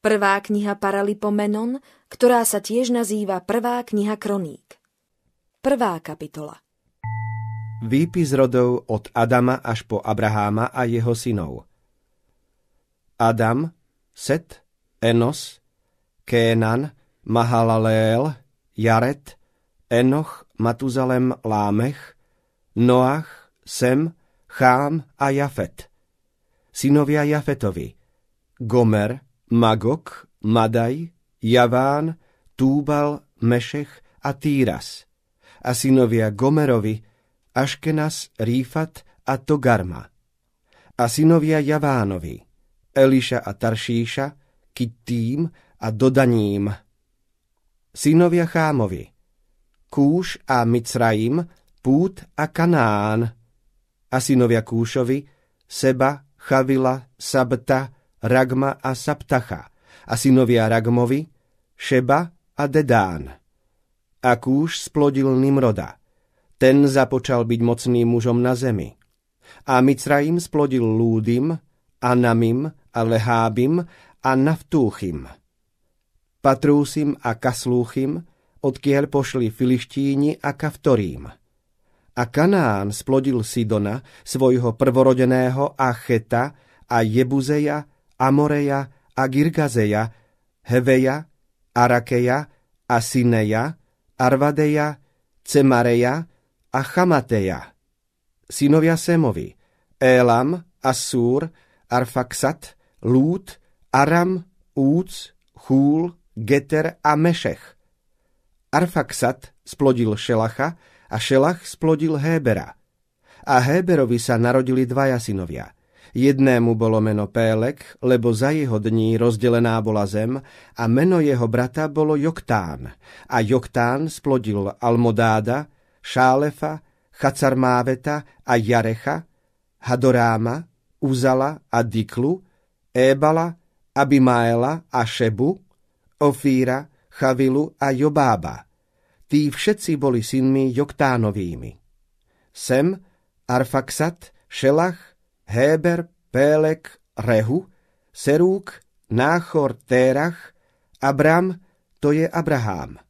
Prvá kniha Paralipomenon, ktorá sa tiež nazýva Prvá kniha Kroník. Prvá kapitola Výpis rodov od Adama až po Abraháma a jeho synov. Adam, Set, Enos, Kénan, Mahalaleel, Jaret, Enoch, Matuzalem, Lámech, Noach, Sem, Chám a Jafet. Synovia Jafetovi, Gomer, Magok, Madaj, Javán, Túbal, Mešech a Týras a synovia Gomerovi, Aškenas, Rífat a Togarma a synovia Javánovi, Eliša a Taršíša, Kittým a Dodaním, synovia Chámovi, Kúš a Micraim, Pút a Kanán a synovia Kúšovi, Seba, Chavila, Sabta, Ragma a Saptacha a synovia Ragmovi, Šeba a Dedán. A Kúš splodil Nimroda. Ten započal byť mocným mužom na zemi. A Micraim splodil Lúdim, Anamim a Lehábim a Naftúchim. Patrúsim a Kaslúchim, odkiaľ pošli Filištíni a Kaftorím. A Kanán splodil Sidona, svojho prvorodeného a Cheta a Jebuzeja Amoreja a Girgazeja, Heveja, Arakeja a Sineja, Arvadeja, Cemareja a Chamateja. Synovia Semovi, Élam, Assúr, Arfaxat, Lút, Aram, Úc, Chúl, Geter a Mešech. Arfaxat splodil Šelacha a Šelach splodil Hébera. A Héberovi sa narodili dvaja synovia – Jednému bolo meno Pélek, lebo za jeho dní rozdelená bola zem a meno jeho brata bolo Joktán. A Joktán splodil Almodáda, Šálefa, Chacarmáveta a Jarecha, Hadoráma, Uzala a Diklu, Ébala, Abimaela a Šebu, Ofíra, Chavilu a Jobába. Tí všetci boli synmi Joktánovými. Sem, Arfaxat, Šelach, Héber, Pélek, Rehu, Serúk, Náchor, Térach, Abram, to je Abrahám.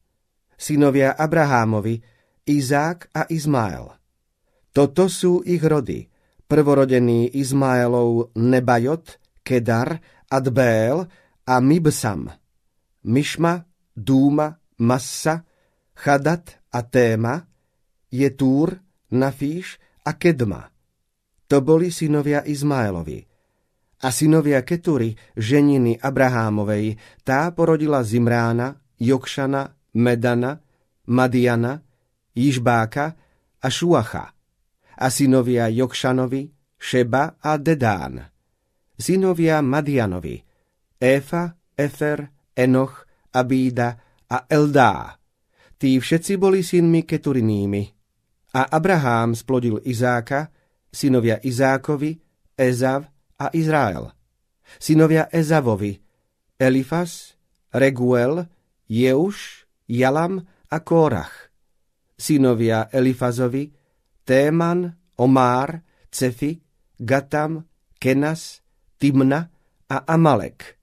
Synovia Abrahámovi, Izák a Izmael. Toto sú ich rody. Prvorodený Izmaelov Nebajot, Kedar, Adbeel a Mibsam. Mišma, Dúma, Massa, Chadat a Téma, Jetúr, Nafíš a Kedma. To boli synovia Izmaelovi. A synovia Ketury, ženiny Abrahámovej, tá porodila Zimrána, Jokšana, Medana, Madiana, Jižbáka a Šuacha. A synovia Jokšanovi, Šeba a Dedán. Synovia Madianovi, Éfa, Efer, Enoch, Abída a Eldá. Tí všetci boli synmi Keturinými. A Abrahám splodil Izáka, synovia Izákovi, Ezav a Izrael. Synovia Ezavovi, Elifas, Reguel, Jeuš, Jalam a Kórach. Synovia Elifazovi, Téman, Omár, Cefi, Gatam, Kenas, Timna a Amalek.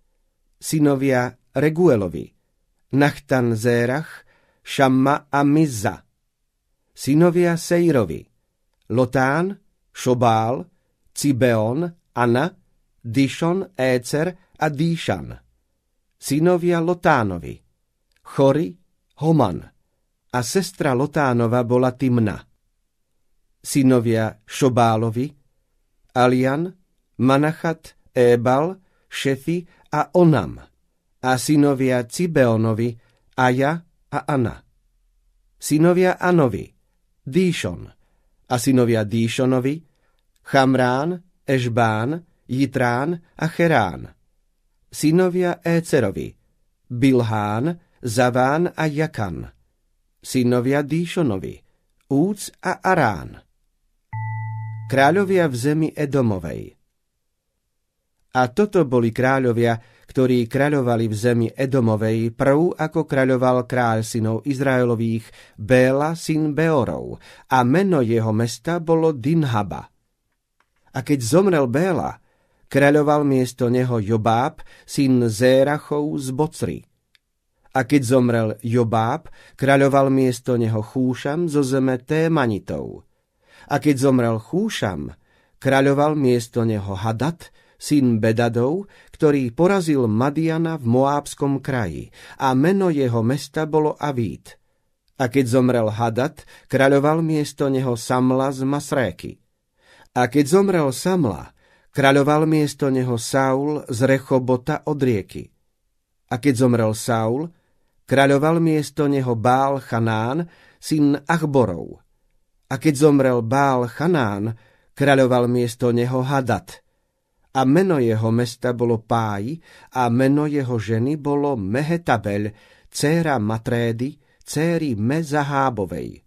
Synovia Reguelovi, Nachtan Zérach, Šamma a Mizza. Synovia Seirovi, Lotán, Šobál, Cibeon, Ana, Dishon, Écer a Díšan. Synovia Lotánovi, Chory, Homan a sestra Lotánova bola Timna. Synovia Šobálovi, Alian, Manachat, Ébal, Šefi a Onam a synovia Cibeonovi, Aja a Ana. Synovia Anovi, Díšon a synovia Díšonovi, Chamrán, Ešbán, Jitrán a Cherán. Synovia Écerovi, Bilhán, Zaván a Jakan. Synovia Díšonovi, Úc a Arán. Kráľovia v zemi Edomovej. A toto boli kráľovia, ktorí kráľovali v zemi Edomovej, prv ako kráľoval kráľ synov Izraelových, Béla, syn Beorov, a meno jeho mesta bolo Dinhaba. A keď zomrel Béla, kráľoval miesto neho Jobáb, syn Zérachov z Bocry. A keď zomrel Jobáb, kráľoval miesto neho Chúšam zo zeme Témanitov. A keď zomrel Chúšam, kráľoval miesto neho Hadat, syn Bedadov, ktorý porazil Madiana v Moábskom kraji a meno jeho mesta bolo Avít. A keď zomrel Hadat, kráľoval miesto neho Samla z Masréky. A keď zomrel Samla, kráľoval miesto neho Saul z Rechobota od rieky. A keď zomrel Saul, kráľoval miesto neho Bál Chanán, syn Achborov. A keď zomrel Bál Chanán, kráľoval miesto neho Hadat. A meno jeho mesta bolo Páj, a meno jeho ženy bolo Mehetabel, dcéra Matrédy, céry Mezahábovej.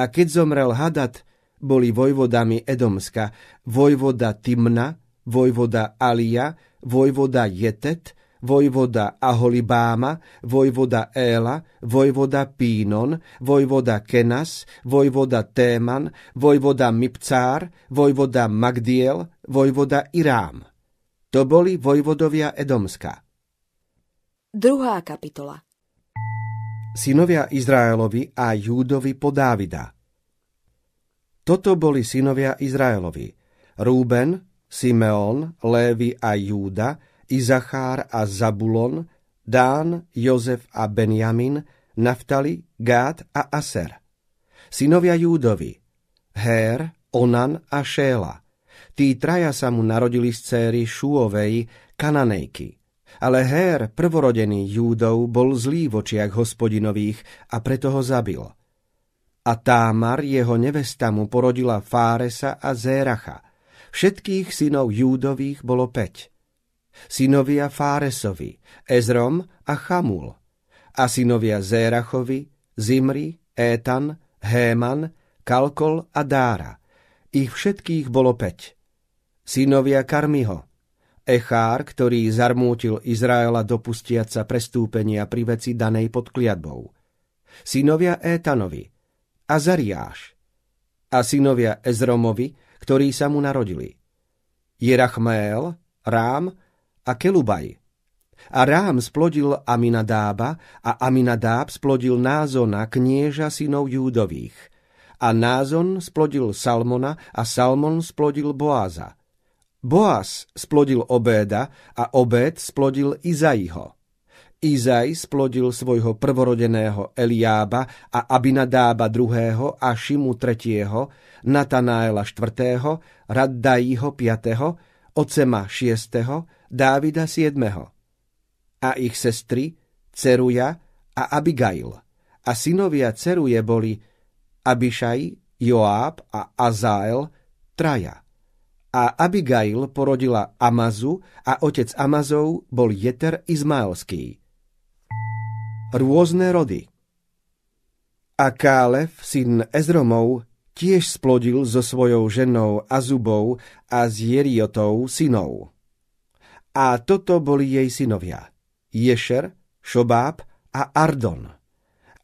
A keď zomrel Hadat, boli vojvodami Edomska, vojvoda Timna, vojvoda Alia, vojvoda Jetet, vojvoda Aholibáma, vojvoda Éla, vojvoda Pínon, vojvoda Kenas, vojvoda Téman, vojvoda Mipcár, vojvoda Magdiel, vojvoda Irám. To boli vojvodovia Edomska. Druhá kapitola Synovia Izraelovi a Júdovi po Dávida – toto boli synovia Izraelovi. Rúben, Simeon, Lévy a Júda, Izachár a Zabulon, Dán, Jozef a Benjamin, Naftali, Gát a Aser. Synovia Júdovi, Hér, Onan a Šéla. Tí traja sa mu narodili z céry Šúovej, Kananejky. Ale Hér, prvorodený Júdov, bol zlý v očiach hospodinových a preto ho zabil – a Támar, jeho nevesta, mu porodila Fáresa a Zéracha. Všetkých synov Júdových bolo päť. Synovia Fáresovi, Ezrom a Chamul. A synovia Zérachovi, Zimri, Étan, Héman, Kalkol a Dára. Ich všetkých bolo päť. Synovia Karmiho, Echár, ktorý zarmútil Izraela dopustiať sa prestúpenia pri veci danej pod kliatbou. Synovia Étanovi, Azariáš a synovia Ezromovi, ktorí sa mu narodili. Jerachmeel, Rám a Kelubaj. A Rám splodil Aminadába a Aminadáb splodil Názona, knieža synov Júdových. A Názon splodil Salmona a Salmon splodil Boáza. Boaz splodil Obéda a Obed splodil Izaiho. Izaj splodil svojho prvorodeného Eliába a Abinadába druhého a Šimu tretieho, Natanáela štvrtého, Raddaího piatého, Ocema šiestého, Dávida siedmeho. A ich sestry Ceruja a Abigail. A synovia Ceruje boli Abišaj, Joáb a Azael, traja. A Abigail porodila Amazu a otec Amazov bol Jeter Izmaelský rôzne rody. A Kálev, syn Ezromov, tiež splodil so svojou ženou Azubou a z Jeriotou synov. A toto boli jej synovia. Ješer, Šobáb a Ardon.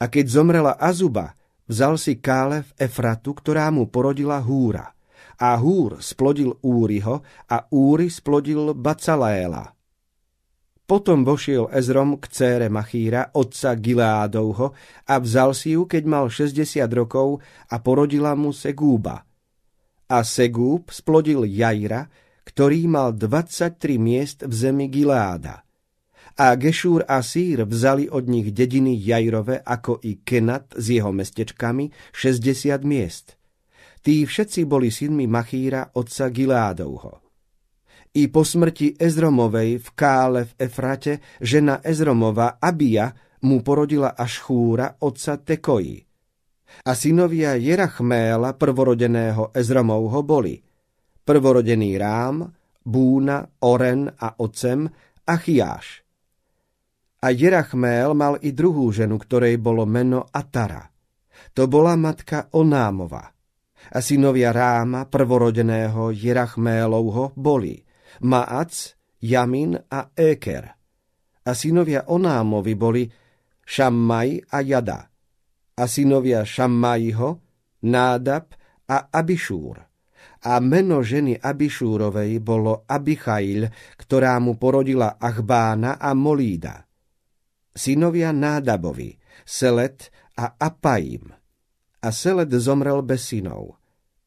A keď zomrela Azuba, vzal si Kálev Efratu, ktorá mu porodila Húra. A Húr splodil Úriho a Úry splodil Bacalaéla. Potom vošiel Ezrom k cére Machíra, otca Gileádovho, a vzal si ju, keď mal 60 rokov a porodila mu Segúba. A Segúb splodil Jaira, ktorý mal 23 miest v zemi Gileáda. A Gešúr a Sír vzali od nich dediny Jairove, ako i Kenat s jeho mestečkami, 60 miest. Tí všetci boli synmi Machíra, otca Gileádovho. I po smrti Ezromovej v Kále v Efrate žena Ezromova Abia mu porodila až chúra otca Tekoji. A synovia Jerachméla, prvorodeného Ezromovho, boli prvorodený Rám, Búna, Oren a Ocem a Chiáš. A Jerachmeel mal i druhú ženu, ktorej bolo meno Atara. To bola matka Onámova. A synovia Ráma, prvorodeného Jerachmélovho, boli – Maac, Jamin a Éker. A synovia Onámovi boli Šammaj a Jada. A synovia Šammajho, Nádab a Abišúr. A meno ženy Abišúrovej bolo Abichail, ktorá mu porodila Achbána a Molída. Synovia Nádabovi, Selet a Apaim. A Selet zomrel bez synov.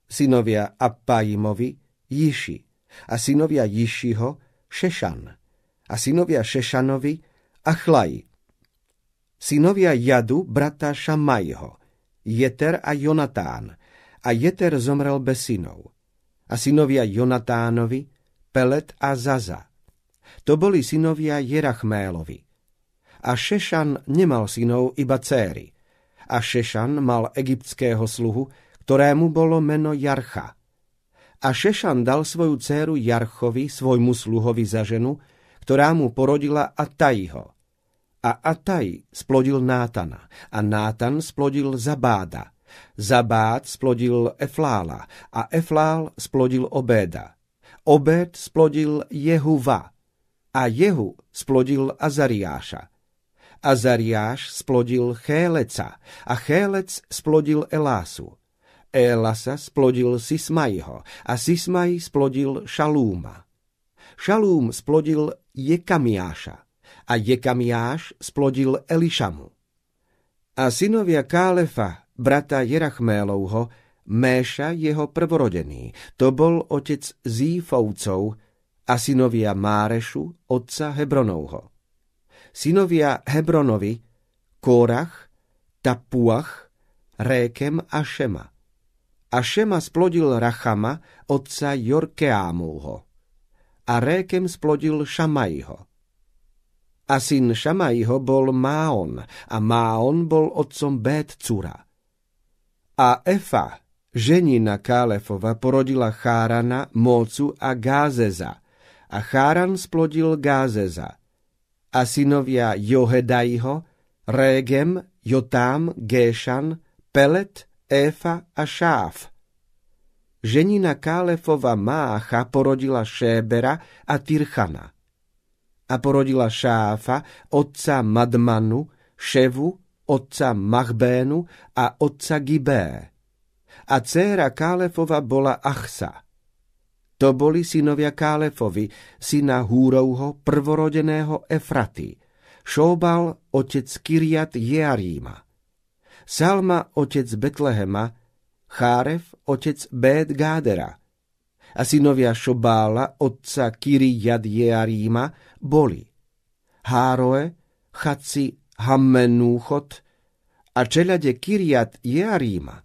Synovia Apaimovi, Jiši. A synovia Jišiho, Šešan. A synovia Šešanovi, Achlaj. Synovia Jadu, brata Šamajho, Jeter a Jonatán. A Jeter zomrel bez synov. A synovia Jonatánovi, Pelet a Zaza. To boli synovia Jerachmélovi. A Šešan nemal synov, iba céry. A Šešan mal egyptského sluhu, ktorému bolo meno Jarcha. A Šešan dal svoju dceru Jarchovi, svojmu sluhovi za ženu, ktorá mu porodila Atajho. A Ataj splodil Nátana a Nátan splodil Zabáda. Zabád splodil Eflála a Eflál splodil Obéda. Obed splodil Jehuva a Jehu splodil Azariáša. Azariáš splodil Chéleca a Chélec splodil Elásu. Elasa splodil Sismajho a Sismaj splodil Šalúma. Šalúm splodil Jekamiáša a Jekamiáš splodil Elišamu. A synovia Kálefa brata Jerachmélovho, Méša jeho prvorodený, to bol otec Zífovcov a synovia Márešu, otca Hebronovho. Synovia Hebronovi, Kórach, Tapuach, Rékem a Šema. A Šema splodil Rachama, otca Jorkeámovho. A Rékem splodil Šamajho. A syn Šamajho bol Máon, a Máon bol otcom Bet Cura. A Efa, ženina Kálefova, porodila Chárana, Mócu a Gázeza. A Cháran splodil Gázeza. A synovia Johedajho, Régem, Jotám, Géšan, Pelet, Éfa a Šáf. Ženina Kálefova Mácha porodila Šébera a Tirchana. A porodila Šáfa, otca Madmanu, Ševu, otca Machbénu a otca Gibé. A dcéra Kálefova bola Achsa. To boli synovia Kálefovi, syna Húrovho, prvorodeného Efraty. Šóbal, otec Kiriat Jearíma. Salma, otec Betlehema. Cháref, otec Bet Gádera. A synovia Šobála, otca Kiriat Jearíma, boli Hároe, Chaci Hammenúchot a čeľade Kiriat Jearíma,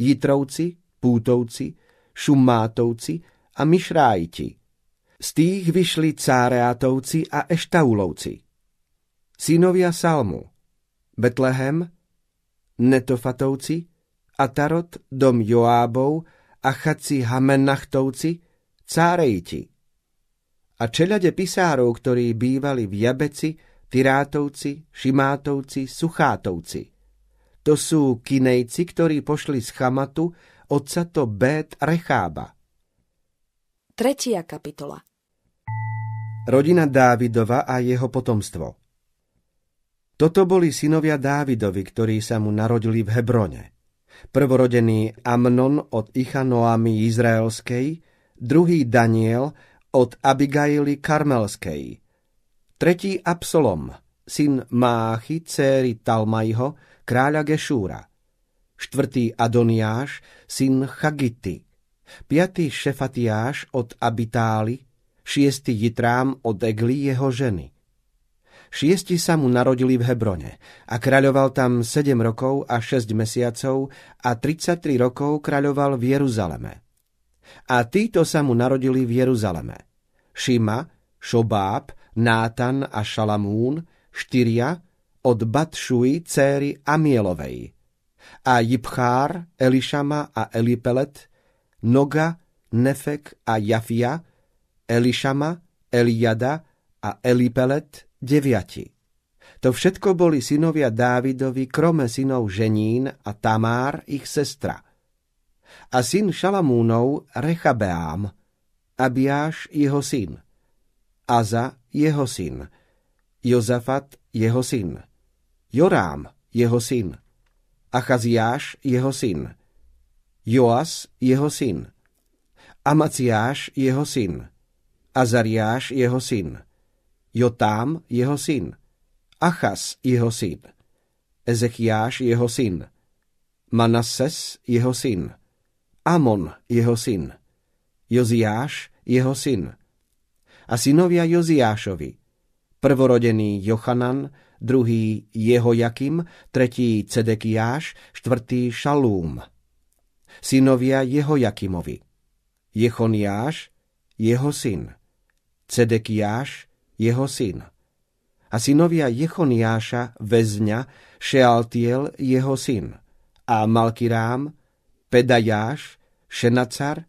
Jitrovci, Pútovci, Šumátovci a Myšrájti. Z tých vyšli Cáreátovci a Eštaulovci. Synovia Salmu, Betlehem, Netofatovci, Atarot, dom Joábov a Chaci Hamenachtovci, Cárejti. A čeľade pisárov, ktorí bývali v Jabeci, Tirátovci, Šimátovci, Suchátovci. To sú Kinejci, ktorí pošli z Chamatu otca to Bet Rechába. Tretia kapitola Rodina Dávidova a jeho potomstvo Toto boli synovia Dávidovi, ktorí sa mu narodili v Hebrone. Prvorodený Amnon od Ichanoami Izraelskej, druhý Daniel od Abigaily Karmelskej, Tretí Absolom, syn Máchy, céry Talmajho, kráľa Gešúra. Štvrtý Adoniáš, syn Chagity. Piatý Šefatiáš od Abitály, šiestý Jitrám od Egli jeho ženy. Šiesti sa mu narodili v Hebrone a kráľoval tam 7 rokov a 6 mesiacov a 33 rokov kráľoval v Jeruzaleme. A títo sa mu narodili v Jeruzaleme. Šima, Šobáb, Nátan a Šalamún, štyria, od Batšuj, céry Amielovej. A Jibchár, Elišama a Elipelet, Noga, Nefek a Jafia, Elišama, Eliada a Elipelet, deviati. To všetko boli synovia Dávidovi, krome synov Ženín a Tamár, ich sestra. A syn Šalamúnov, Rechabeám, Abiáš, jeho syn. Aza, jeho syn, Jozafat, jeho syn, Jorám, jeho syn, Achaziáš, jeho syn, Joas, jeho syn, Amaciáš jeho syn, Azariáš jeho syn, Jotám jeho syn, Achas jeho syn, Ezechiáš jeho syn, Manasses jeho syn, Amon jeho syn, Joziáš jeho syn. A synovia Joziášovi, prvorodený Jochanan, druhý Jehojakim, tretí Cedekiáš, štvrtý Šalúm. Synovia Jehojakimovi, Jechoniáš, jeho syn, Cedekiáš, jeho syn. A synovia Jechoniáša, väzňa, Šealtiel, jeho syn. A Malkirám, Pedajáš, Šenacar,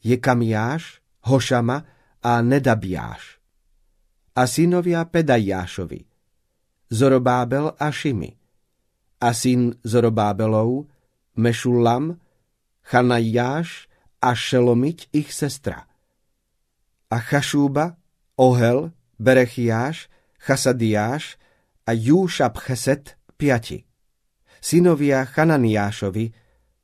Jekamiáš, Hošama a Nedabiáš. A synovia Pedajášovi, Zorobábel a Šimi. A syn Zorobábelov, Mešulam, Chanajáš a Šelomiť ich sestra. A Chašúba, Ohel, Berechiáš, Chasadiáš a Júšab Cheset piati. Synovia Chananiášovi,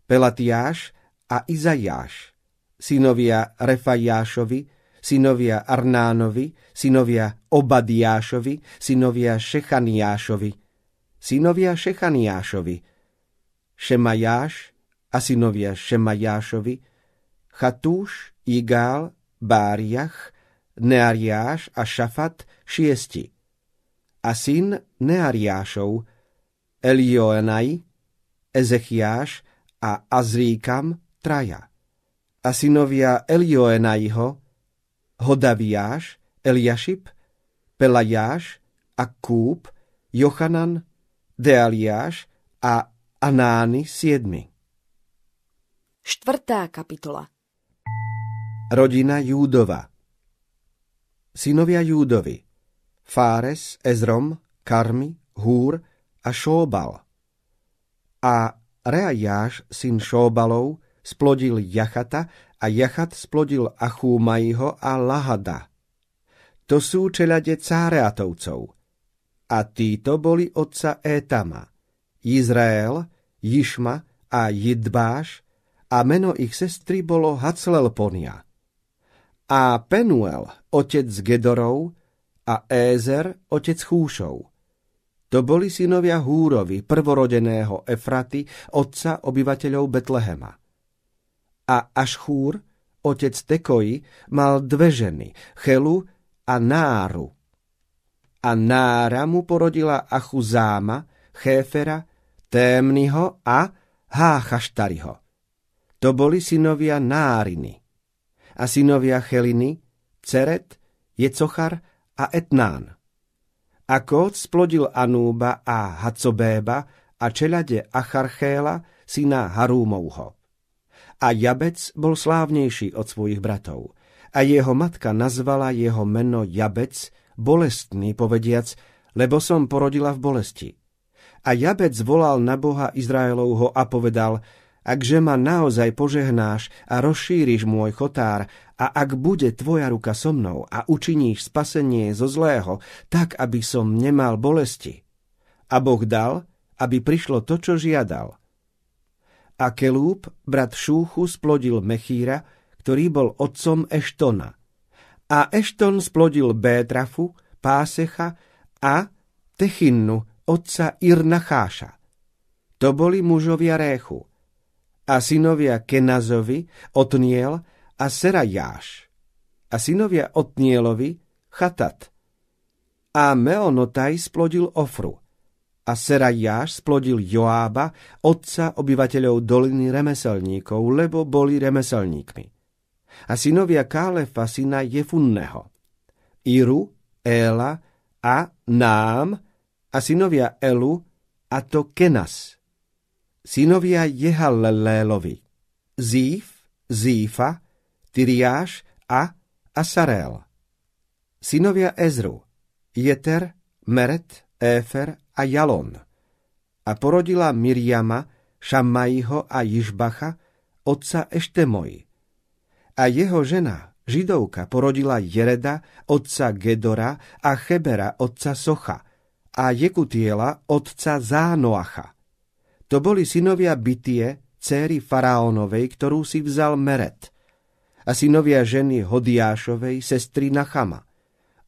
Pelatiáš a Izajáš. Synovia Refajášovi, synovia Arnánovi, synovia Obadiášovi, synovia Šechaniášovi, synovia Šechaniášovi, Šemajáš a synovia Šemajášovi, Chatúš, Igál, Báriach, Neariáš a Šafat šiesti. A syn Neariášov, Elioenaj, Ezechiáš a Azríkam traja. A synovia Elioenajho, Hodaviáš, Eliašip, Pelajáš a Kúp, Jochanan, Dealiáš a Anány siedmi. Štvrtá kapitola Rodina Júdova Synovia Júdovi Fáres, Ezrom, Karmi, Húr a Šóbal. A Reajáš, syn Šóbalov, splodil Jachata a Jachat splodil Achúmajho a Lahada. To sú čelade Cáreatovcov. A títo boli otca Étama, Izrael, Jišma a Jidbáš a meno ich sestry bolo Haclelponia. A Penuel, otec Gedorov, a Ézer, otec Chúšov. To boli synovia Húrovi, prvorodeného Efraty, otca obyvateľov Betlehema a Ašchúr, otec Tekoji, mal dve ženy, Chelu a Náru. A Nára mu porodila Achuzáma, Chéfera, Témnyho a Háchaštariho. To boli synovia Náriny. A synovia Cheliny, Ceret, Jecochar a Etnán. A Kóc splodil Anúba a Hacobéba a čelade Acharchéla, syna Harúmovho. A Jabec bol slávnejší od svojich bratov. A jeho matka nazvala jeho meno Jabec, bolestný, povediac, lebo som porodila v bolesti. A Jabec volal na Boha Izraelovho a povedal, akže ma naozaj požehnáš a rozšíriš môj chotár a ak bude tvoja ruka so mnou a učiníš spasenie zo zlého, tak, aby som nemal bolesti. A Boh dal, aby prišlo to, čo žiadal. A Kelúb, brat Šúchu, splodil Mechíra, ktorý bol otcom Eštona. A Ešton splodil Bétrafu, Pásecha a Techinnu, otca Irnacháša. To boli mužovia Réchu. A synovia Kenazovi, Otniel a Serajáš. A synovia Otnielovi, Chatat. A Meonotaj splodil Ofru a Serajáš splodil Joába, otca obyvateľov doliny remeselníkov, lebo boli remeselníkmi. A synovia Kálefa syna Jefunneho, Iru, Éla a Nám a synovia Elu a to Kenas. Synovia Jehallelélovi, Zíf, Zífa, Tyriáš a Asarel. Synovia Ezru, Jeter, Meret, Éfer a Jalon. A porodila Miriama, Šammaiho a Jižbacha, otca Eštemoji. A jeho žena, židovka, porodila Jereda, otca Gedora a Chebera, otca Socha a Jekutiela, otca Zánoacha. To boli synovia Bytie, céry faraónovej, ktorú si vzal Meret. a synovia ženy Hodiášovej, sestry Nachama,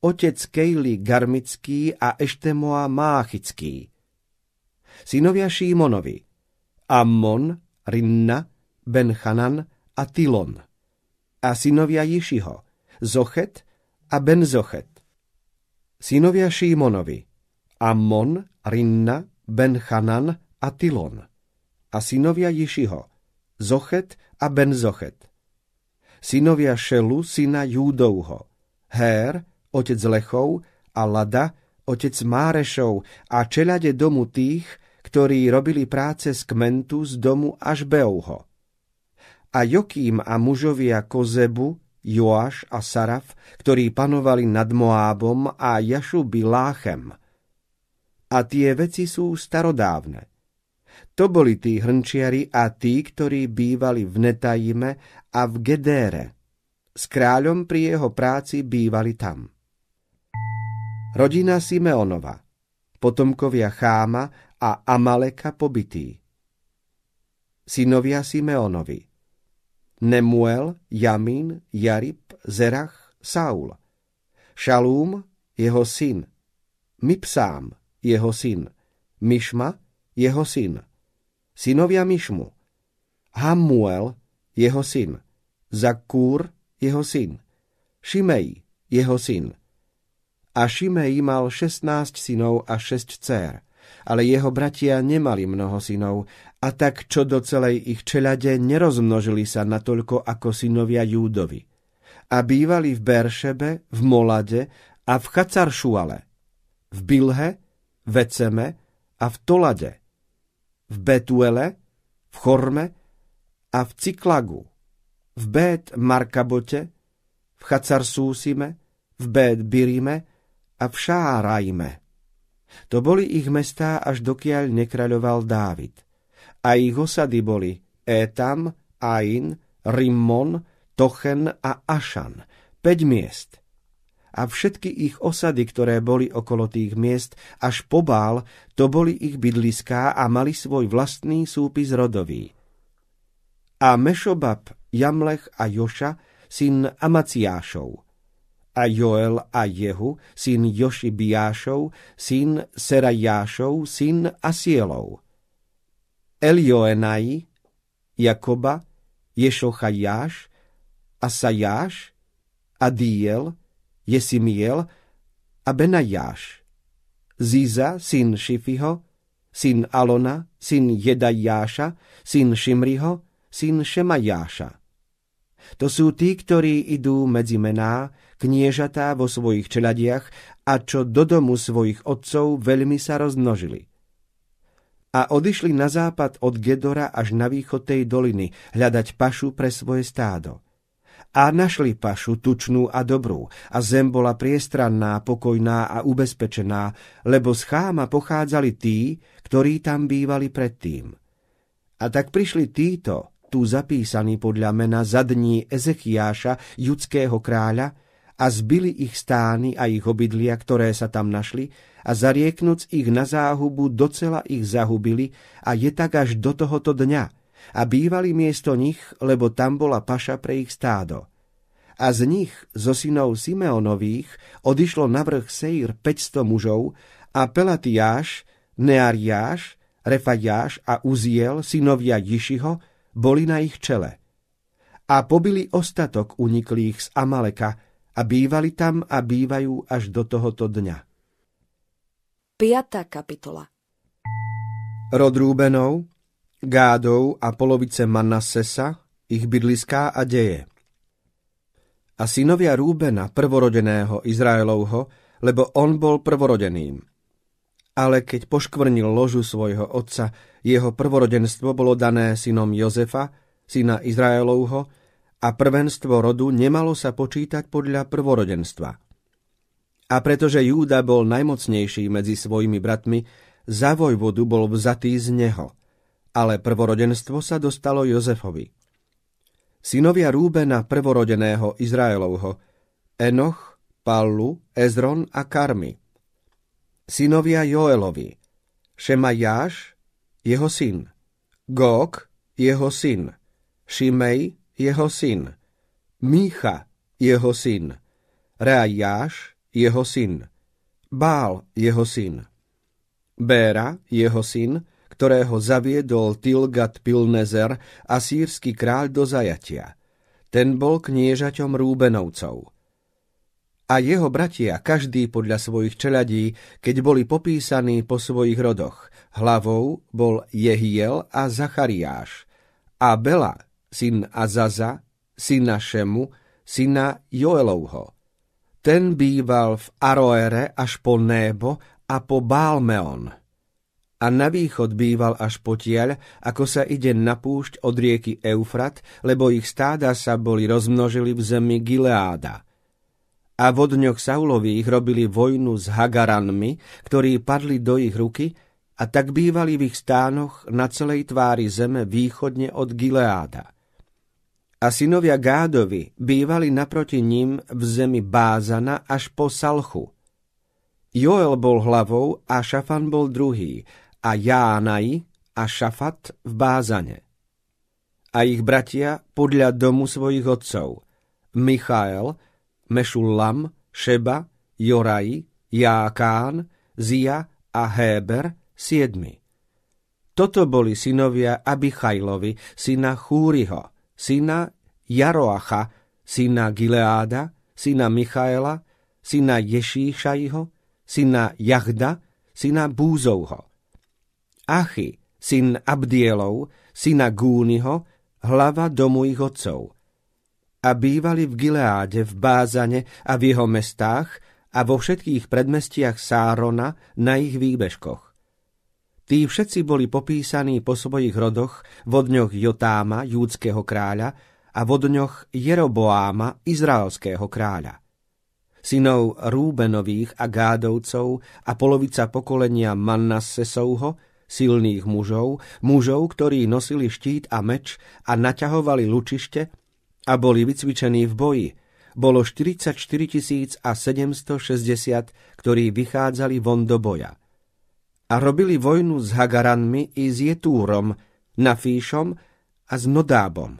otec Kejli Garmický a Eštemoa Máchický. Synovia Šímonovi, Ammon, Rinna, Benchanan a Tilon. A synovia Jišiho, Zochet a Benzochet. Synovia Šímonovi, Ammon, Rinna, Benchanan a Tilon. A synovia Jišiho, Zochet a Benzochet. Synovia Šelu, syna Júdovho, Hér, otec Lechov a Lada, otec Márešov a čelade domu tých, ktorí robili práce z Kmentu z domu až Beovho. A Jokým a mužovia Kozebu, Joáš a Saraf, ktorí panovali nad Moábom a Jašuby Láchem. A tie veci sú starodávne. To boli tí hrnčiari a tí, ktorí bývali v Netajime a v Gedére. S kráľom pri jeho práci bývali tam. Rodina Simeonova, potomkovia Cháma a Amaleka pobytí. Synovia Simeonovi, Nemuel, Jamin, Jarib, Zerach, Saul, Šalúm, jeho syn, Mipsám, jeho syn, Mišma, jeho syn, synovia Mišmu, Hamuel, jeho syn, Zakúr, jeho syn, Šimej, jeho syn, a Šimej mal 16 synov a 6 dcér, ale jeho bratia nemali mnoho synov, a tak čo do celej ich čelade nerozmnožili sa natoľko ako synovia Júdovi. A bývali v Beršebe, v Molade a v Chacaršuale, v Bilhe, v Eceme a v Tolade, v Betuele, v Chorme a v Cyklagu, v Bet Markabote, v Chacarsúsime, v Bet Birime a v Šárajme. To boli ich mestá, až dokiaľ nekraľoval Dávid. A ich osady boli Étam, Ain, Rimmon, Tochen a Ašan, 5 miest. A všetky ich osady, ktoré boli okolo tých miest, až pobál, to boli ich bydliská a mali svoj vlastný súpis rodový. A Mešobab, Jamlech a Joša, syn Amaciášov, a Joel a Jehu, syn Jošibiášov, syn Serajášov, syn Asielov. Elioenai, Jakoba, Ješochajáš, Asajáš, Adiel, Jesimiel a Benajáš. Ziza, syn Šifiho, syn Alona, syn Jedajáša, syn Šimriho, syn Šemajáša. To sú tí, ktorí idú medzi mená, kniežatá vo svojich čeladiach a čo do domu svojich otcov veľmi sa rozmnožili. A odišli na západ od Gedora až na východ tej doliny hľadať pašu pre svoje stádo. A našli pašu tučnú a dobrú, a zem bola priestranná, pokojná a ubezpečená, lebo z cháma pochádzali tí, ktorí tam bývali predtým. A tak prišli títo, tu zapísaní podľa mena za dní Ezechiáša, judského kráľa, a zbili ich stány a ich obydlia, ktoré sa tam našli, a zarieknúc ich na záhubu, docela ich zahubili a je tak až do tohoto dňa. A bývali miesto nich, lebo tam bola paša pre ich stádo. A z nich, zo synov Simeonových, odišlo na vrch Seir 500 mužov a Pelatiáš, Neariáš, Refajáš a Uziel, synovia Jišiho, boli na ich čele. A pobili ostatok uniklých z Amaleka, a bývali tam a bývajú až do tohoto dňa. 5. kapitola Rod Rúbenov, Gádov a polovice Manassesa, ich bydliská a deje. A synovia Rúbena, prvorodeného Izraelovho, lebo on bol prvorodeným. Ale keď poškvrnil ložu svojho otca, jeho prvorodenstvo bolo dané synom Jozefa, syna Izraelovho, a prvenstvo rodu nemalo sa počítať podľa prvorodenstva. A pretože Júda bol najmocnejší medzi svojimi bratmi, za vojvodu bol vzatý z neho, ale prvorodenstvo sa dostalo Jozefovi. Synovia Rúbena prvorodeného Izraelovho, Enoch, Pallu, Ezron a Karmi. Synovia Joelovi, Šemajáš, jeho syn, Gók, jeho syn, Šimej, jeho syn, Mícha, jeho syn, Reajáš, jeho syn, Bál, jeho syn, Béra, jeho syn, ktorého zaviedol Tilgat Pilnezer, asýrsky kráľ do zajatia. Ten bol kniežaťom Rúbenovcov. A jeho bratia, každý podľa svojich čeladí, keď boli popísaní po svojich rodoch, hlavou bol Jehiel a Zachariáš, a Bela, syn Azaza, syna Šemu, syna Joelovho. Ten býval v Aroere až po Nébo a po Bálmeon. A na východ býval až po tieľ, ako sa ide na púšť od rieky Eufrat, lebo ich stáda sa boli rozmnožili v zemi Gileáda. A v dňoch Saulových robili vojnu s Hagaranmi, ktorí padli do ich ruky, a tak bývali v ich stánoch na celej tvári zeme východne od Gileáda. A synovia Gádovi bývali naproti ním v zemi Bázana až po Salchu. Joel bol hlavou a Šafan bol druhý, a Jánaj a Šafat v Bázane. A ich bratia podľa domu svojich otcov Michael, Mešullam, Šeba, Joraj, Jákán, Zia a Héber, siedmi. Toto boli synovia Abichajlovi, syna Chúriho, syna Jaroacha, syna Gileáda, syna Michaela, syna Ješíšajho, syna Jahda, syna Búzovho. Achy, syn Abdielov, syna Gúniho, hlava domu ich otcov. A bývali v Gileáde, v Bázane a v jeho mestách a vo všetkých predmestiach Sárona na ich výbežkoch Tí všetci boli popísaní po svojich rodoch v dňoch Jotáma, júdského kráľa, a v dňoch Jeroboáma, izraelského kráľa. Synov Rúbenových a Gádovcov a polovica pokolenia Mannassesovho, silných mužov, mužov, ktorí nosili štít a meč a naťahovali lučište a boli vycvičení v boji, bolo 44 760, ktorí vychádzali von do boja a robili vojnu s Hagaranmi i s Jetúrom, Nafíšom a s Nodábom.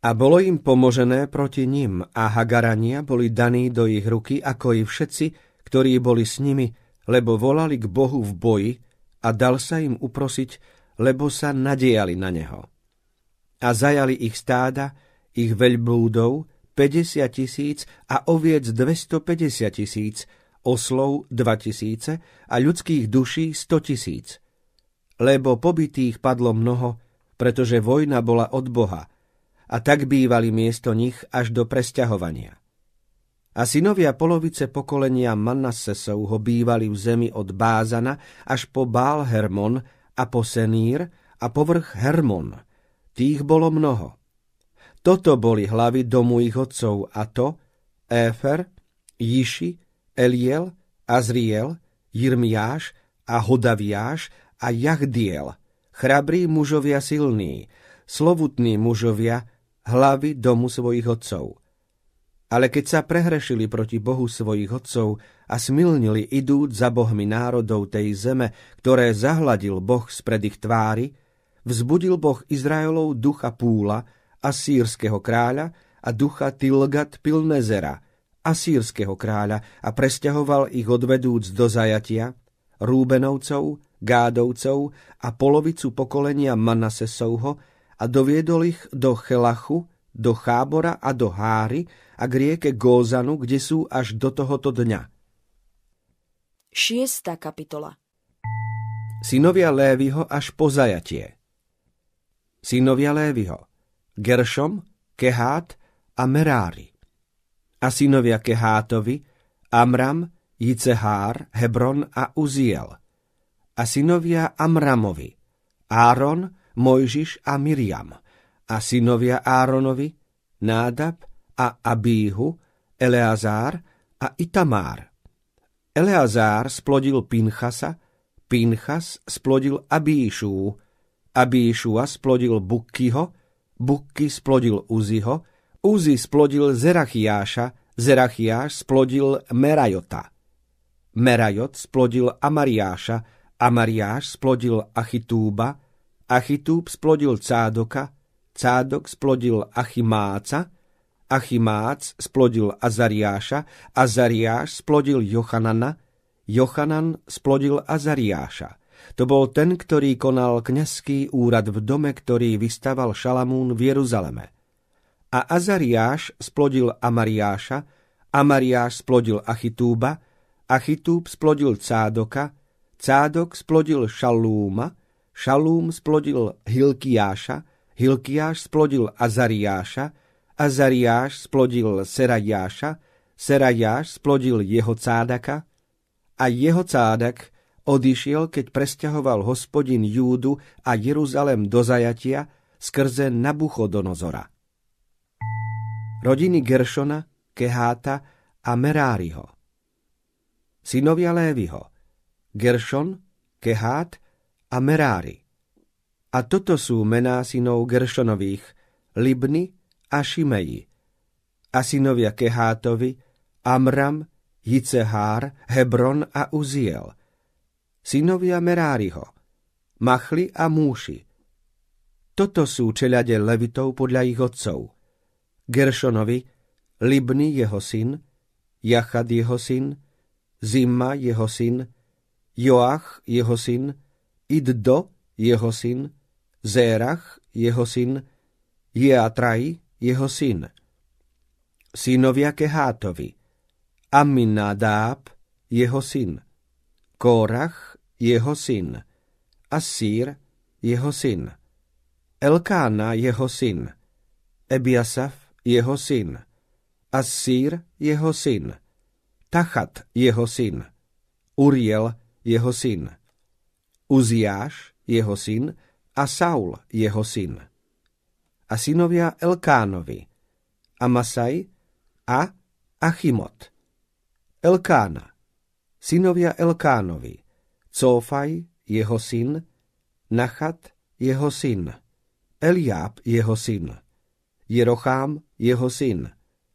A bolo im pomožené proti ním a Hagarania boli daní do ich ruky, ako i všetci, ktorí boli s nimi, lebo volali k Bohu v boji a dal sa im uprosiť, lebo sa nadiali na neho. A zajali ich stáda, ich veľblúdov, 50 tisíc a oviec 250 tisíc, oslov 2000 a ľudských duší 100 tisíc. Lebo pobytých padlo mnoho, pretože vojna bola od Boha a tak bývali miesto nich až do presťahovania. A synovia polovice pokolenia Manassesov ho bývali v zemi od Bázana až po Bál Hermon a po Senír a povrch Hermon. Tých bolo mnoho. Toto boli hlavy domu ich otcov a to Éfer, Jiši, Eliel, Azriel, Jirmiáš a Hodaviáš a Jahdiel, chrabrí mužovia silní, slovutní mužovia, hlavy domu svojich otcov. Ale keď sa prehrešili proti Bohu svojich otcov a smilnili idúc za bohmi národov tej zeme, ktoré zahladil Boh spred ich tvári, vzbudil Boh Izraelov ducha Púla, asýrskeho kráľa a ducha Tilgat Pilnezera, asýrskeho kráľa a presťahoval ich odvedúc do zajatia, Rúbenovcov, Gádovcov a polovicu pokolenia Manasesovho a doviedol ich do Chelachu, do Chábora a do Háry a k rieke Gózanu, kde sú až do tohoto dňa. Šiesta kapitola Synovia Lévyho až po zajatie Synovia Lévyho Geršom, Kehát a Merári a synovia Kehátovi, Amram, Jicehár, Hebron a Uziel. A synovia Amramovi, Áron, Mojžiš a Miriam. A synovia Áronovi, Nádab a Abíhu, Eleazár a Itamár. Eleazár splodil Pinchasa, Pinchas splodil Abíšu, Abíšua splodil Bukkyho, Bukky splodil Uziho, Uzi splodil Zerachiáša, Zerachiáš splodil Merajota. Merajot splodil Amariáša, Amariáš splodil Achitúba, Achitúb splodil Cádoka, Cádok splodil Achimáca, Achimác splodil Azariáša, Azariáš splodil Jochanana, Jochanan splodil Azariáša. To bol ten, ktorý konal kňazský úrad v dome, ktorý vystaval Šalamún v Jeruzaleme. A Azariáš splodil Amariáša, Amariáš splodil Achitúba, Achitúb splodil Cádoka, Cádok splodil Šalúma, Šalúm splodil Hilkiáša, Hilkiáš splodil Azariáša, Azariáš splodil Serajáša, Serajáš splodil jeho cádaka a jeho cádak odišiel, keď presťahoval hospodin Júdu a Jeruzalem do zajatia skrze Nabuchodonozora. Rodiny Geršona, Keháta a Meráriho. Synovia Lévyho. Geršon, Kehát a Merári. A toto sú mená synov Geršonových, Libny a Šimeji. A synovia Kehátovi, Amram, Jicehár, Hebron a Uziel. Synovia Meráriho, Machli a Múši. Toto sú čeľade Levitov podľa ich otcov. Geršonovi, Libny jeho syn, Jachad jeho syn, Zimma jeho syn, Joach jeho syn, Iddo jeho syn, Zérach jeho syn, Jeatrai jeho syn. Synovia Kehátovi, Amminadáb, jeho syn, Kórach, jeho syn, Assír, jeho syn, Elkána, jeho syn, Ebiasaf, jeho syn, Assír, jeho syn, Tachat, jeho syn, Uriel, jeho syn, Uziáš, jeho syn, a Saul, jeho syn a synovia Elkánovi, Amasaj a Achimot. Elkána, synovia Elkánovi, Cófaj, jeho syn, Nachat, jeho syn, Eliáb, jeho syn, Jerochám, jeho syn,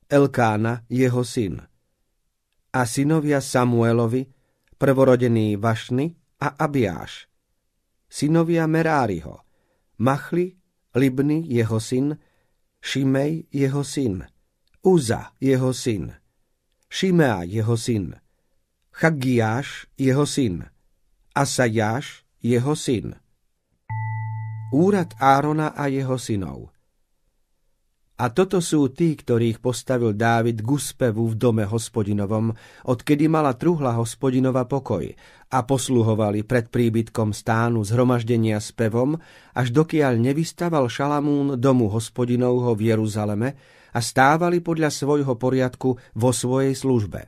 Elkána, jeho syn. A synovia Samuelovi, prvorodený Vašny a Abiáš. Synovia Meráriho, Machli Libny jeho syn, Šimej jeho syn, Uza jeho syn, Šimea jeho syn, Chagiáš jeho syn, Asajáš jeho syn. Úrad Árona a jeho synov – a toto sú tí, ktorých postavil Dávid k úspevu v dome hospodinovom, odkedy mala truhla hospodinova pokoj a posluhovali pred príbytkom stánu zhromaždenia s pevom, až dokiaľ nevystaval Šalamún domu hospodinovho v Jeruzaleme a stávali podľa svojho poriadku vo svojej službe.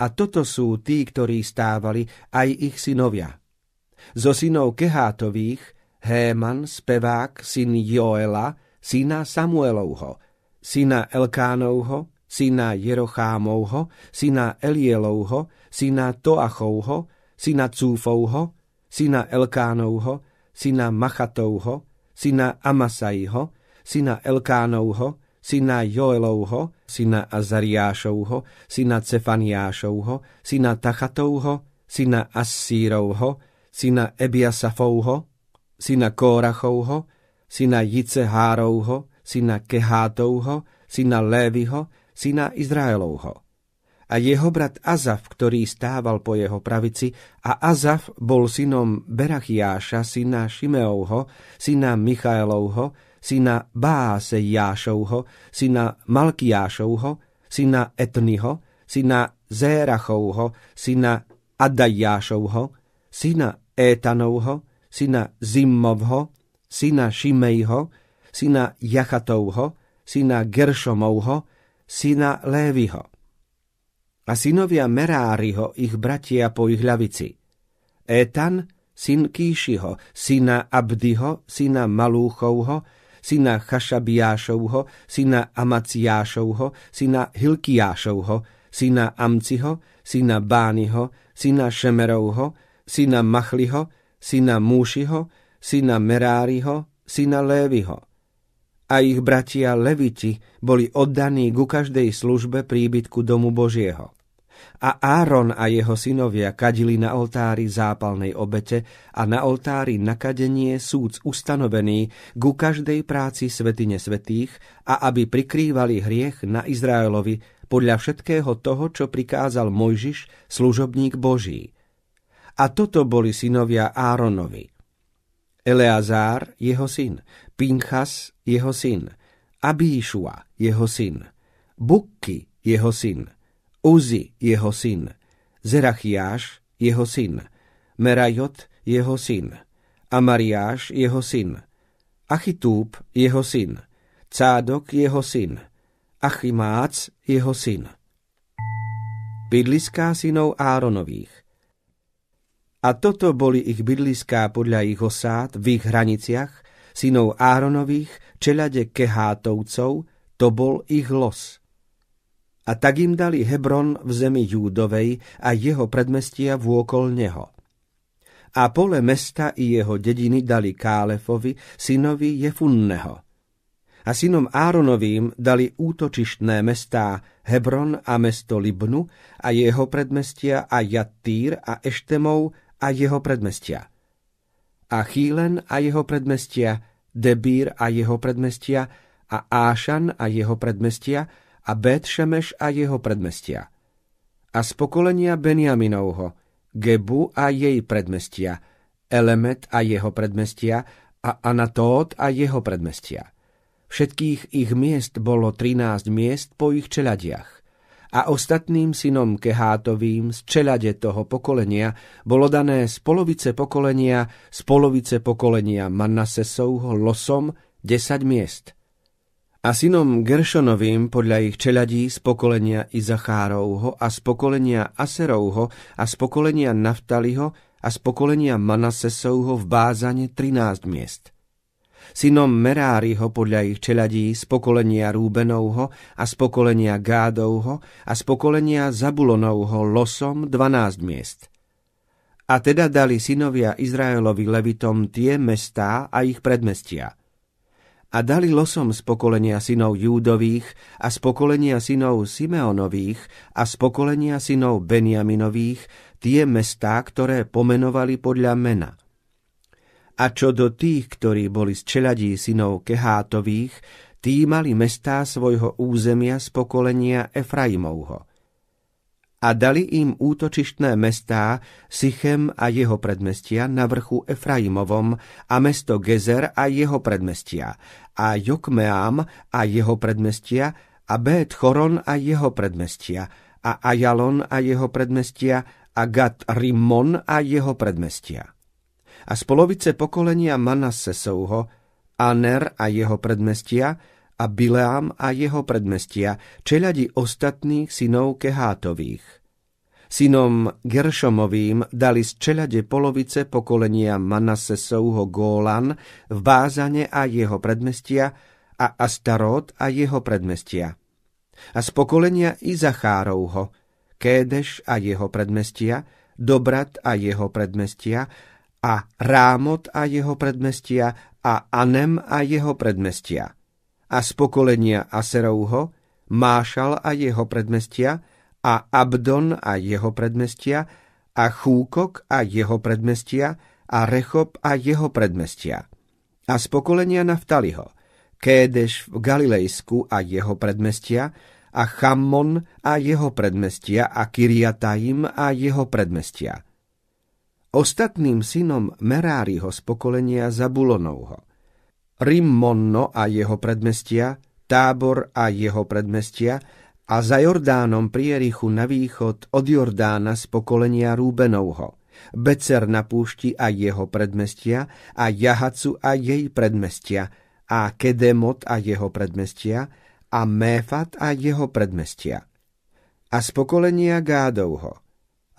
A toto sú tí, ktorí stávali, aj ich synovia. Zo synov Kehátových, Héman, spevák, syn Joela, syna Samuelovho, syna Elkánovho, syna Jerochámovho, syna Elielovho, syna Toachovho, syna Cúfovho, syna Elkánovho, syna Machatovho, syna Amasajho, syna Elkánovho, syna Joelovho, syna Azariášovho, syna Cefaniášovho, syna Tachatovho, syna Assírovho, syna Ebiasafovho, syna Kórachovho, syna Jicehárovho, syna Kehátovho, syna Lévyho, syna Izraelovho. A jeho brat Azaf, ktorý stával po jeho pravici, a Azaf bol synom Berachiáša, syna Šimeovho, syna Michaelovho, syna Básejášovho, syna Malkiášovho, syna Etnyho, syna Zérachovho, syna Adajášovho, syna Étanovho, syna Zimmovho, syna Šimejho, syna Jachatovho, syna Geršomovho, syna Lévyho. A synovia Meráriho, ich bratia po ich ľavici. Étan, syn Kíšiho, syna Abdyho, syna Malúchovho, syna Chašabiášovho, syna Amaciášovho, syna Hilkiášovho, syna Amciho, syna Bányho, syna Šemerovho, syna Machliho, syna Múšiho, syna Meráriho, syna Lévyho. A ich bratia Leviti boli oddaní ku každej službe príbytku domu Božieho. A Áron a jeho synovia kadili na oltári zápalnej obete a na oltári nakadenie súc ustanovený ku každej práci svetine svetých a aby prikrývali hriech na Izraelovi podľa všetkého toho, čo prikázal Mojžiš, služobník Boží. A toto boli synovia Áronovi. Eleazár, jeho syn, Pinchas, jeho syn, Abíšua, jeho syn, Bukki, jeho syn, Uzi, jeho syn, Zerachiáš, jeho syn, Merajot, jeho syn, Amariáš, jeho syn, Achitúb, jeho syn, Cádok, jeho syn, Achimác, jeho syn. Bydliská synov Áronových. A toto boli ich bydliská podľa ich osád v ich hraniciach, synov Áronových, čelade Kehátovcov, to bol ich los. A tak im dali Hebron v zemi Júdovej a jeho predmestia vôkol neho. A pole mesta i jeho dediny dali Kálefovi, synovi Jefunneho. A synom Áronovým dali útočištné mestá Hebron a mesto Libnu a jeho predmestia a Jattýr a Eštemov a jeho predmestia. A Chílen a jeho predmestia, Debír a jeho predmestia a Ášan a jeho predmestia a Bet Šemeš a jeho predmestia. A z pokolenia Benjaminovho, Gebu a jej predmestia, Elemet a jeho predmestia a Anatót a jeho predmestia. Všetkých ich miest bolo 13 miest po ich čeladiach. A ostatným synom Kehátovým z čelade toho pokolenia bolo dané z polovice pokolenia, z polovice pokolenia Manasesovho losom 10 miest – a synom Geršonovým podľa ich čeladí z pokolenia Izachárovho a z pokolenia Aserovho a z pokolenia Naftaliho a z pokolenia Manasesovho v Bázane 13 miest. Synom Meráriho podľa ich čeladí z pokolenia Rúbenovho a z pokolenia Gádovho a z pokolenia Zabulonovho losom 12 miest. A teda dali synovia Izraelovi levitom tie mestá a ich predmestia – a dali losom z pokolenia synov Júdových a z pokolenia synov Simeonových a z pokolenia synov Benjaminových tie mestá, ktoré pomenovali podľa mena. A čo do tých, ktorí boli z čeladí synov Kehátových, tí mali mestá svojho územia z pokolenia Efraimovho a dali im útočištné mestá Sychem a jeho predmestia na vrchu Efraimovom a mesto Gezer a jeho predmestia a Jokmeám a jeho predmestia a Bet Choron a jeho predmestia a Ajalon a jeho predmestia a Gat Rimmon a jeho predmestia. A z polovice pokolenia Manassesovho Aner a jeho predmestia a Bileam a jeho predmestia, čeľadi ostatných synov Kehátových. Synom Geršomovým dali z čeľade polovice pokolenia Manasesovho Gólan v Bázane a jeho predmestia a Astarot a jeho predmestia. A z pokolenia Izachárovho, Kédeš a jeho predmestia, Dobrat a jeho predmestia, a Rámot a jeho predmestia a Anem a jeho predmestia a z pokolenia Aserovho, Mášal a jeho predmestia, a Abdon a jeho predmestia, a Chúkok a jeho predmestia, a Rechob a jeho predmestia. A z pokolenia Naftaliho, Kédeš v Galilejsku a jeho predmestia, a Chammon a jeho predmestia, a Kiriataim a jeho predmestia. Ostatným synom Meráriho z pokolenia Zabulonovho, Rimmonno a jeho predmestia, Tábor a jeho predmestia a za Jordánom pri na východ od Jordána z pokolenia Rúbenovho, Becer na púšti a jeho predmestia a Jahacu a jej predmestia a Kedemot a jeho predmestia a Méfat a jeho predmestia. A z pokolenia Gádovho,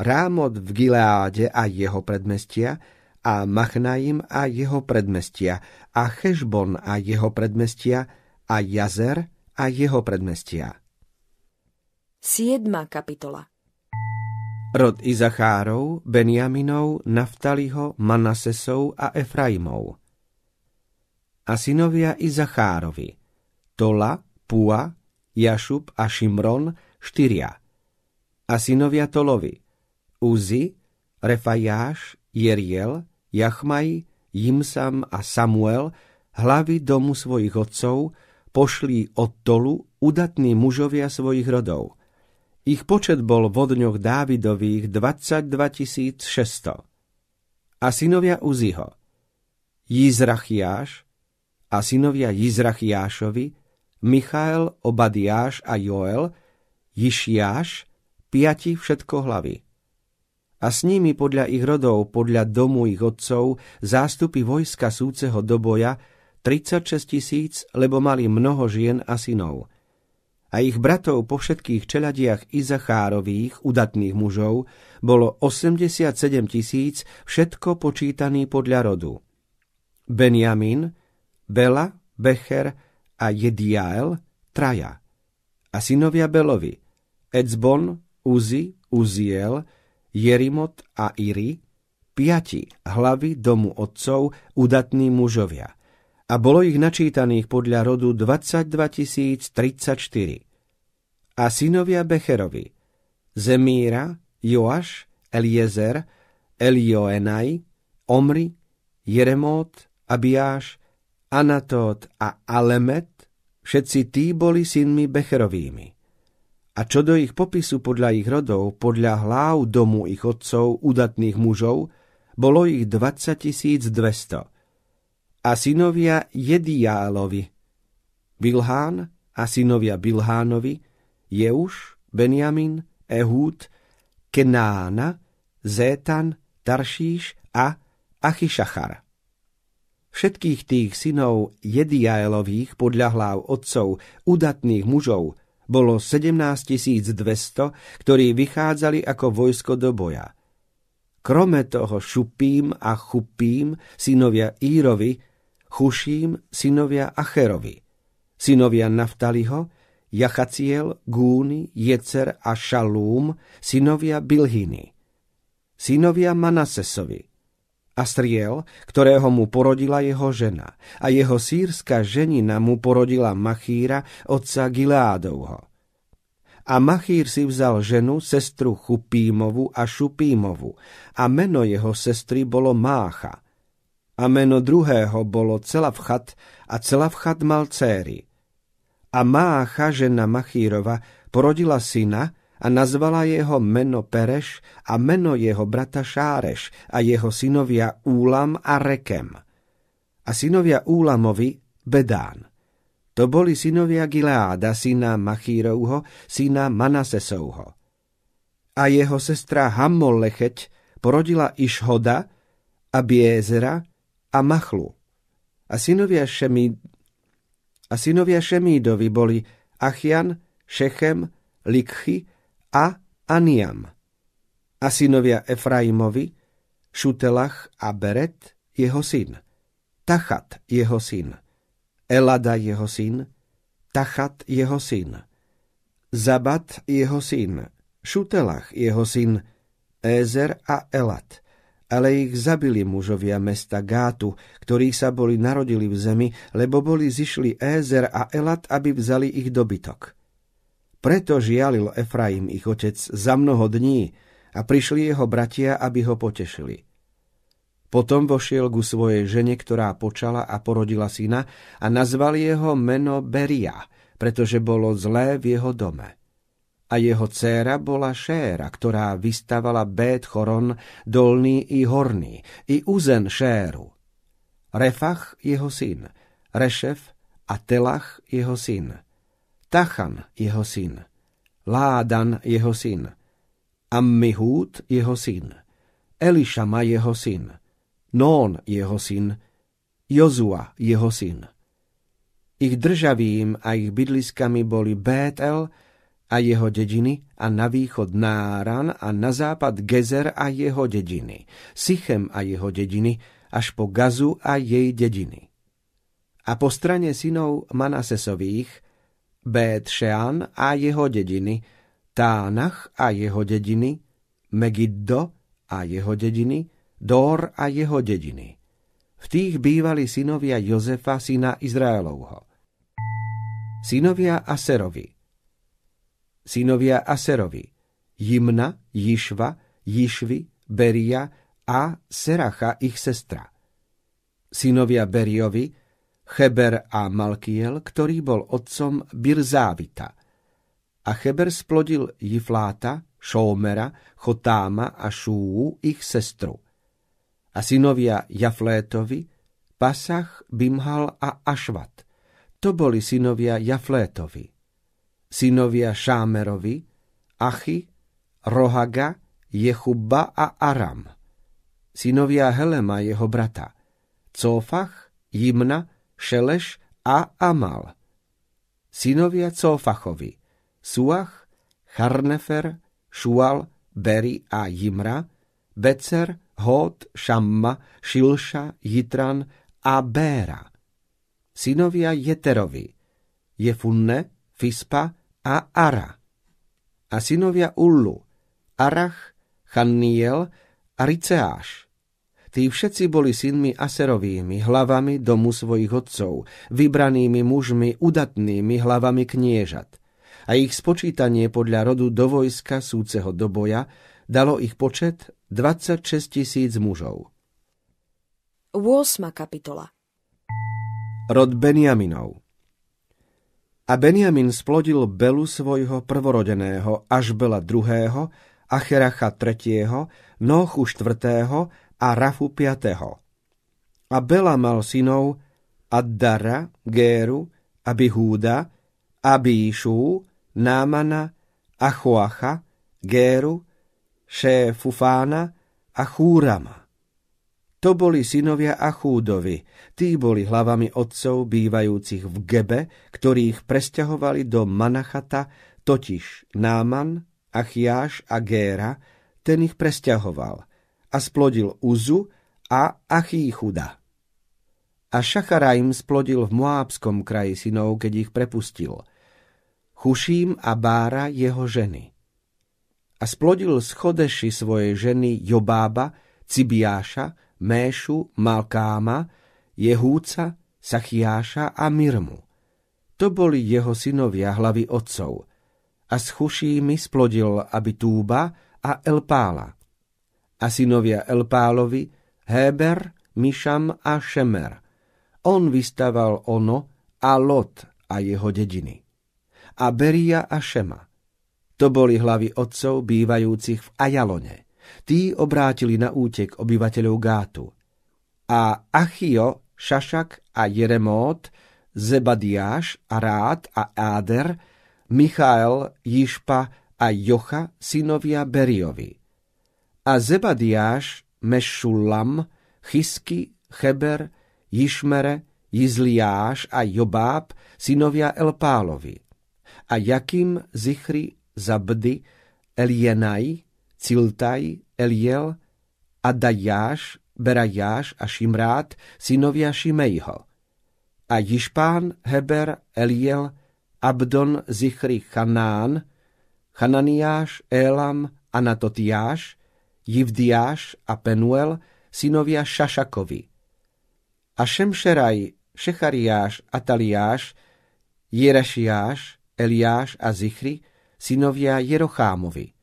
Rámot v Gileáde a jeho predmestia a Machnaim a jeho predmestia a Chešbon a jeho predmestia a Jazer a jeho predmestia. 7. kapitola Rod Izachrov, Benjaminov, Naftaliho, Manasesov a Efraimov. A synovia A synovia Tolovi, Uzi, Refajáš, Jeriel, Jachmaj, Jimsam a Samuel, hlavy domu svojich otcov, pošli od Tolu udatní mužovia svojich rodov. Ich počet bol vo dňoch Dávidových 22 600. A synovia Uziho, Jizrachiáš a synovia Jizrachiášovi, Michael, Obadiáš a Joel, Jišiáš, piati všetko hlavy. A s nimi podľa ich rodov, podľa domu ich otcov, zástupy vojska súceho do boja, 36 tisíc, lebo mali mnoho žien a synov. A ich bratov po všetkých čeladiach Izachárových, udatných mužov, bolo 87 tisíc, všetko počítaný podľa rodu. Benjamin, Bela, Becher, a Jediael, traja. A synovia Belovi, Edzbon, Uzi, Uziel, Jerimot a Iri, piati hlavy domu otcov, udatní mužovia. A bolo ich načítaných podľa rodu 22 034. A synovia Becherovi, Zemíra, Joáš, Eliezer, Elioenaj, Omri, Jeremót, Abiáš, Anatót a Alemet, všetci tí boli synmi Becherovými. A čo do ich popisu podľa ich rodov, podľa hlav domu ich otcov, udatných mužov, bolo ich 20 200. A synovia Jediálovi, Bilhán a synovia Bilhánovi, Jeuš, Benjamin, Ehúd, Kenána, Zétan, Taršíš a Achyšachar. Všetkých tých synov Jediaelových podľa hlav otcov udatných mužov bolo 17 200, ktorí vychádzali ako vojsko do boja. Krome toho Šupím a Chupím, synovia Írovi, Chuším, synovia Acherovi, synovia Naftaliho, Jachaciel, Gúny, Jecer a Šalúm, synovia Bilhiny, synovia Manasesovi, Astriel, ktorého mu porodila jeho žena, a jeho sírska ženina mu porodila Machíra, otca Gileádovho. A Machír si vzal ženu, sestru Chupímovu a Šupímovu, a meno jeho sestry bolo Mácha. A meno druhého bolo Celavchat, a Celavchat mal céry. A Mácha, žena Machírova, porodila syna, a nazvala jeho meno Pereš a meno jeho brata Šáreš a jeho synovia Úlam a Rekem. A synovia Úlamovi Bedán. To boli synovia Gileáda, syna Machírovho, syna Manasesovho. A jeho sestra Hammolecheť porodila Išhoda a Biezera a Machlu. A synovia, Šemíd... a synovia Šemídovi boli Achian, Šechem, Likchy a Aniam. A synovia Efraimovi, Šutelach a Beret, jeho syn. Tachat, jeho syn. Elada, jeho syn. Tachat, jeho syn. Zabat, jeho syn. Šutelach, jeho syn. Ézer a Elat. Ale ich zabili mužovia mesta Gátu, ktorí sa boli narodili v zemi, lebo boli zišli Ézer a Elat, aby vzali ich dobytok. Preto žialil Efraim ich otec za mnoho dní a prišli jeho bratia, aby ho potešili. Potom vošiel ku svojej žene, ktorá počala a porodila syna a nazval jeho meno Beria, pretože bolo zlé v jeho dome. A jeho dcéra bola Šéra, ktorá vystavala Bet Choron, dolný i horný, i uzen Šéru. Refach jeho syn, Rešef a Telach jeho syn. Tachan jeho syn, Ládan jeho syn, Ammihút jeho syn, Elišama jeho syn, Nón jeho syn, Jozua jeho syn. Ich državím a ich bydliskami boli Bétel a jeho dediny a na východ Náran a na západ Gezer a jeho dediny, Sichem a jeho dediny, až po Gazu a jej dediny. A po strane synov Manasesových Bet Shean a jeho dediny, Tánach a jeho dediny, Megiddo a jeho dediny, Dor a jeho dediny. V tých bývali synovia Jozefa, syna Izraelovho. Synovia Aserovi Synovia Aserovi, Jimna, Jišva, Jišvy, Beria a Seracha ich sestra. Synovia Beriovi, Cheber a Malkiel, ktorý bol otcom Birzávita. A Cheber splodil Jifláta, Šómera, Chotáma a Šúu, ich sestru. A synovia Jaflétovi, Pasach, Bimhal a Ašvat. To boli synovia Jaflétovi. Synovia Šámerovi, Achy, Rohaga, Jechubba a Aram. Synovia Helema, jeho brata. Cofach, Jimna, Šeleš a Amal. Synovia Cofachovi. Suach, Charnefer, Šual, Beri a Jimra, Becer, Hód, Šamma, Šilša, Jitran a Béra. Synovia Jeterovi, Jefunne, Fispa a Ara. A synovia Ullu, Arach, Channiel a Riceáš. Tí všetci boli synmi Aserovými, hlavami domu svojich otcov, vybranými mužmi, udatnými hlavami kniežat. A ich spočítanie podľa rodu do vojska súceho do boja dalo ich počet 26 tisíc mužov. 8. kapitola Rod Benjaminov A Benjamin splodil Belu svojho prvorodeného, Ažbela druhého, Acheracha tretieho, Nochu štvrtého a Rafu piatého. A Bela mal synov Addara, Géru, Abihúda, Abíšu, Námana, Achoacha, Géru, Šéfufána a Chúrama. To boli synovia Achúdovi, tí boli hlavami otcov bývajúcich v Gebe, ktorých presťahovali do Manachata, totiž Náman, Achiáš a Géra, ten ich presťahoval a splodil Uzu a Achíchuda. A Šacharaim splodil v Moábskom kraji synov, keď ich prepustil. Chuším a Bára jeho ženy. A splodil z Chodeši svojej ženy Jobába, Cibiáša, Méšu, Malkáma, Jehúca, Sachiáša a Mirmu. To boli jeho synovia hlavy otcov. A s chušími splodil Abitúba a Elpála. A synovia Elpálovi Héber, Mišam a Šemer. On vystaval Ono a Lot a jeho dediny. A Beria a Šema. To boli hlavy otcov bývajúcich v Ajalone. Tí obrátili na útek obyvateľov Gátu. A Achio, Šašak a Jeremót, Zebadiáš Rád a Áder, Michael, Jišpa a Jocha, synovia Beriovi. A Zebadiáš, Mešulam, Chisky, Cheber, Jišmere, Jizliáš a Jobáb, synovia Elpálovi. A Jakim, Zichri, Zabdy, Elienaj, Ciltaj, Eliel, Adajáš, Berajáš a Šimrát, synovia Šimejho. A Jišpán, Heber, Eliel, Abdon, Zichri, Chanán, Chananiáš, Élam, Anatotiáš, Jivdiáš a Penuel, synovia Šašakovi. A Šemšeraj, Šechariáš, Ataliáš, Jerešiáš, Eliáš a Zichri, synovia Jerochámovi.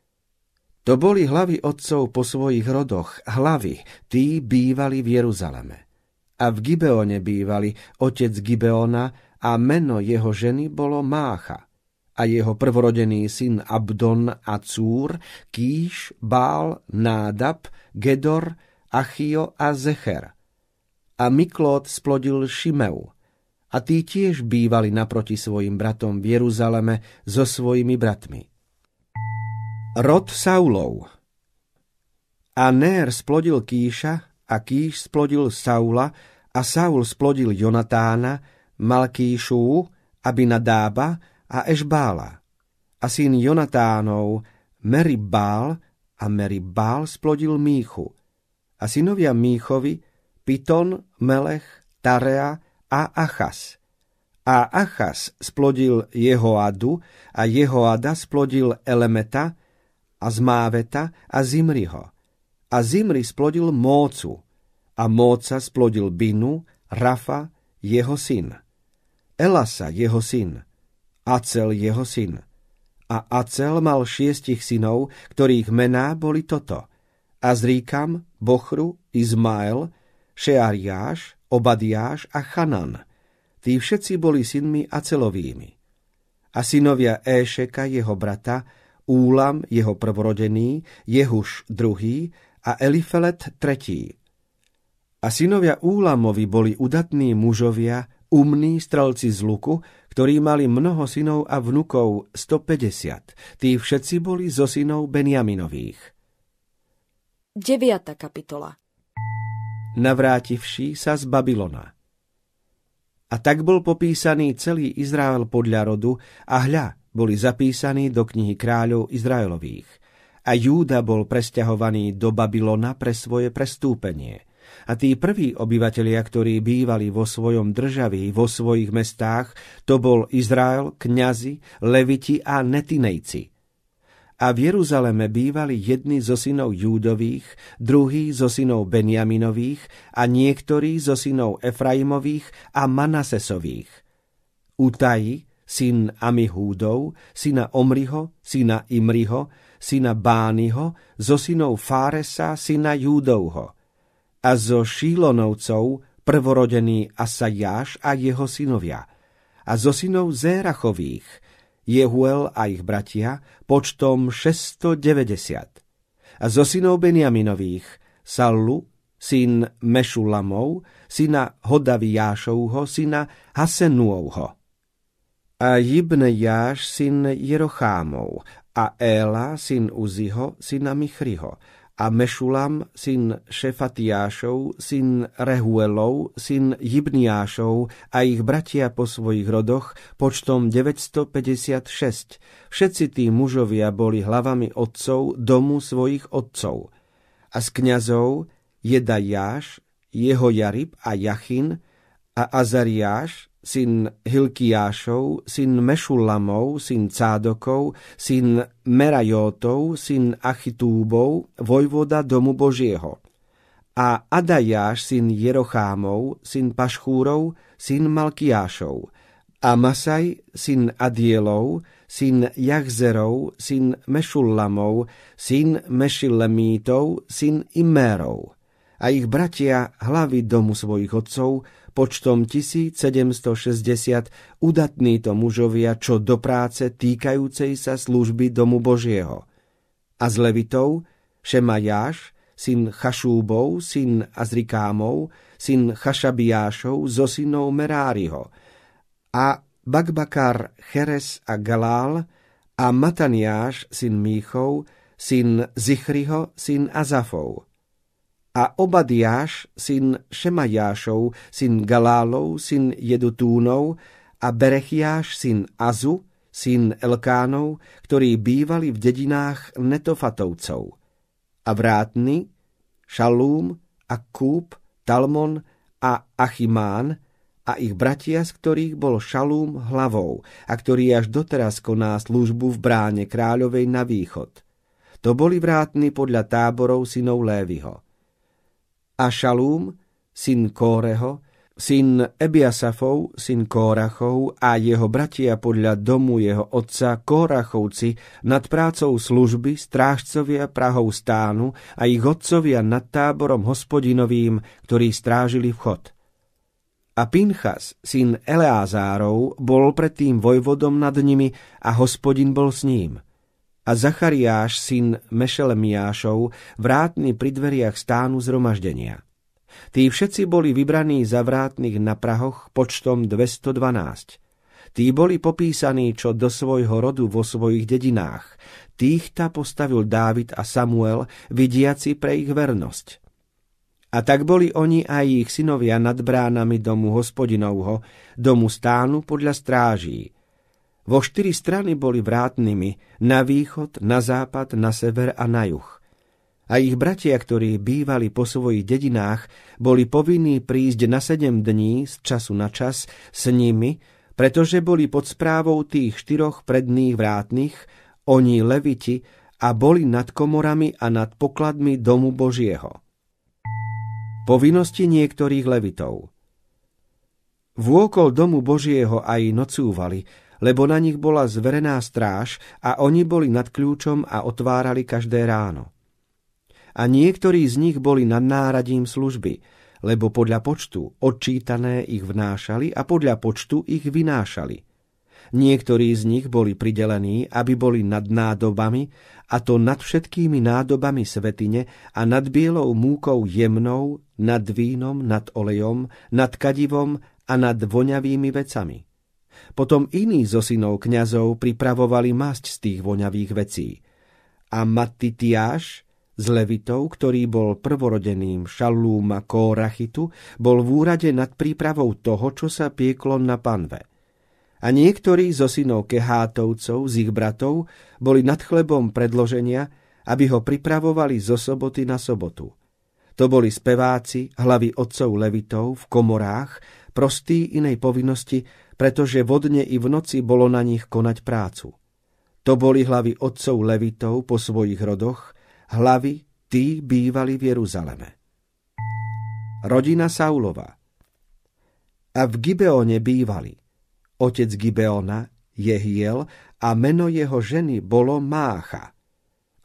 To boli hlavy otcov po svojich rodoch, hlavy, tí bývali v Jeruzaleme. A v Gibeone bývali otec Gibeona a meno jeho ženy bolo Mácha. A jeho prvorodený syn Abdon a Cúr, Kíš, Bál, Nádab, Gedor, Achio a Zecher. A Miklód splodil Šimeu. A tí tiež bývali naproti svojim bratom v Jeruzaleme so svojimi bratmi. Rod Saulov A Nér splodil Kíša a Kíš splodil Saula a Saul splodil Jonatána, Malkíšu, Abinadába a Ešbála. A syn Jonatánov Meribál a Meribál splodil Míchu. A synovia Míchovi Piton, Melech, Tarea a Achas. A Achas splodil Jehoadu a Jehoada splodil Elemeta, a Zmáveta a Zimriho. A Zimri splodil Mócu a Móca splodil Binu, Rafa, jeho syn. Elasa, jeho syn. Acel, jeho syn. A Acel mal šiestich synov, ktorých mená boli toto. Azríkam, Bochru, Izmael, Šeariáš, Obadiáš a Chanan. Tí všetci boli synmi Acelovými. A synovia Éšeka, jeho brata, Úlam, jeho prvorodený, Jehuš druhý a Elifelet tretí. A synovia Úlamovi boli udatní mužovia, umní strelci z luku, ktorí mali mnoho synov a vnukov 150. Tí všetci boli zo synov Benjaminových. 9. kapitola Navrátivší sa z Babylona. A tak bol popísaný celý Izrael podľa rodu a hľa, boli zapísaní do knihy kráľov Izraelových. A Júda bol presťahovaný do Babylona pre svoje prestúpenie. A tí prví obyvatelia, ktorí bývali vo svojom državí, vo svojich mestách, to bol Izrael, kňazi, leviti a netinejci. A v Jeruzaleme bývali jedni zo synov Júdových, druhí zo synov Benjaminových a niektorí zo synov Efraimových a Manasesových. Utaji, syn Amihúdov, syna Omriho, syna Imriho, syna Bányho, zo synov Fáresa, syna Júdovho. A zo Šílonovcov prvorodený Asajáš a jeho synovia. A zo synov Zérachových, Jehuel a ich bratia, počtom 690. A zo synov Benjaminových, Sallu, syn Mešulamov, syna Hodavijášovho, syna Hasenuovho a Jibnejáš syn Jerochámov, a Éla syn Uziho, syna Michriho, a Mešulam syn Šefatiášov, syn Rehuelov, syn Jibniášov a ich bratia po svojich rodoch počtom 956. Všetci tí mužovia boli hlavami otcov domu svojich otcov. A z kňazov Jedajáš, jeho Jarib a Jachin a Azariáš, syn Hilkiášov, syn Mešulamov, syn Cádokov, syn Merajótov, syn Achitúbov, vojvoda domu Božieho. A Adajáš, syn Jerochámov, syn Pašchúrov, syn Malkiášov. A Masaj, syn Adielov, syn Jachzerov, syn Mešullamov, syn Mešilemítov, syn Imérov. A ich bratia hlavy domu svojich otcov, počtom 1760 udatní to mužovia, čo do práce týkajúcej sa služby domu Božieho. A z Levitov Šemajáš, syn Chašúbov, syn Azrikámov, syn Chašabiášov, zo synov Meráriho. A Bagbakar, Cheres a Galál a Mataniáš, syn Míchov, syn Zichriho, syn Azafov a Obadiáš, syn Šemajášov, syn Galálov, syn Jedutúnov a Berechiáš, syn Azu, syn Elkánov, ktorí bývali v dedinách Netofatovcov. A vrátny, Šalúm, Akúp, Talmon a Achimán a ich bratia, z ktorých bol Šalúm hlavou a ktorý až doteraz koná službu v bráne kráľovej na východ. To boli vrátni podľa táborov synov Lévyho a Šalúm, syn Kóreho, syn Ebiasafov, syn Kórachov a jeho bratia podľa domu jeho otca Kórachovci nad prácou služby, strážcovia Prahov stánu a ich otcovia nad táborom hospodinovým, ktorí strážili vchod. A Pinchas, syn Eleázárov, bol predtým vojvodom nad nimi a hospodin bol s ním – a Zachariáš, syn Mešelemiášov, vrátny pri dveriach stánu zhromaždenia. Tí všetci boli vybraní za vrátnych na Prahoch počtom 212. Tí boli popísaní čo do svojho rodu vo svojich dedinách. Týchta postavil Dávid a Samuel, vidiaci pre ich vernosť. A tak boli oni aj ich synovia nad bránami domu hospodinovho, domu stánu podľa stráží, vo štyri strany boli vrátnymi, na východ, na západ, na sever a na juh. A ich bratia, ktorí bývali po svojich dedinách, boli povinní prísť na sedem dní z času na čas s nimi, pretože boli pod správou tých štyroch predných vrátnych, oni leviti, a boli nad komorami a nad pokladmi domu Božieho. Povinnosti niektorých levitov Vôkol domu Božieho aj nocúvali, lebo na nich bola zverená stráž a oni boli nad kľúčom a otvárali každé ráno. A niektorí z nich boli nad náradím služby, lebo podľa počtu odčítané ich vnášali a podľa počtu ich vynášali. Niektorí z nich boli pridelení, aby boli nad nádobami, a to nad všetkými nádobami svetine a nad bielou múkou jemnou, nad vínom, nad olejom, nad kadivom a nad voňavými vecami. Potom iní zo synov kňazov pripravovali masť z tých voňavých vecí. A Matitiáš z Levitov, ktorý bol prvorodeným Šalúma Kórachitu, bol v úrade nad prípravou toho, čo sa pieklo na panve. A niektorí zo synov Kehátovcov, z ich bratov, boli nad chlebom predloženia, aby ho pripravovali zo soboty na sobotu. To boli speváci, hlavy otcov Levitov v komorách, prostí inej povinnosti, pretože vodne i v noci bolo na nich konať prácu. To boli hlavy otcov Levitov po svojich rodoch, hlavy tí bývali v Jeruzaleme. Rodina Saulova A v Gibeone bývali otec Gibeona, Jehiel a meno jeho ženy bolo Mácha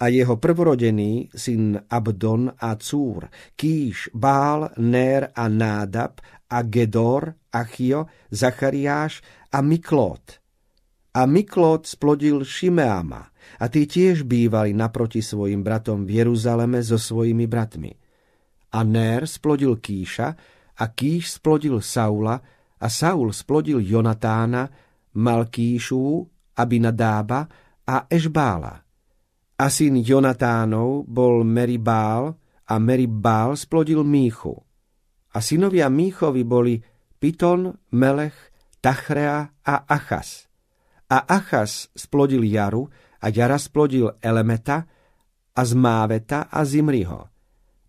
a jeho prvorodený syn Abdon a Cúr, Kýš, Bál, Nér a Nádab a Gedor, Achio, Zachariáš a Miklót. A Miklót splodil Šimeama a tí tiež bývali naproti svojim bratom v Jeruzaleme so svojimi bratmi. A Nér splodil Kýša a Kýš splodil Saula a Saul splodil Jonatána, Malkíšu, Abinadába a Ešbála. A syn Jonatánov bol Meribál a Meribál splodil Míchu. A synovia Míchovi boli Piton, Melech, Tachrea a Achas. A Achas splodil Jaru a Jara splodil Elemeta a Zmáveta a Zimriho.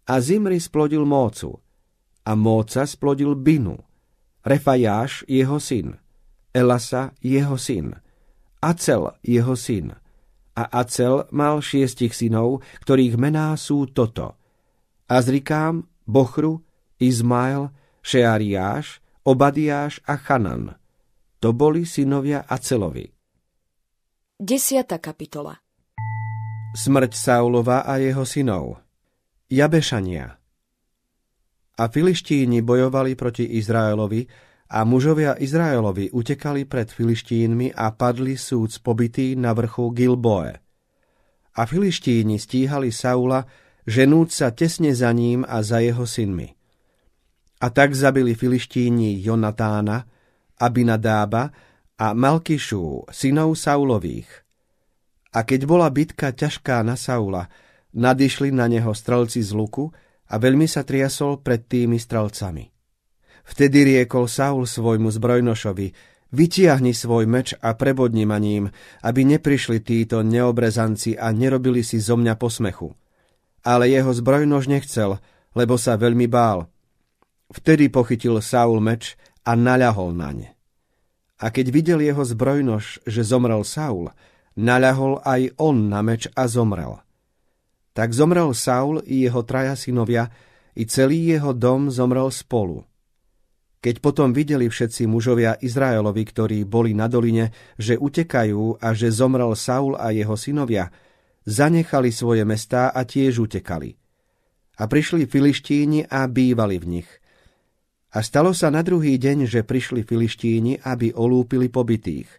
A Zimri splodil Mócu. A Móca splodil Binu. Refajáš jeho syn. Elasa jeho syn. Acel jeho syn a Acel mal šiestich synov, ktorých mená sú toto. Azrikám, Bochru, Izmael, Šeariáš, Obadiáš a Chanan. To boli synovia Acelovi. Desiata kapitola Smrť Saulova a jeho synov Jabešania A filištíni bojovali proti Izraelovi a mužovia Izraelovi utekali pred Filištínmi a padli súd pobytý na vrchu Gilboe. A Filištíni stíhali Saula, ženúc sa tesne za ním a za jeho synmi. A tak zabili Filištíni Jonatána, Abinadába a Malkišu, synov Saulových. A keď bola bitka ťažká na Saula, nadišli na neho strelci z luku a veľmi sa triasol pred tými strelcami. Vtedy riekol Saul svojmu zbrojnošovi, vytiahni svoj meč a prebodni ma ním, aby neprišli títo neobrezanci a nerobili si zo mňa posmechu. Ale jeho zbrojnož nechcel, lebo sa veľmi bál. Vtedy pochytil Saul meč a naľahol na ne. A keď videl jeho zbrojnož, že zomrel Saul, naľahol aj on na meč a zomrel. Tak zomrel Saul i jeho traja synovia, i celý jeho dom zomrel spolu – keď potom videli všetci mužovia Izraelovi, ktorí boli na doline, že utekajú a že zomrel Saul a jeho synovia, zanechali svoje mestá a tiež utekali. A prišli filištíni a bývali v nich. A stalo sa na druhý deň, že prišli filištíni, aby olúpili pobytých.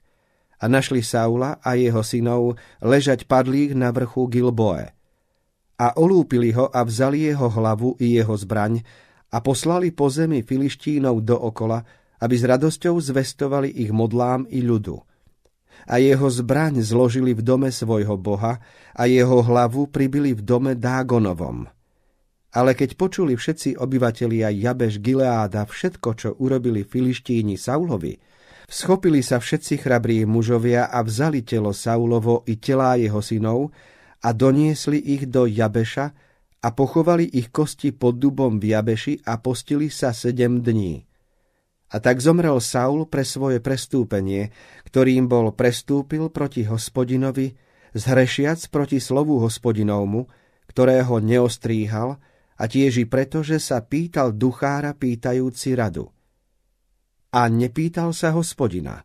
A našli Saula a jeho synov ležať padlých na vrchu Gilboe. A olúpili ho a vzali jeho hlavu i jeho zbraň a poslali po zemi filištínov dookola, aby s radosťou zvestovali ich modlám i ľudu. A jeho zbraň zložili v dome svojho boha a jeho hlavu pribili v dome Dágonovom. Ale keď počuli všetci obyvatelia Jabeš Gileáda všetko, čo urobili filištíni Saulovi, schopili sa všetci chrabrí mužovia a vzali telo Saulovo i telá jeho synov a doniesli ich do Jabeša, a pochovali ich kosti pod dubom v Jabeši a postili sa sedem dní. A tak zomrel Saul pre svoje prestúpenie, ktorým bol prestúpil proti hospodinovi, zhrešiac proti slovu hospodinovmu, ktorého neostríhal, a tiež i preto, že sa pýtal duchára pýtajúci radu. A nepýtal sa hospodina,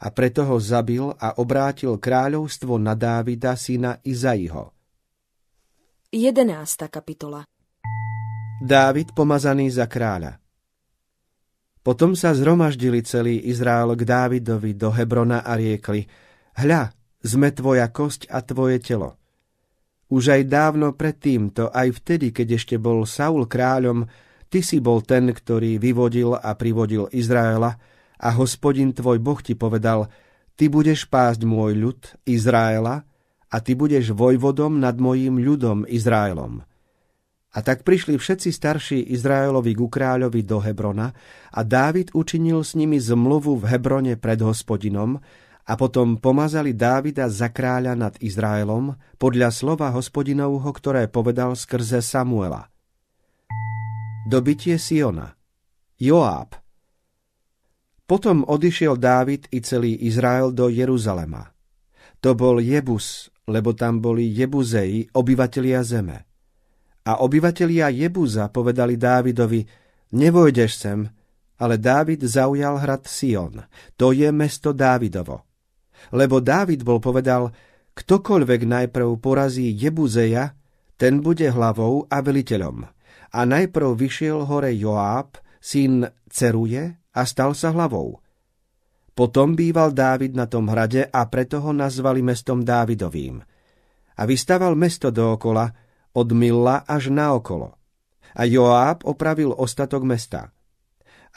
a preto ho zabil a obrátil kráľovstvo na Dávida, syna Izaiho. 11. kapitola Dávid pomazaný za kráľa Potom sa zhromaždili celý Izrael k Dávidovi do Hebrona a riekli Hľa, sme tvoja kosť a tvoje telo. Už aj dávno predtým, to aj vtedy, keď ešte bol Saul kráľom, ty si bol ten, ktorý vyvodil a privodil Izraela, a hospodin tvoj Boh ti povedal, ty budeš pásť môj ľud, Izraela, a ty budeš vojvodom nad mojím ľudom, Izraelom. A tak prišli všetci starší Izraelovi ku kráľovi do Hebrona a Dávid učinil s nimi zmluvu v Hebrone pred hospodinom a potom pomazali Dávida za kráľa nad Izraelom podľa slova hospodinovho, ktoré povedal skrze Samuela. Dobitie Siona Joáb potom odišiel Dávid i celý Izrael do Jeruzalema. To bol Jebus, lebo tam boli Jebuzei, obyvatelia zeme. A obyvatelia Jebuza povedali Dávidovi, nevojdeš sem, ale Dávid zaujal hrad Sion, to je mesto Dávidovo. Lebo Dávid bol povedal, ktokoľvek najprv porazí Jebuzeja, ten bude hlavou a veliteľom. A najprv vyšiel hore Joáb, syn Ceruje, a stal sa hlavou. Potom býval Dávid na tom hrade a preto ho nazvali mestom Dávidovým. A vystaval mesto dookola, od Milla až naokolo. A Joáb opravil ostatok mesta.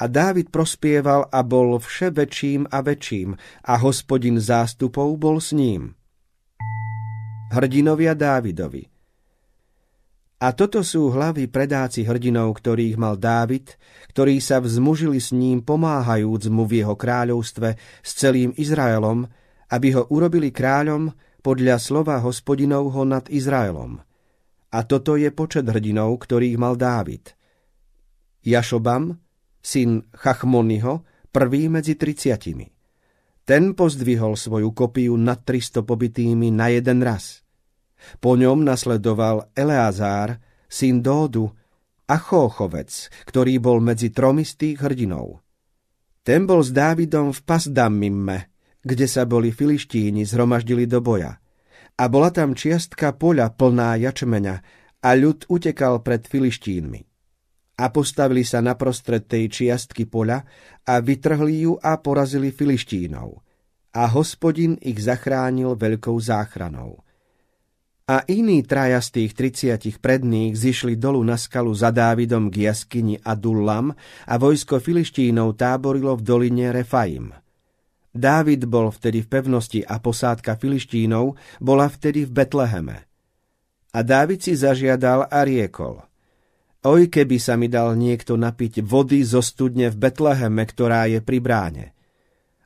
A Dávid prospieval a bol vše väčším a väčším a hospodin zástupov bol s ním. Hrdinovia Dávidovi a toto sú hlavy predáci hrdinov, ktorých mal Dávid, ktorí sa vzmužili s ním pomáhajúc mu v jeho kráľovstve s celým Izraelom, aby ho urobili kráľom podľa slova hospodinovho nad Izraelom. A toto je počet hrdinov, ktorých mal Dávid. Jašobam, syn Chachmonyho, prvý medzi triciatimi. Ten pozdvihol svoju kopiu nad 300 pobytými na jeden raz – po ňom nasledoval Eleazár, syn Dódu, a Chóchovec, ktorý bol medzi tromi z tých hrdinov. Ten bol s Dávidom v Pasdamimme, kde sa boli filištíni zhromaždili do boja. A bola tam čiastka poľa plná jačmeňa a ľud utekal pred filištínmi. A postavili sa naprostred tej čiastky poľa a vytrhli ju a porazili filištínov. A hospodin ich zachránil veľkou záchranou. A iní traja z tých triciatich predných zišli dolu na skalu za Dávidom k jaskyni Adullam a vojsko Filištínov táborilo v doline Refaim. Dávid bol vtedy v pevnosti a posádka Filištínov bola vtedy v Betleheme. A Dávid si zažiadal a riekol. Oj, keby sa mi dal niekto napiť vody zo studne v Betleheme, ktorá je pri bráne.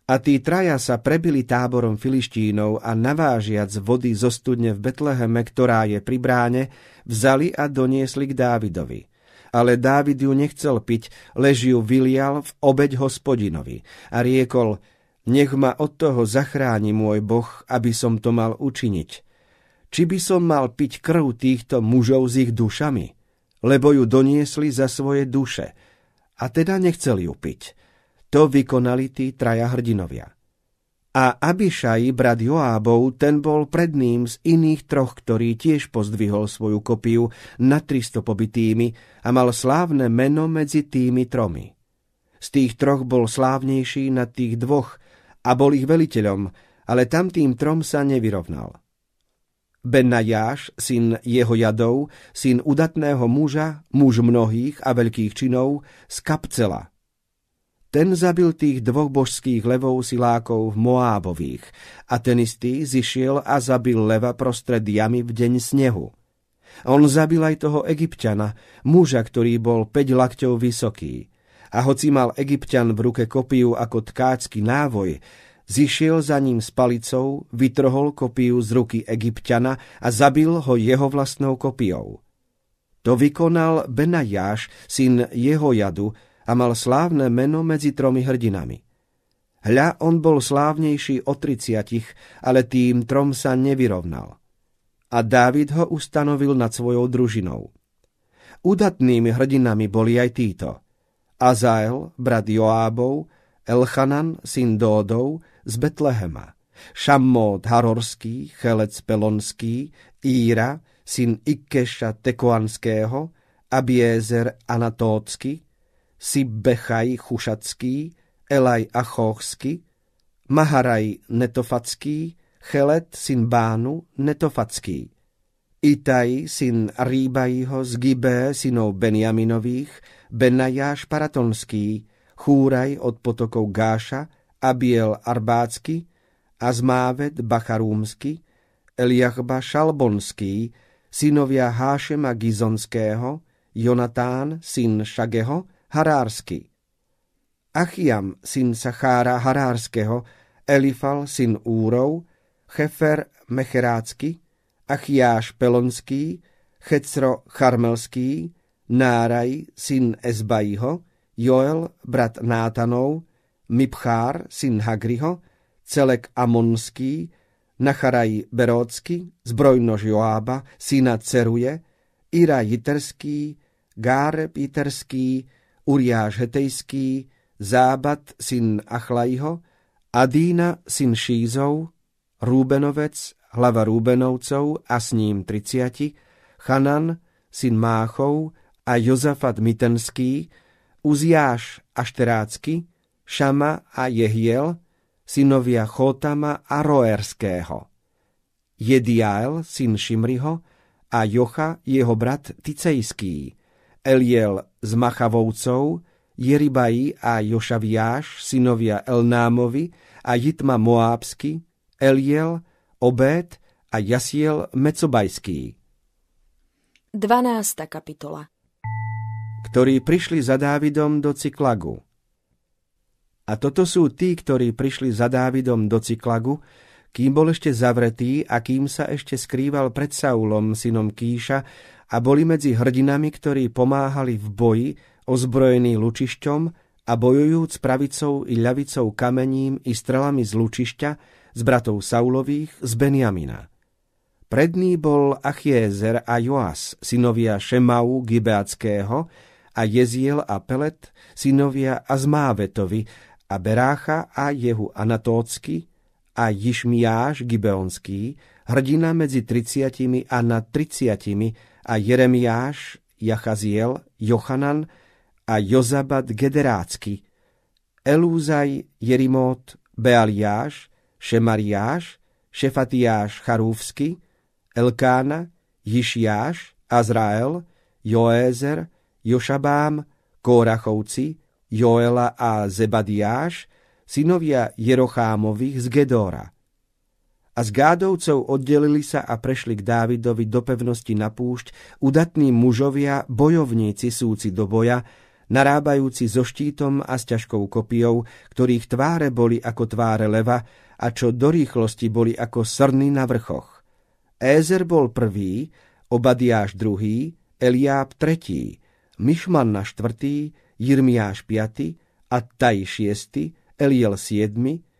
A tí traja sa prebili táborom filištínov a navážiac vody zo studne v Betleheme, ktorá je pri bráne, vzali a doniesli k Dávidovi. Ale Dávid ju nechcel piť, lež ju vylial v obeď hospodinovi a riekol, nech ma od toho zachráni môj boh, aby som to mal učiniť. Či by som mal piť krv týchto mužov s ich dušami? Lebo ju doniesli za svoje duše. A teda nechcel ju piť to vykonali tí traja hrdinovia. A Abišaj, brat Joábov, ten bol predným z iných troch, ktorý tiež pozdvihol svoju kopiu na 300 pobytými a mal slávne meno medzi tými tromi. Z tých troch bol slávnejší nad tých dvoch a bol ich veliteľom, ale tam tým trom sa nevyrovnal. Benajáš, syn jeho jadov, syn udatného muža, muž mnohých a veľkých činov, z Kapcela – ten zabil tých dvoch božských levov silákov Moábových a ten istý zišiel a zabil leva prostred jamy v deň snehu. On zabil aj toho egyptiana, muža, ktorý bol 5 lakťov vysoký. A hoci mal egyptian v ruke kopiu ako tkácky návoj, zišiel za ním s palicou, vytrhol kopiu z ruky egyptiana a zabil ho jeho vlastnou kopiou. To vykonal Benajáš, syn jeho jadu, a mal slávne meno medzi tromi hrdinami. Hľa, on bol slávnejší o triciatich, ale tým trom sa nevyrovnal. A Dávid ho ustanovil nad svojou družinou. Udatnými hrdinami boli aj títo. Azael, brat Joábov, Elchanan, syn Dódov, z Betlehema, Šammód Harorský, Chelec Pelonský, Íra, syn Ikeša Tekoanského, Abiezer Anatócky, Sibbechaj Chušacký, Elaj Achóchsky, Maharaj Netofacký, Chelet syn Bánu Netofacký, Itaj syn Rýbajího z Gibé synov Benjaminových, Benajáš Paratonský, Chúraj od potokov Gáša, Abiel Arbácky, Azmávet Bacharúmsky, Eliachba Šalbonský, synovia Hášema Gizonského, Jonatán, syn Šageho, Harársky. Achiam, syn Sachára Harárskeho, Elifal, syn Úrov, Chefer Mecherácky, Achiáš Pelonský, Checro Charmelský, Náraj, syn Ezbaího, Joel, brat Nátanov, Mipchár, syn Hagriho, Celek Amonský, Nacharaj Berócky, zbrojnož Joába, syna Ceruje, Ira Jiterský, Gáreb Jiterský, Uriáš Hetejský, Zábad, syn Achlajho, Adína, syn Šízov, Rúbenovec, hlava Rúbenovcov a s ním triciati, Chanan, syn Máchov a Jozafat Mitenský, Uziáš Ašterácky, Šama a Jehiel, synovia Chotama a Roerského. Jediael, syn Šimriho, a Jocha, jeho brat Ticejský, Eliel z Machavovcov, Jeribaji a Jošaviáš, synovia Elnámovi a Jitma Moábsky, Eliel, Obed a Jasiel Mecobajský. 12. kapitola Ktorí prišli za Dávidom do Cyklagu. A toto sú tí, ktorí prišli za Dávidom do Cyklagu, kým bol ešte zavretý a kým sa ešte skrýval pred Saulom, synom Kíša, a boli medzi hrdinami, ktorí pomáhali v boji, ozbrojení lučišťom a bojujúc pravicou i ľavicou kamením i strelami z lučišťa, z bratov Saulových, z Benjamina. Predný bol Achiezer a Joas, synovia Šemau Gibeackého, a Jeziel a Pelet, synovia Azmávetovi, a Berácha a Jehu Anatócky a Jišmiáš Gibeonský, hrdina medzi triciatimi a nad triciatimi a Jeremiáš, Jachaziel, Jochanan a Jozabad Gederácky, Elúzaj, Jerimót, Bealiáš, Šemariáš, Šefatiáš Charúvsky, Elkána, Jišiáš, Azrael, Joézer, Jošabám, Kórachovci, Joela a Zebadiáš, synovia Jerochámových z Gedóra. A z Gádovcov oddelili sa a prešli k Dávidovi do pevnosti na púšť udatní mužovia, bojovníci súci do boja, narábajúci so štítom a s ťažkou kopiou, ktorých tváre boli ako tváre leva a čo do rýchlosti boli ako srny na vrchoch. Ézer bol prvý, Obadiáš druhý, Eliáb tretí, Myšman na štvrtý, Jirmiáš 5, Attaj 6, Eliel 7,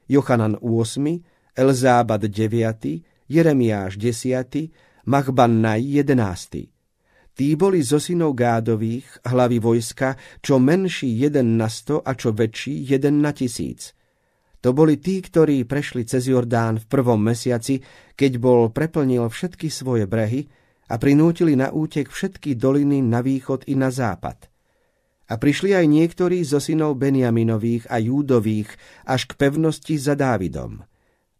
Jochanan 8, Elzábad 9, Jeremiáš 10, Machbannaj 11. Tí boli zo synov Gádových, hlavy vojska, čo menší jeden na sto a čo väčší jeden na tisíc. To boli tí, ktorí prešli cez Jordán v prvom mesiaci, keď bol preplnil všetky svoje brehy a prinútili na útek všetky doliny na východ i na západ. A prišli aj niektorí zo synov Benjaminových a Júdových až k pevnosti za Dávidom.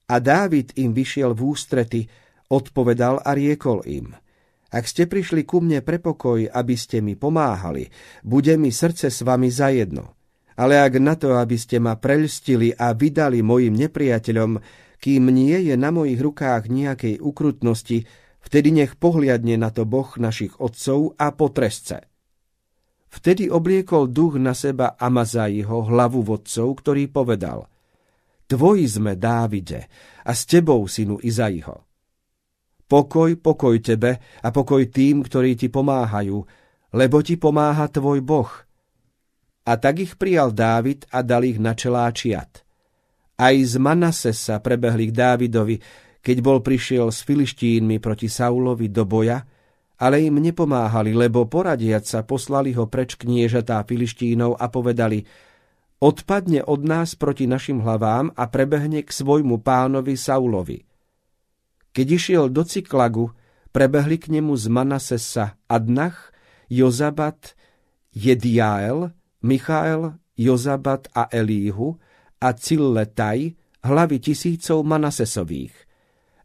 A Dávid im vyšiel v ústrety, odpovedal a riekol im. Ak ste prišli ku mne pre pokoj, aby ste mi pomáhali, bude mi srdce s vami zajedno. Ale ak na to, aby ste ma preľstili a vydali mojim nepriateľom, kým nie je na mojich rukách nejakej ukrutnosti, vtedy nech pohliadne na to Boh našich otcov a potresce. Vtedy obliekol duch na seba Amazajiho, hlavu vodcov, ktorý povedal Tvoji sme, Dávide, a s tebou, synu Izaiho. Pokoj, pokoj tebe a pokoj tým, ktorí ti pomáhajú, lebo ti pomáha tvoj Boh. A tak ich prijal Dávid a dal ich na čeláčiat. Aj z Manase sa prebehli k Dávidovi, keď bol prišiel s Filištínmi proti Saulovi do boja, ale im nepomáhali, lebo poradiac sa poslali ho preč kniežatá Filištínov a povedali odpadne od nás proti našim hlavám a prebehne k svojmu pánovi Saulovi. Keď išiel do Cyklagu, prebehli k nemu z Manasesa Adnach, Jozabat, Jediael, Michael, Jozabat a Elíhu a Cilletaj, hlavy tisícov Manasesových.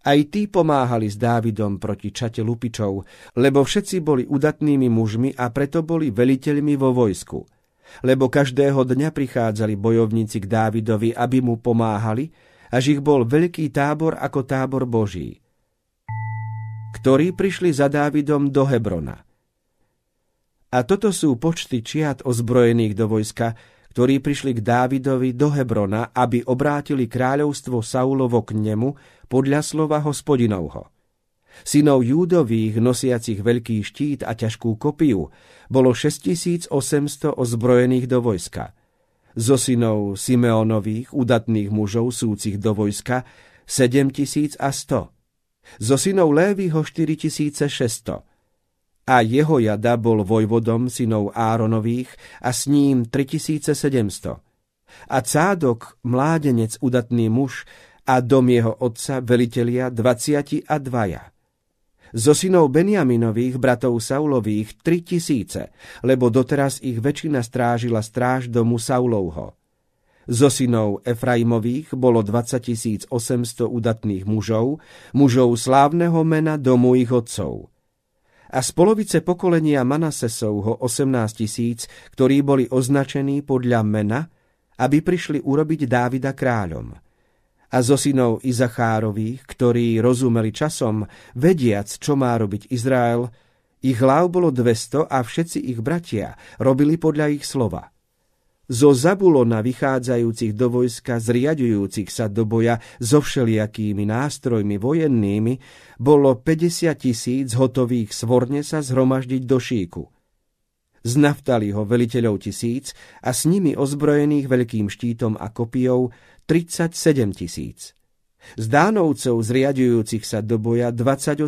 Aj tí pomáhali s Dávidom proti čate lupičov, lebo všetci boli udatnými mužmi a preto boli veliteľmi vo vojsku. Lebo každého dňa prichádzali bojovníci k Dávidovi, aby mu pomáhali, až ich bol veľký tábor ako tábor Boží. Ktorí prišli za Dávidom do Hebrona. A toto sú počty čiat ozbrojených do vojska, ktorí prišli k Dávidovi do Hebrona, aby obrátili kráľovstvo Saulovo k nemu podľa slova hospodinovho. Synov Júdových, nosiacich veľký štít a ťažkú kopiu, bolo 6800 ozbrojených do vojska. Zo synov Simeonových, udatných mužov súcich do vojska, 7100. Zo synov Lévyho 4600 a jeho jada bol vojvodom synov Áronových a s ním 3700. A Cádok, mládenec udatný muž, a dom jeho otca, velitelia, 20 a dvaja. Zo synov Benjaminových, bratov Saulových, tri tisíce, lebo doteraz ich väčšina strážila stráž domu Saulovho. Zo synov Efraimových bolo 20 800 udatných mužov, mužov slávneho mena domu ich otcov a z polovice pokolenia Manasesovho 18 tisíc, ktorí boli označení podľa mena, aby prišli urobiť Dávida kráľom. A zo synov Izachárových, ktorí rozumeli časom, vediac, čo má robiť Izrael, ich hlav bolo 200 a všetci ich bratia robili podľa ich slova zo Zabulona vychádzajúcich do vojska, zriadujúcich sa do boja so všelijakými nástrojmi vojennými, bolo 50 tisíc hotových svorne sa zhromaždiť do šíku. Z Naftaliho veliteľov tisíc a s nimi ozbrojených veľkým štítom a kopijou 37 tisíc. Z Dánovcov zriadujúcich sa do boja 28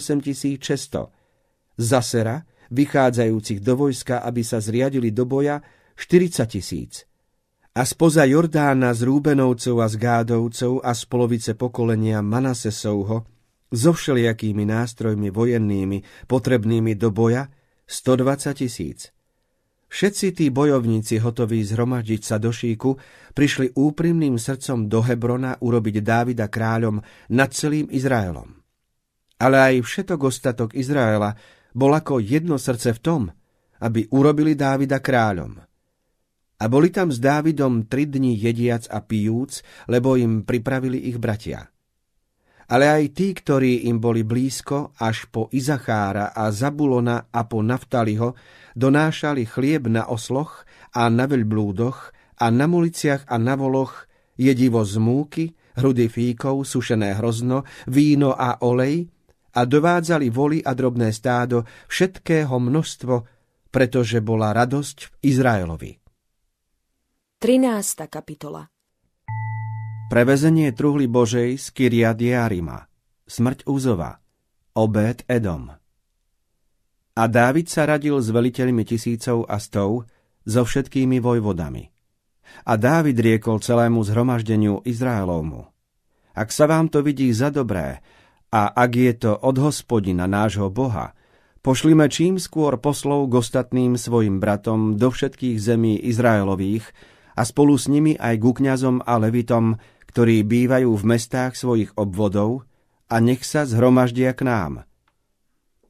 600. Zasera, vychádzajúcich do vojska, aby sa zriadili do boja 40 tisíc. A spoza Jordána z Rúbenovcov a z Gádovcov a z polovice pokolenia Manasesovho so všelijakými nástrojmi vojennými potrebnými do boja 120 tisíc. Všetci tí bojovníci hotoví zhromaždiť sa do šíku prišli úprimným srdcom do Hebrona urobiť Dávida kráľom nad celým Izraelom. Ale aj všetok ostatok Izraela bol ako jedno srdce v tom, aby urobili Dávida kráľom. A boli tam s Dávidom tri dni jediac a pijúc, lebo im pripravili ich bratia. Ale aj tí, ktorí im boli blízko, až po Izachára a Zabulona a po Naftaliho, donášali chlieb na osloch a na veľblúdoch a na muliciach a na voloch, jedivo z múky, hrudy fíkov, sušené hrozno, víno a olej a dovádzali voli a drobné stádo všetkého množstvo, pretože bola radosť v Izraelovi. 13. kapitola Prevezenie truhly Božej z Kyria Diarima Smrť Úzova Obed Edom A Dávid sa radil s veliteľmi tisícov a stov so všetkými vojvodami. A Dávid riekol celému zhromaždeniu Izraelovmu. Ak sa vám to vidí za dobré, a ak je to od hospodina nášho Boha, pošlime čím skôr poslov k ostatným svojim bratom do všetkých zemí Izraelových, a spolu s nimi aj ku kňazom a levitom, ktorí bývajú v mestách svojich obvodov a nech sa zhromaždia k nám.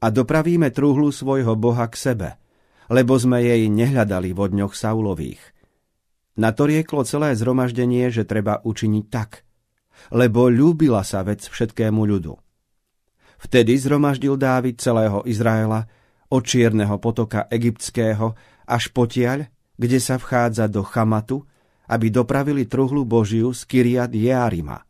A dopravíme truhlu svojho Boha k sebe, lebo sme jej nehľadali vo dňoch Saulových. Na to rieklo celé zhromaždenie, že treba učiniť tak, lebo ľúbila sa vec všetkému ľudu. Vtedy zhromaždil Dávid celého Izraela od čierneho potoka egyptského až potiaľ, kde sa vchádza do Chamatu, aby dopravili truhlu Božiu z Kyriat Jearima.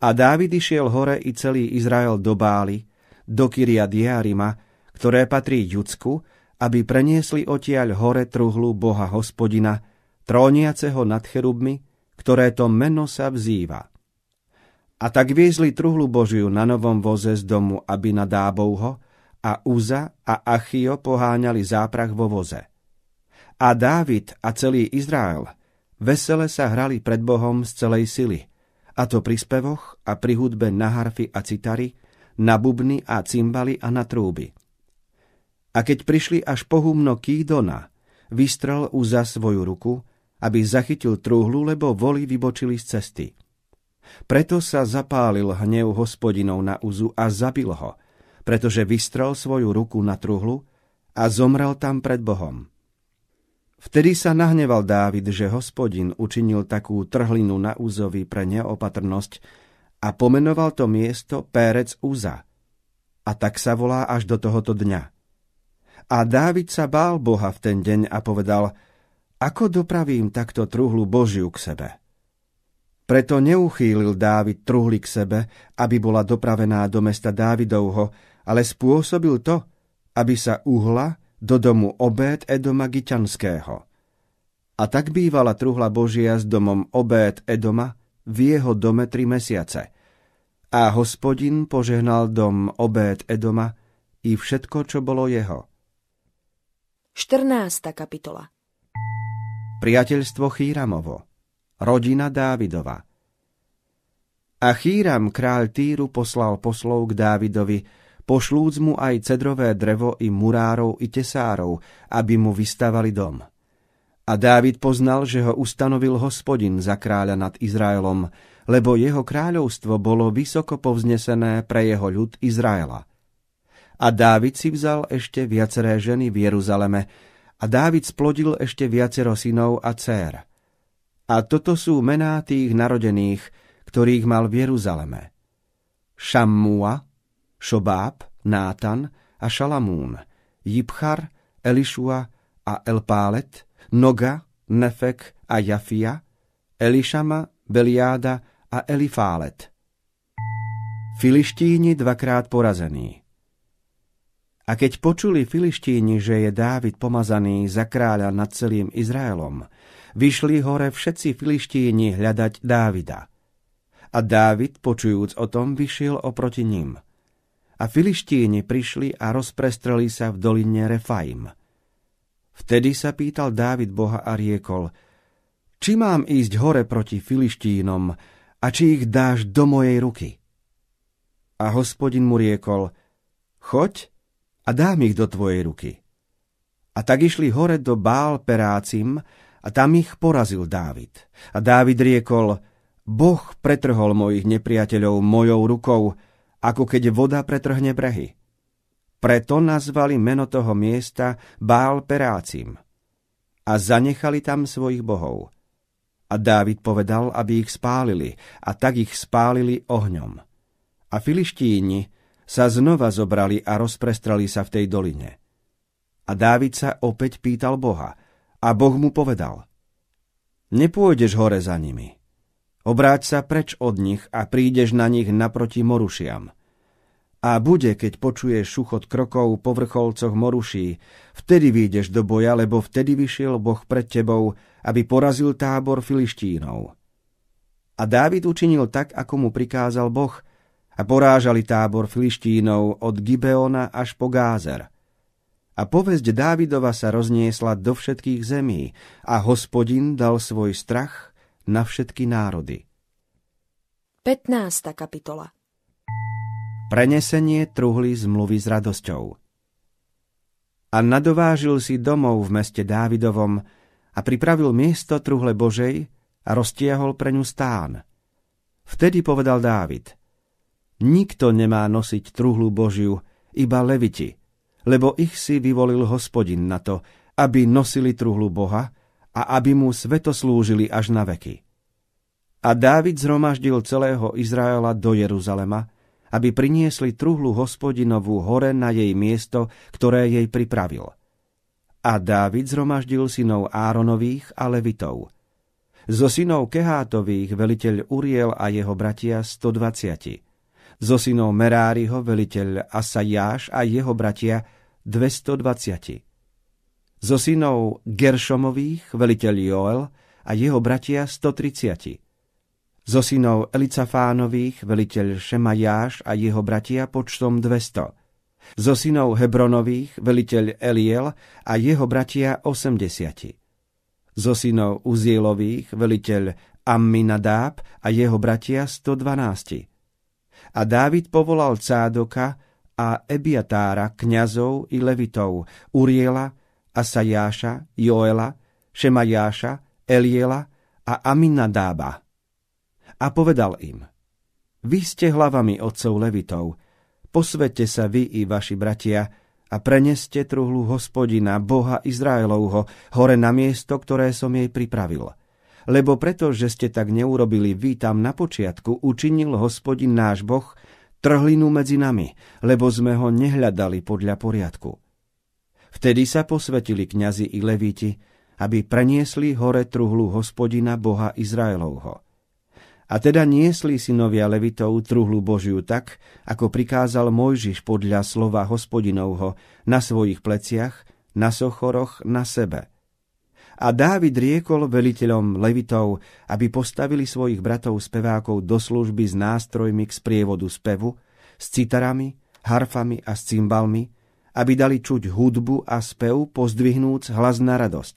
A Dávid išiel hore i celý Izrael do Bály, do Kyriat Jearima, ktoré patrí Judsku, aby preniesli odtiaľ hore truhlu Boha hospodina, tróniaceho nad cherubmi, ktoré to meno sa vzýva. A tak viezli truhlu Božiu na novom voze z domu Abinadábovho a Uza a Achio poháňali záprach vo voze. A Dávid a celý Izrael vesele sa hrali pred Bohom z celej sily, a to pri spevoch a pri hudbe na harfy a citary, na bubny a cymbali a na trúby. A keď prišli až po humno Kýdona, vystrel Uza svoju ruku, aby zachytil truhlu, lebo voli vybočili z cesty. Preto sa zapálil hnev hospodinov na Uzu a zabil ho, pretože vystrel svoju ruku na truhlu a zomrel tam pred Bohom. Vtedy sa nahneval Dávid, že hospodin učinil takú trhlinu na úzovi pre neopatrnosť a pomenoval to miesto Pérec Uza. A tak sa volá až do tohoto dňa. A Dávid sa bál Boha v ten deň a povedal, ako dopravím takto truhlu Božiu k sebe. Preto neuchýlil Dávid truhly k sebe, aby bola dopravená do mesta Dávidovho, ale spôsobil to, aby sa uhla do domu Obed Edoma Giťanského. A tak bývala truhla Božia s domom Obed Edoma v jeho dome tri mesiace. A hospodin požehnal dom Obed Edoma i všetko, čo bolo jeho. 14. kapitola Priateľstvo Chýramovo Rodina Dávidova A Chýram, kráľ Týru, poslal poslov k Dávidovi, pošlúc mu aj cedrové drevo i murárov i tesárov, aby mu vystavali dom. A Dávid poznal, že ho ustanovil hospodin za kráľa nad Izraelom, lebo jeho kráľovstvo bolo vysoko povznesené pre jeho ľud Izraela. A Dávid si vzal ešte viaceré ženy v Jeruzaleme a Dávid splodil ešte viacero synov a dcér. A toto sú mená tých narodených, ktorých mal v Jeruzaleme. Šammua, Šobáb, Nátan a Šalamún, Jibchar, Elišua a Elpálet, Noga, Nefek a Jafia, Elišama, Beliáda a Elifálet. Filištíni dvakrát porazení. A keď počuli Filištíni, že je Dávid pomazaný za kráľa nad celým Izraelom, vyšli hore všetci Filištíni hľadať Dávida. A Dávid, počujúc o tom, vyšiel oproti ním – a filištíni prišli a rozprestreli sa v doline Refaim. Vtedy sa pýtal Dávid Boha a riekol, či mám ísť hore proti filištínom a či ich dáš do mojej ruky. A hospodin mu riekol, choď a dám ich do tvojej ruky. A tak išli hore do Bál Perácim a tam ich porazil Dávid. A Dávid riekol, Boh pretrhol mojich nepriateľov mojou rukou, ako keď voda pretrhne brehy. Preto nazvali meno toho miesta Bál Perácim a zanechali tam svojich bohov. A Dávid povedal, aby ich spálili, a tak ich spálili ohňom. A filištíni sa znova zobrali a rozprestrali sa v tej doline. A Dávid sa opäť pýtal Boha, a Boh mu povedal, nepôjdeš hore za nimi, Obráť sa preč od nich a prídeš na nich naproti Morušiam. A bude, keď počuješ šuchot krokov po vrcholcoch Moruší, vtedy vyjdeš do boja, lebo vtedy vyšiel Boh pred tebou, aby porazil tábor Filištínov. A Dávid učinil tak, ako mu prikázal Boh, a porážali tábor Filištínov od Gibeona až po Gázer. A povesť Dávidova sa rozniesla do všetkých zemí a hospodin dal svoj strach na všetky národy. 15. kapitola Prenesenie truhly zmluvy s radosťou A nadovážil si domov v meste Dávidovom a pripravil miesto truhle Božej a roztiahol pre ňu stán. Vtedy povedal Dávid, nikto nemá nosiť truhlu Božiu, iba leviti, lebo ich si vyvolil hospodin na to, aby nosili truhlu Boha a aby mu sveto slúžili až na veky. A Dávid zhromaždil celého Izraela do Jeruzalema, aby priniesli truhlu hospodinovú hore na jej miesto, ktoré jej pripravil. A Dávid zhromaždil synov Áronových a Levitov. Zo synov Kehátových veliteľ Uriel a jeho bratia 120. Zo synov Meráriho veliteľ Asajáš a jeho bratia 220 zo synov Geršomových veliteľ Joel a jeho bratia 130. Zo synov Elicafánových veliteľ Šemajáš a jeho bratia počtom 200. Zo synov Hebronových veliteľ Eliel a jeho bratia 80. zo synov Uzielových veliteľ Amminadáb a jeho bratia 112. A Dávid povolal Cádoka a Ebiatára, kňazov i levitov, Uriela, Asajáša, Joela, Šemajáša, Eliela a Aminadába. A povedal im, vy ste hlavami otcov levitov, posvete sa vy i vaši bratia, a preneste truhlu hospodina, Boha Izraelovho, hore na miesto, ktoré som jej pripravil. Lebo preto, že ste tak neurobili vy tam na počiatku, učinil hospodin náš Boh trhlinu medzi nami, lebo sme ho nehľadali podľa poriadku. Vtedy sa posvetili kňazi i levíti, aby preniesli hore truhlu hospodina Boha Izraelovho. A teda niesli synovia Levitov truhlu Božiu tak, ako prikázal Mojžiš podľa slova hospodinovho, na svojich pleciach, na sochoroch, na sebe. A Dávid riekol veliteľom Levitov, aby postavili svojich bratov spevákov do služby s nástrojmi k sprievodu spevu, s citarami, harfami a s cymbalmi, aby dali čuť hudbu a spev, pozdvihnúc hlas na radosť.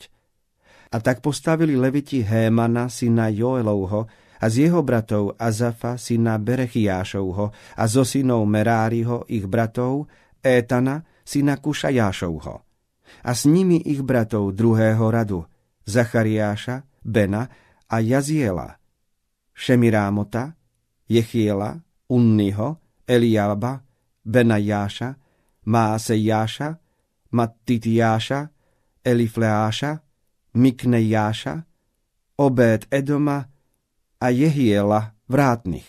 A tak postavili Leviti Hémana, syna Joelovho, a z jeho bratov Azafa, syna Berechiášovho a zo synov Meráriho, ich bratov, Étana, syna Kušajášovho. A s nimi ich bratov druhého radu, Zachariáša, Bena a Jaziela, Šemirámota, Jechiela, Unniho, Eliába, Benajáša, Másejáša, Mattitiáša, Elifleáša, Miknejáša, Obed Edoma a Jehiela vrátnych.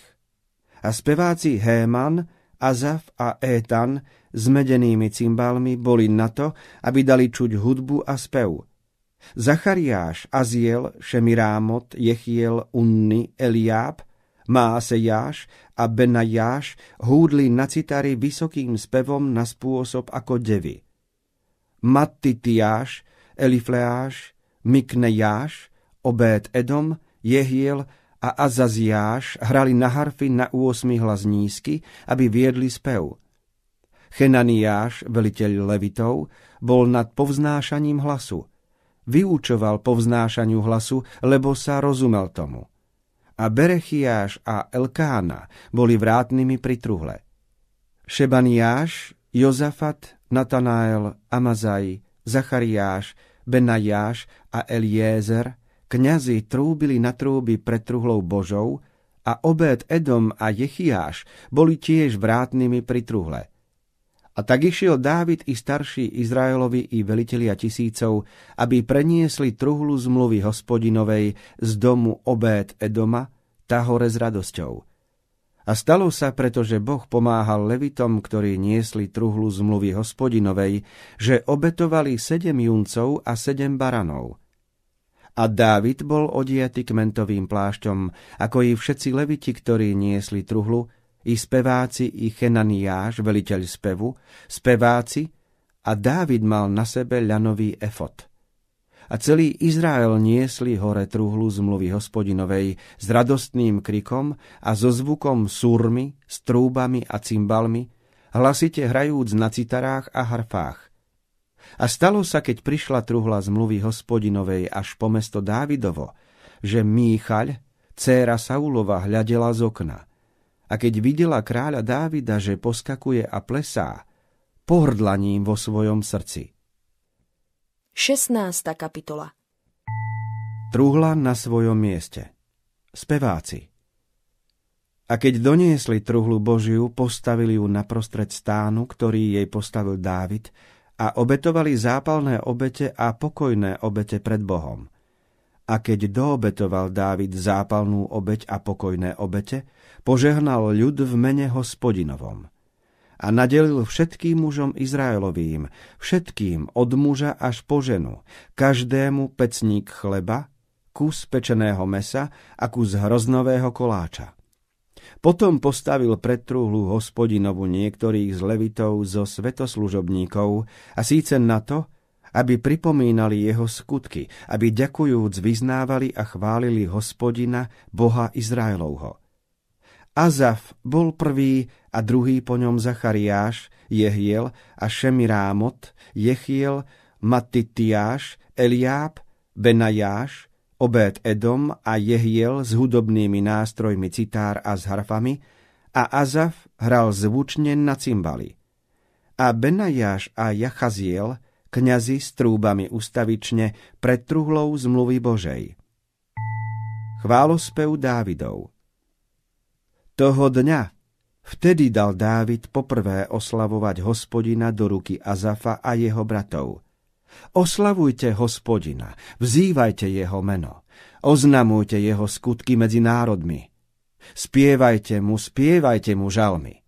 A speváci Héman, Azaf a Étan s medenými cymbálmi boli na to, aby dali čuť hudbu a spev. Zachariáš, Aziel, Šemirámot, Jechiel, Unni, Eliáb, Másejáš a Benajáš húdli na citary vysokým spevom na spôsob ako devy. Mattitiáš, Elifleáš, Miknejáš, Obed Edom, Jehiel a Azaziáš hrali na harfy na 8 hlas nízky, aby viedli spev. Chenaniáš, veliteľ Levitov, bol nad povznášaním hlasu. Vyučoval povznášaniu hlasu, lebo sa rozumel tomu. A Berechiáš a Elkána boli vrátnymi pri truhle. Šebaniáš, Jozafat, Natanael, Amazaj, Zachariáš, Benajáš a Eliézer – Kňazi trúbili na trúby pred truhlou Božou a Obed Edom a Jechiáš boli tiež vrátnymi pri truhle. A tak išiel Dávid i starší Izraelovi i velitelia tisícov, aby preniesli truhlu zmluvy hospodinovej z domu Obed Edoma, tahore s radosťou. A stalo sa, pretože Boh pomáhal levitom, ktorí niesli truhlu zmluvy hospodinovej, že obetovali sedem juncov a sedem baranov – a Dávid bol odiatý kmentovým plášťom, ako i všetci leviti, ktorí niesli truhlu, i speváci, i Chenaniáš, veliteľ spevu, speváci, a Dávid mal na sebe ľanový efot. A celý Izrael niesli hore truhlu zmluvy hospodinovej s radostným krikom a so zvukom surmy, s a cymbalmi, hlasite hrajúc na citarách a harfách. A stalo sa, keď prišla truhla zmluvy hospodinovej až po mesto Dávidovo, že Míchaľ, dcéra Saulova, hľadela z okna. A keď videla kráľa Dávida, že poskakuje a plesá, pohrdla ním vo svojom srdci. 16. kapitola Truhla na svojom mieste Speváci a keď doniesli truhlu Božiu, postavili ju naprostred stánu, ktorý jej postavil Dávid, a obetovali zápalné obete a pokojné obete pred Bohom. A keď doobetoval Dávid zápalnú obeť a pokojné obete, požehnal ľud v mene hospodinovom. A nadelil všetkým mužom Izraelovým, všetkým od muža až po ženu, každému pecník chleba, kus pečeného mesa a kus hroznového koláča. Potom postavil pred trúhlu hospodinovu niektorých z levitov zo svetoslužobníkov a síce na to, aby pripomínali jeho skutky, aby ďakujúc vyznávali a chválili hospodina, Boha Izraelovho. Azaf bol prvý a druhý po ňom Zachariáš, Jehiel a Šemirámot, Jechiel, Matitiáš, Eliáb, Benajáš, Obed Edom a Jehiel s hudobnými nástrojmi citár a s harfami a Azaf hral zvučne na cymbali. A Benajáš a Jachaziel, kňazi s trúbami ustavične pred truhlou zmluvy Božej. Chválospev Dávidov Toho dňa vtedy dal Dávid poprvé oslavovať hospodina do ruky Azafa a jeho bratov – Oslavujte hospodina, vzývajte jeho meno, oznamujte jeho skutky medzi národmi. Spievajte mu, spievajte mu žalmy.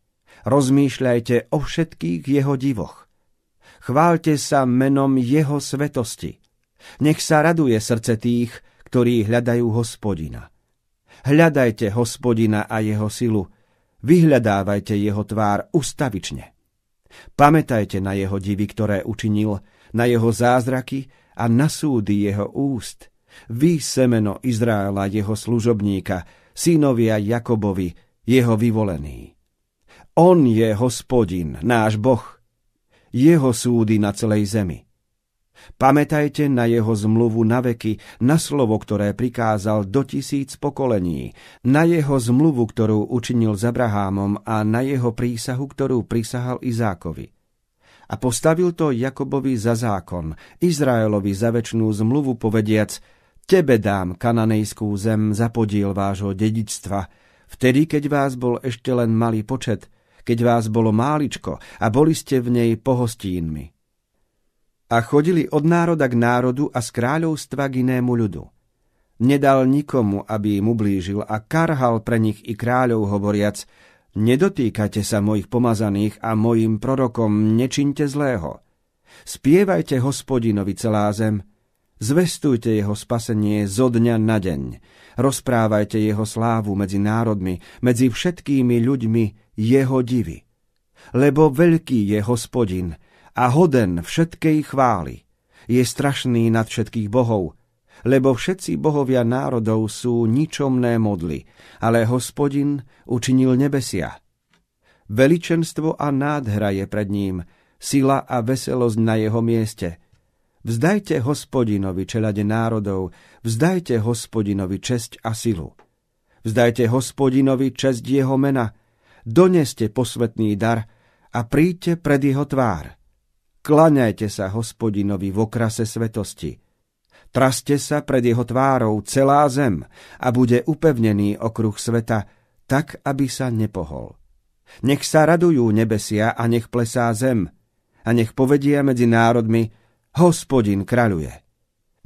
Rozmýšľajte o všetkých jeho divoch. Chválte sa menom jeho svetosti. Nech sa raduje srdce tých, ktorí hľadajú hospodina. Hľadajte hospodina a jeho silu, vyhľadávajte jeho tvár ustavične. Pamätajte na jeho divy, ktoré učinil, na jeho zázraky a na súdy jeho úst. Vy semeno Izraela, jeho služobníka, synovia Jakobovi, jeho vyvolený. On je hospodin, náš Boh, jeho súdy na celej zemi. Pamätajte na jeho zmluvu na veky, na slovo, ktoré prikázal do tisíc pokolení, na jeho zmluvu, ktorú učinil s Abrahámom a na jeho prísahu, ktorú prisahal Izákovi a postavil to Jakobovi za zákon, Izraelovi za väčšnú zmluvu povediac, tebe dám kananejskú zem za podiel vášho dedičstva, vtedy, keď vás bol ešte len malý počet, keď vás bolo máličko a boli ste v nej pohostínmi. A chodili od národa k národu a z kráľovstva k inému ľudu. Nedal nikomu, aby im ublížil a karhal pre nich i kráľov hovoriac, Nedotýkajte sa mojich pomazaných a mojim prorokom nečinte zlého. Spievajte hospodinovi celá zem, zvestujte jeho spasenie zo dňa na deň, rozprávajte jeho slávu medzi národmi, medzi všetkými ľuďmi jeho divy. Lebo veľký je hospodin a hoden všetkej chvály. Je strašný nad všetkých bohov, lebo všetci bohovia národov sú ničomné modly, ale hospodin učinil nebesia. Veličenstvo a nádhra je pred ním, sila a veselosť na jeho mieste. Vzdajte hospodinovi čelade národov, vzdajte hospodinovi česť a silu. Vzdajte hospodinovi česť jeho mena, doneste posvetný dar a príďte pred jeho tvár. Klaňajte sa hospodinovi v okrase svetosti – Traste sa pred jeho tvárou celá zem a bude upevnený okruh sveta, tak, aby sa nepohol. Nech sa radujú nebesia a nech plesá zem a nech povedia medzi národmi, hospodin kráľuje.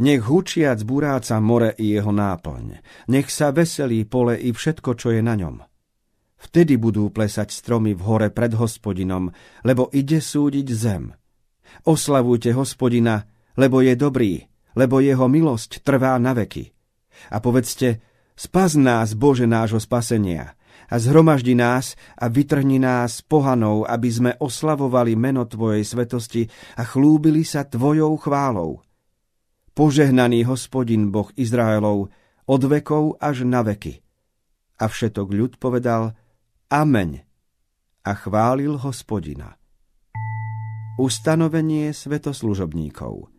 Nech hučiac buráca more i jeho náplň, nech sa veselí pole i všetko, čo je na ňom. Vtedy budú plesať stromy v hore pred hospodinom, lebo ide súdiť zem. Oslavujte hospodina, lebo je dobrý, lebo jeho milosť trvá na veky. A povedzte, spas nás, Bože nášho spasenia, a zhromaždi nás a vytrhni nás pohanou, aby sme oslavovali meno Tvojej svetosti a chlúbili sa Tvojou chválou. Požehnaný hospodin Boh Izraelov od vekov až na veky. A všetok ľud povedal Ameň a chválil hospodina. Ustanovenie svetoslužobníkov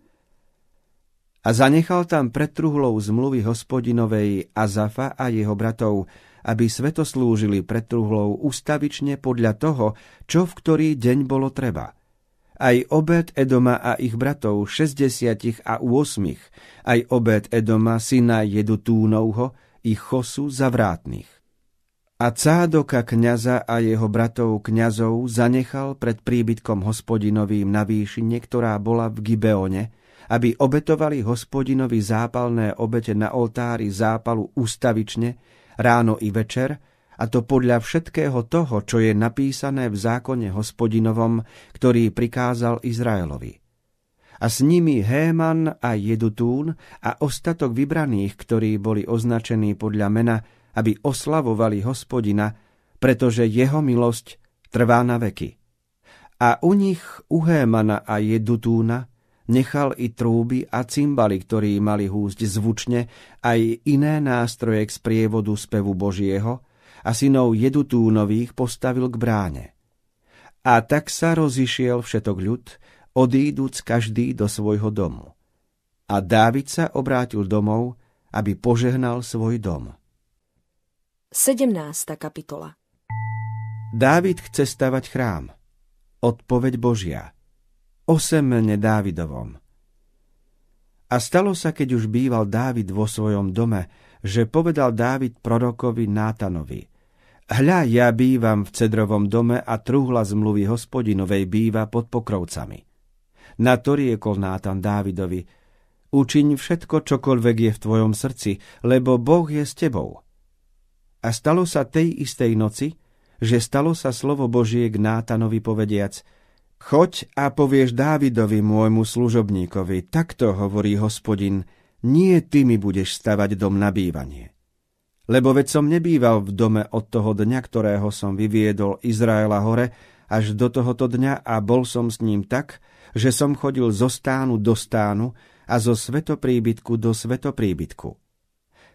a zanechal tam pred truhlou zmluvy hospodinovej Azafa a jeho bratov, aby svetoslúžili pred truhlou ustavične podľa toho, čo v ktorý deň bolo treba. Aj obed Edoma a ich bratov, šesťdesiatich a úosmich, aj obed Edoma, syna Jedutúnovho, ich chosu zavrátnych. A Cádoka kňaza a jeho bratov kňazov zanechal pred príbytkom hospodinovým na výšine, ktorá bola v Gibeone, aby obetovali hospodinovi zápalné obete na oltári zápalu ústavične, ráno i večer, a to podľa všetkého toho, čo je napísané v zákone hospodinovom, ktorý prikázal Izraelovi. A s nimi Héman a Jedutún a ostatok vybraných, ktorí boli označení podľa mena, aby oslavovali hospodina, pretože jeho milosť trvá na veky. A u nich u Hémana a Jedutúna Nechal i trúby a cymbaly, ktorí mali húsť zvučne, aj iné nástroje k sprievodu spevu Božieho a synov Jedutúnových postavil k bráne. A tak sa rozišiel všetok ľud, odíduc každý do svojho domu. A Dávid sa obrátil domov, aby požehnal svoj dom. 17. kapitola Dávid chce stavať chrám. Odpoveď Božia. Osemene Dávidovom. A stalo sa, keď už býval Dávid vo svojom dome, že povedal Dávid prorokovi Nátanovi. Hľa, ja bývam v cedrovom dome a truhla zmluvy hospodinovej býva pod pokrovcami. Na to riekol Nátan Dávidovi, učiň všetko, čokoľvek je v tvojom srdci, lebo Boh je s tebou. A stalo sa tej istej noci, že stalo sa slovo Božie k Nátanovi povediac – Choď a povieš Dávidovi, môjmu služobníkovi, takto hovorí hospodin, nie ty mi budeš stavať dom na bývanie. Lebo veď som nebýval v dome od toho dňa, ktorého som vyviedol Izraela hore, až do tohoto dňa a bol som s ním tak, že som chodil zo stánu do stánu a zo svetopríbytku do svetopríbytku.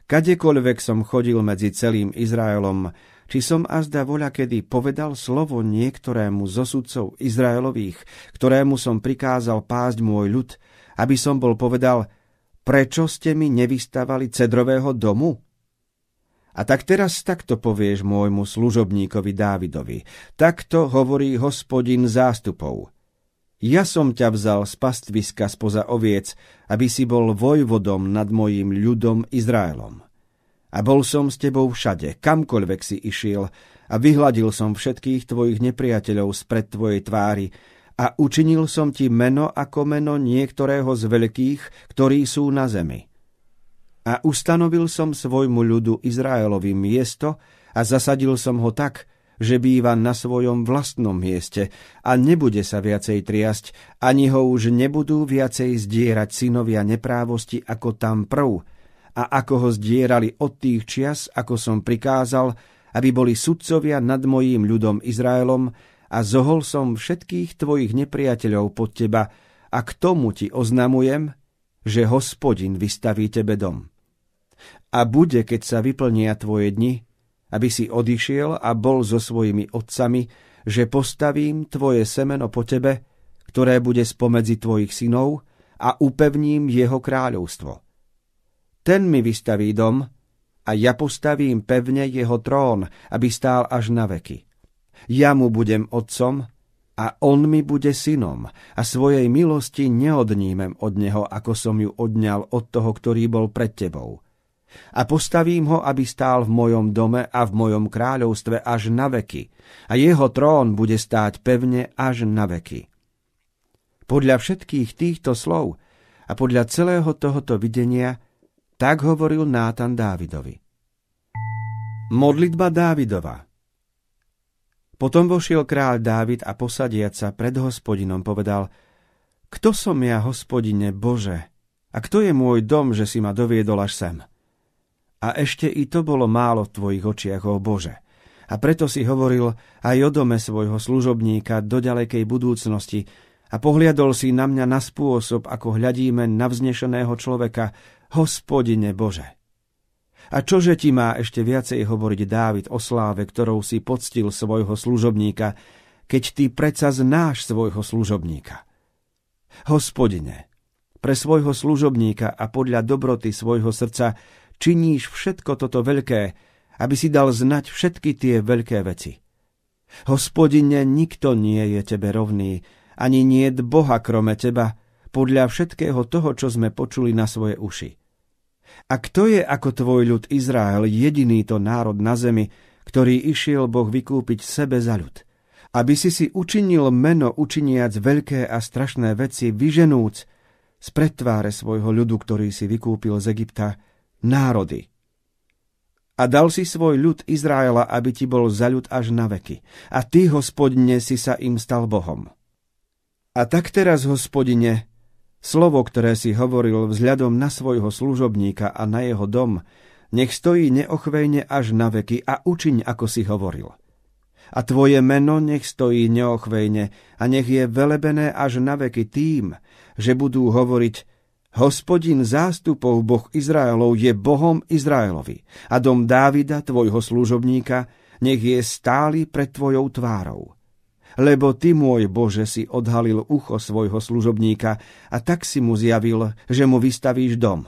Kadekoľvek som chodil medzi celým Izraelom, či som azda voľa kedy povedal slovo niektorému zo sudcov Izraelových, ktorému som prikázal pásť môj ľud, aby som bol povedal, prečo ste mi nevystavali cedrového domu? A tak teraz takto povieš môjmu služobníkovi Dávidovi. Takto hovorí hospodin zástupov. Ja som ťa vzal z pastviska spoza oviec, aby si bol vojvodom nad mojím ľudom Izraelom. A bol som s tebou všade, kamkoľvek si išiel, a vyhladil som všetkých tvojich nepriateľov spred tvojej tvári, a učinil som ti meno ako meno niektorého z veľkých, ktorí sú na zemi. A ustanovil som svojmu ľudu Izraelovi miesto a zasadil som ho tak, že býva na svojom vlastnom mieste a nebude sa viacej triasť, ani ho už nebudú viacej zdierať synovia neprávosti ako tam prv, a ako ho zdierali od tých čias, ako som prikázal, aby boli sudcovia nad mojím ľudom Izraelom a zohol som všetkých tvojich nepriateľov pod teba a k tomu ti oznamujem, že hospodin vystaví tebe dom. A bude, keď sa vyplnia tvoje dni, aby si odišiel a bol so svojimi otcami, že postavím tvoje semeno po tebe, ktoré bude spomedzi tvojich synov a upevním jeho kráľovstvo ten mi vystaví dom a ja postavím pevne jeho trón, aby stál až na veky. Ja mu budem otcom a on mi bude synom a svojej milosti neodnímem od neho, ako som ju odňal od toho, ktorý bol pred tebou. A postavím ho, aby stál v mojom dome a v mojom kráľovstve až na veky a jeho trón bude stáť pevne až na veky. Podľa všetkých týchto slov a podľa celého tohoto videnia tak hovoril Nátan Dávidovi. Modlitba Dávidova Potom vošiel kráľ Dávid a posadiac sa pred hospodinom povedal Kto som ja, hospodine Bože? A kto je môj dom, že si ma doviedol až sem? A ešte i to bolo málo v tvojich očiach, o Bože. A preto si hovoril aj o dome svojho služobníka do ďalekej budúcnosti a pohliadol si na mňa na spôsob, ako hľadíme na vznešeného človeka, Hospodine Bože. A čože ti má ešte viacej hovoriť Dávid o sláve, ktorou si poctil svojho služobníka, keď ty predsa znáš svojho služobníka? Hospodine, pre svojho služobníka a podľa dobroty svojho srdca činíš všetko toto veľké, aby si dal znať všetky tie veľké veci. Hospodine, nikto nie je tebe rovný, ani nie Boha krome teba, podľa všetkého toho, čo sme počuli na svoje uši. A kto je ako tvoj ľud Izrael, jediný to národ na zemi, ktorý išiel Boh vykúpiť sebe za ľud? Aby si si učinil meno učiniac veľké a strašné veci, vyženúc z predtváre svojho ľudu, ktorý si vykúpil z Egypta, národy. A dal si svoj ľud Izraela, aby ti bol za ľud až na veky. A ty, hospodine, si sa im stal Bohom. A tak teraz, hospodine, Slovo, ktoré si hovoril vzhľadom na svojho služobníka a na jeho dom, nech stojí neochvejne až na veky a učiň, ako si hovoril. A tvoje meno nech stojí neochvejne a nech je velebené až na veky tým, že budú hovoriť Hospodin zástupov Boh Izraelov je Bohom Izraelovi a dom Dávida, tvojho služobníka, nech je stály pred tvojou tvárou lebo ty, môj Bože, si odhalil ucho svojho služobníka a tak si mu zjavil, že mu vystavíš dom.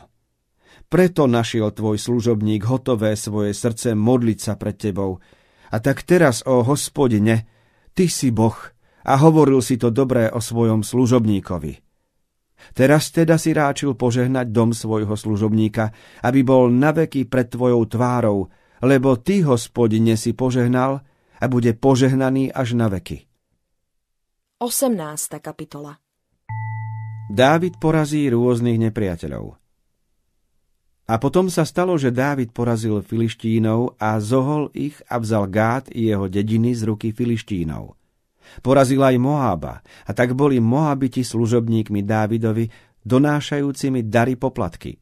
Preto našiel tvoj služobník hotové svoje srdce modliť sa pred tebou. A tak teraz, o hospodine, ty si Boh a hovoril si to dobré o svojom služobníkovi. Teraz teda si ráčil požehnať dom svojho služobníka, aby bol naveky pred tvojou tvárou, lebo ty, hospodine, si požehnal a bude požehnaný až na veky. 18. kapitola Dávid porazí rôznych nepriateľov. A potom sa stalo, že Dávid porazil Filištínov a zohol ich a vzal Gát i jeho dediny z ruky Filištínov. Porazil aj Moába a tak boli Moabiti služobníkmi Dávidovi, donášajúcimi dary poplatky.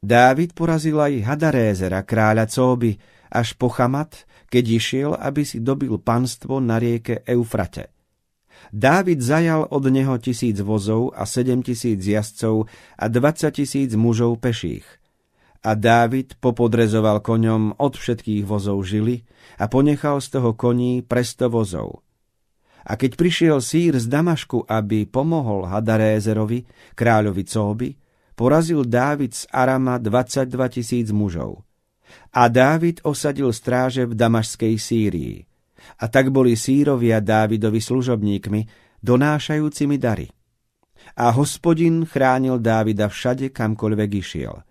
Dávid porazil aj Hadarézera, kráľa Cóby, až po Chamat, keď išiel, aby si dobil panstvo na rieke Eufrate. Dávid zajal od neho tisíc vozov a sedem tisíc jazdcov a dvadsať tisíc mužov peších – a Dávid popodrezoval koňom od všetkých vozov žily a ponechal z toho koní presto vozov. A keď prišiel sír z Damašku, aby pomohol Hadarézerovi, kráľovi Cóby, porazil Dávid z Arama 22 tisíc mužov. A Dávid osadil stráže v Damašskej Sýrii. A tak boli sírovia Dávidovi služobníkmi, donášajúcimi dary. A hospodin chránil Dávida všade, kamkoľvek išiel –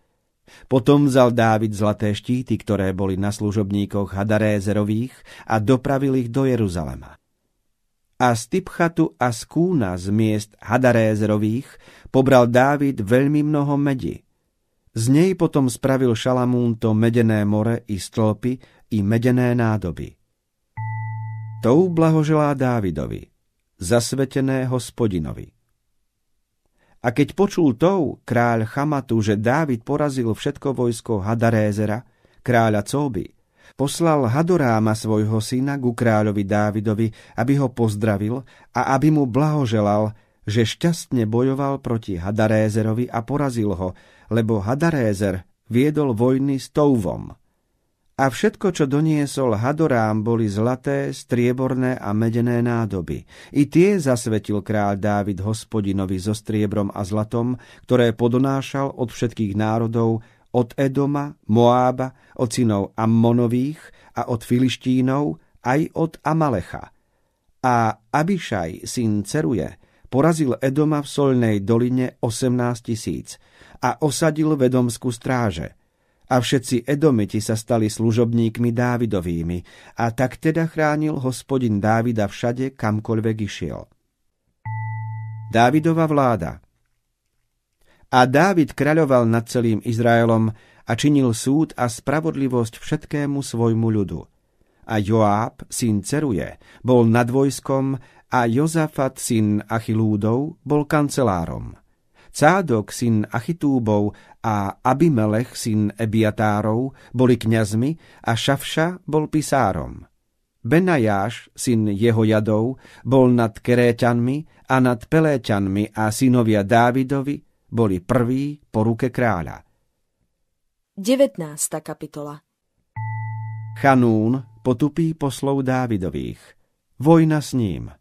potom vzal Dávid zlaté štíty, ktoré boli na služobníkoch Hadarézerových a dopravil ich do Jeruzalema. A z Typchatu a z Kúna z miest Hadarézerových pobral Dávid veľmi mnoho medi. Z nej potom spravil Šalamún to medené more i stĺpy i medené nádoby. Tou blahoželá Dávidovi, zasvetené hospodinovi. A keď počul tou kráľ Chamatu, že Dávid porazil všetko vojsko Hadarézera, kráľa Cóby, poslal Hadoráma svojho syna ku kráľovi Dávidovi, aby ho pozdravil a aby mu blahoželal, že šťastne bojoval proti Hadarézerovi a porazil ho, lebo Hadarézer viedol vojny s Touvom. A všetko, čo doniesol Hadorám, boli zlaté, strieborné a medené nádoby. I tie zasvetil kráľ Dávid hospodinovi so striebrom a zlatom, ktoré podonášal od všetkých národov, od Edoma, Moába, od synov Ammonových a od Filištínov, aj od Amalecha. A Abišaj, syn Ceruje, porazil Edoma v solnej doline 18 tisíc a osadil vedomskú stráže – a všetci Edomiti sa stali služobníkmi Dávidovými a tak teda chránil hospodin Dávida všade, kamkoľvek išiel. Dávidova vláda A Dávid kráľoval nad celým Izraelom a činil súd a spravodlivosť všetkému svojmu ľudu. A Joáb, syn Ceruje, bol nad vojskom a Jozafat, syn Achilúdov, bol kancelárom. Cádok, syn Achitúbov a Abimelech, syn Ebiatárov, boli kňazmi a Šavša bol pisárom. Benajáš, syn Jadov, bol nad Keréťanmi a nad Peléťanmi a synovia Dávidovi boli prví po ruke kráľa. 19. kapitola Chanún potupí poslov Dávidových. Vojna s ním.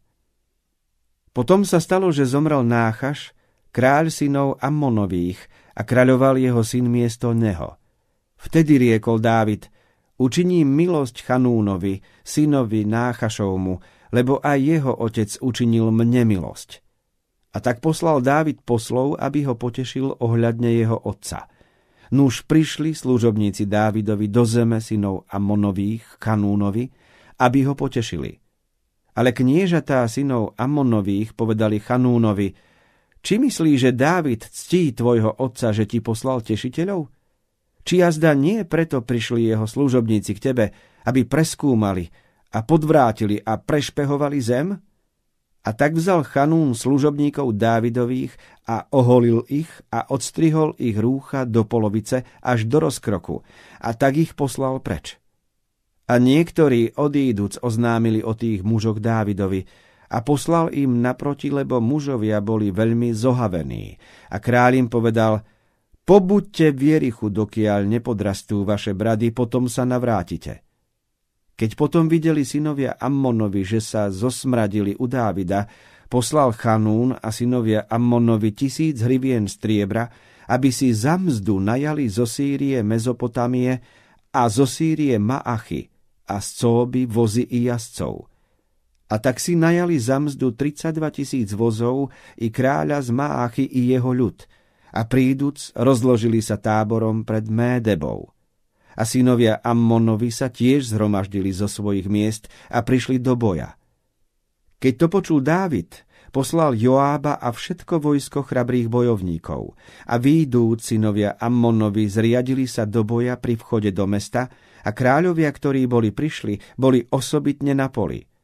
Potom sa stalo, že zomrel Náchaš, kráľ synov Ammonových a kráľoval jeho syn miesto neho. Vtedy riekol Dávid, učiním milosť Chanúnovi, synovi Náchašovmu, lebo aj jeho otec učinil mne milosť. A tak poslal Dávid poslov, aby ho potešil ohľadne jeho otca. Nuž prišli služobníci Dávidovi do zeme synov Ammonových, Chanúnovi, aby ho potešili. Ale kniežatá synov Ammonových povedali Chanúnovi, či myslí, že Dávid ctí tvojho otca, že ti poslal tešiteľov? Či jazda nie preto prišli jeho služobníci k tebe, aby preskúmali a podvrátili a prešpehovali zem? A tak vzal Chanún služobníkov Dávidových a oholil ich a odstrihol ich rúcha do polovice až do rozkroku a tak ich poslal preč. A niektorí odíduc oznámili o tých mužoch Dávidovi, a poslal im naproti, lebo mužovia boli veľmi zohavení. A kráľ im povedal, pobuďte v Jerichu, dokiaľ nepodrastú vaše brady, potom sa navrátite. Keď potom videli synovia Ammonovi, že sa zosmradili u Dávida, poslal Chanún a synovia Ammonovi tisíc hrivien striebra, aby si za mzdu najali zo Sýrie Mezopotamie a zo Sýrie Maachy a z Cóby vozy i jazdcov. A tak si najali za mzdu 32 tisíc vozov i kráľa z Maachy i jeho ľud a príduc rozložili sa táborom pred Médebou a synovia Ammonovi sa tiež zhromaždili zo svojich miest a prišli do boja. Keď to počul Dávid, poslal Joába a všetko vojsko chrabrých bojovníkov a výjdúc synovia Ammonovi zriadili sa do boja pri vchode do mesta a kráľovia, ktorí boli prišli, boli osobitne na poli –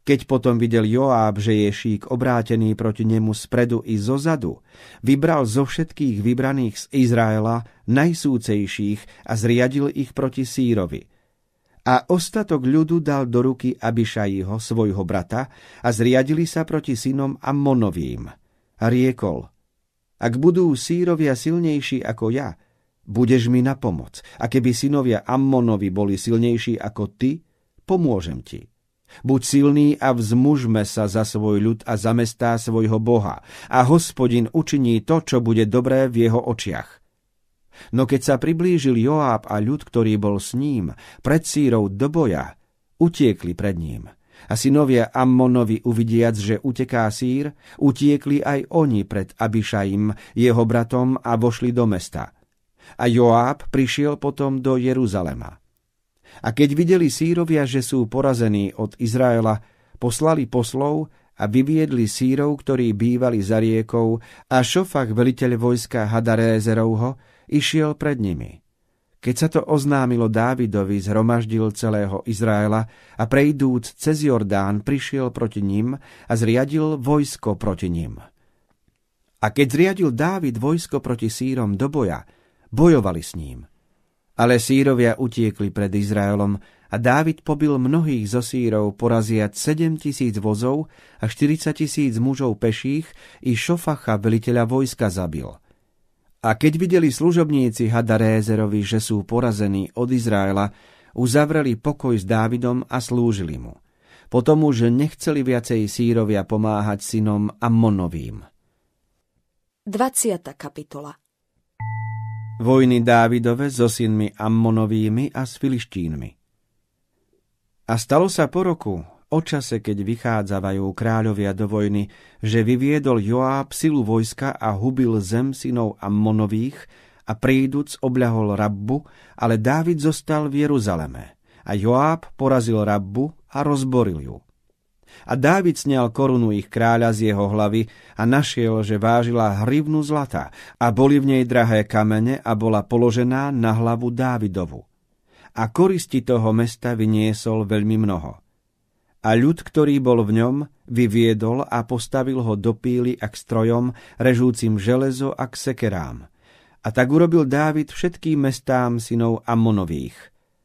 keď potom videl Joáb, že je šík obrátený proti nemu spredu i zozadu, vybral zo všetkých vybraných z Izraela najsúcejších a zriadil ich proti Sírovi. A ostatok ľudu dal do ruky Abišajího, svojho brata, a zriadili sa proti synom Ammonovým. A riekol, ak budú Sírovia silnejší ako ja, budeš mi na pomoc. A keby synovia Ammonovi boli silnejší ako ty, pomôžem ti. Buď silný a vzmužme sa za svoj ľud a za mestá svojho Boha a hospodin učiní to, čo bude dobré v jeho očiach. No keď sa priblížil Joáb a ľud, ktorý bol s ním, pred sírou do boja, utiekli pred ním. A synovia Ammonovi uvidiac, že uteká sír, utiekli aj oni pred Abišajim, jeho bratom a vošli do mesta. A Joáb prišiel potom do Jeruzalema. A keď videli Sírovia, že sú porazení od Izraela, poslali poslov a vyviedli Sírov, ktorí bývali za riekou, a Šofach, veliteľ vojska Hadarézerovho, išiel pred nimi. Keď sa to oznámilo Dávidovi, zhromaždil celého Izraela a prejdúc cez Jordán prišiel proti ním a zriadil vojsko proti ním. A keď zriadil Dávid vojsko proti Sírom do boja, bojovali s ním. Ale Sírovia utiekli pred Izraelom a Dávid pobil mnohých zo Sírov poraziať 7 tisíc vozov a 40 tisíc mužov peších i Šofacha, veliteľa vojska, zabil. A keď videli služobníci Hadarézerovi, že sú porazení od Izraela, uzavreli pokoj s Dávidom a slúžili mu. Potom už nechceli viacej Sírovia pomáhať synom Ammonovým. 20. kapitola Vojny Dávidove so synmi Ammonovými a s Filištínmi. A stalo sa po roku, o čase, keď vychádzavajú kráľovia do vojny, že vyviedol Joáb silu vojska a hubil zem synov Ammonových a príduc obľahol Rabbu, ale Dávid zostal v Jeruzaleme. A Joáb porazil Rabbu a rozboril ju. A Dávid sňal korunu ich kráľa z jeho hlavy a našiel, že vážila hrivnu zlata a boli v nej drahé kamene a bola položená na hlavu Dávidovu. A koristi toho mesta vyniesol veľmi mnoho. A ľud, ktorý bol v ňom, vyviedol a postavil ho do píly a k strojom, režúcim železo a k sekerám. A tak urobil Dávid všetkým mestám synov Amonových.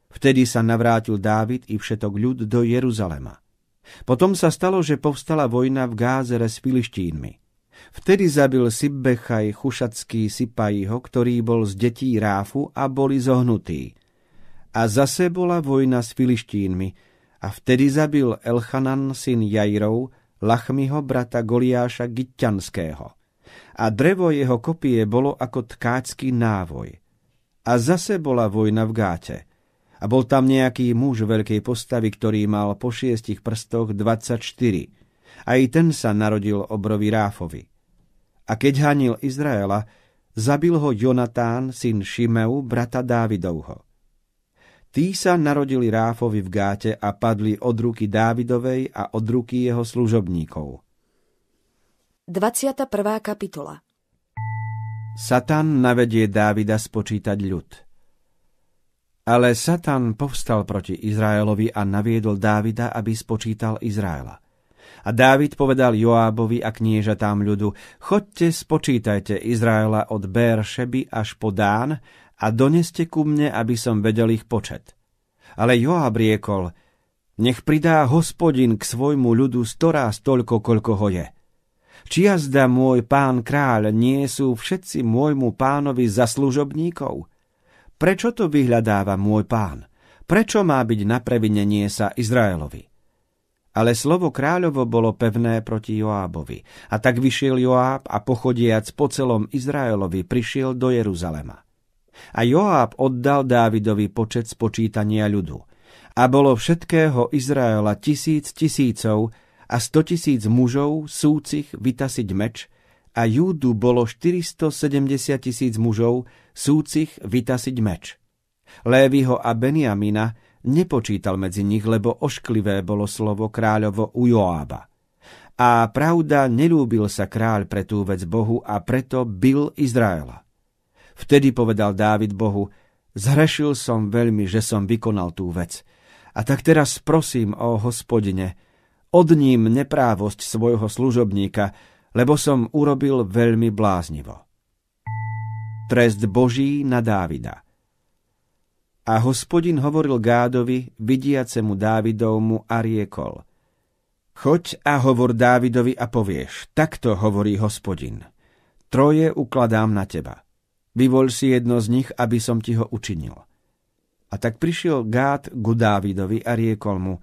Vtedy sa navrátil Dávid i všetok ľud do Jeruzalema. Potom sa stalo, že povstala vojna v Gázere s Filištínmi. Vtedy zabil Sibbechaj chušacký Sipajiho, ktorý bol z detí Ráfu a boli zohnutí. A zase bola vojna s Filištínmi a vtedy zabil Elchanan syn Jajrov, Lachmiho brata Goliáša Gitťanského. A drevo jeho kopie bolo ako tkáčský návoj. A zase bola vojna v Gáte – a bol tam nejaký muž veľkej postavy, ktorý mal po šiestich prstoch 24. Aj ten sa narodil obrovi Ráfovi. A keď hanil Izraela, zabil ho Jonatán, syn Šimeu, brata Dávidovho. Tí sa narodili Ráfovi v Gáte a padli od ruky Dávidovej a od ruky jeho služobníkov. 21. kapitola Satan navedie Dávida spočítať ľud – ale Satan povstal proti Izraelovi a naviedol Dávida, aby spočítal Izraela. A Dávid povedal Joábovi a kniežatám ľudu, chodte spočítajte Izraela od Bér Šeby až po Dán a doneste ku mne, aby som vedel ich počet. Ale Joáb riekol, nech pridá hospodin k svojmu ľudu storaz toľko, koľko ho je. Či jazda môj pán kráľ nie sú všetci môjmu pánovi za služobníkov? Prečo to vyhľadáva môj pán? Prečo má byť na previnenie sa Izraelovi? Ale slovo kráľovo bolo pevné proti Joábovi. A tak vyšiel Joáb a pochodiac po celom Izraelovi prišiel do Jeruzalema. A Joáb oddal Dávidovi počet spočítania ľudu. A bolo všetkého Izraela tisíc tisícov a sto tisíc mužov súcich vytasiť meč a Júdu bolo 470 tisíc mužov súcich vytasiť meč. Lévyho a Beniamina nepočítal medzi nich, lebo ošklivé bolo slovo kráľovo u Joába. A pravda, nelúbil sa kráľ pre tú vec Bohu a preto bil Izraela. Vtedy povedal Dávid Bohu, zhrešil som veľmi, že som vykonal tú vec. A tak teraz prosím o hospodine, odním neprávosť svojho služobníka, lebo som urobil veľmi bláznivo. Trest Boží na Dávida a hospodin hovoril Gádovi, vidiacemu Dávidovmu a riekol. Choď a hovor Dávidovi a povieš, takto hovorí hospodin. Troje ukladám na teba. Vyvoľ si jedno z nich, aby som ti ho učinil. A tak prišiel Gád ku Dávidovi a riekol mu,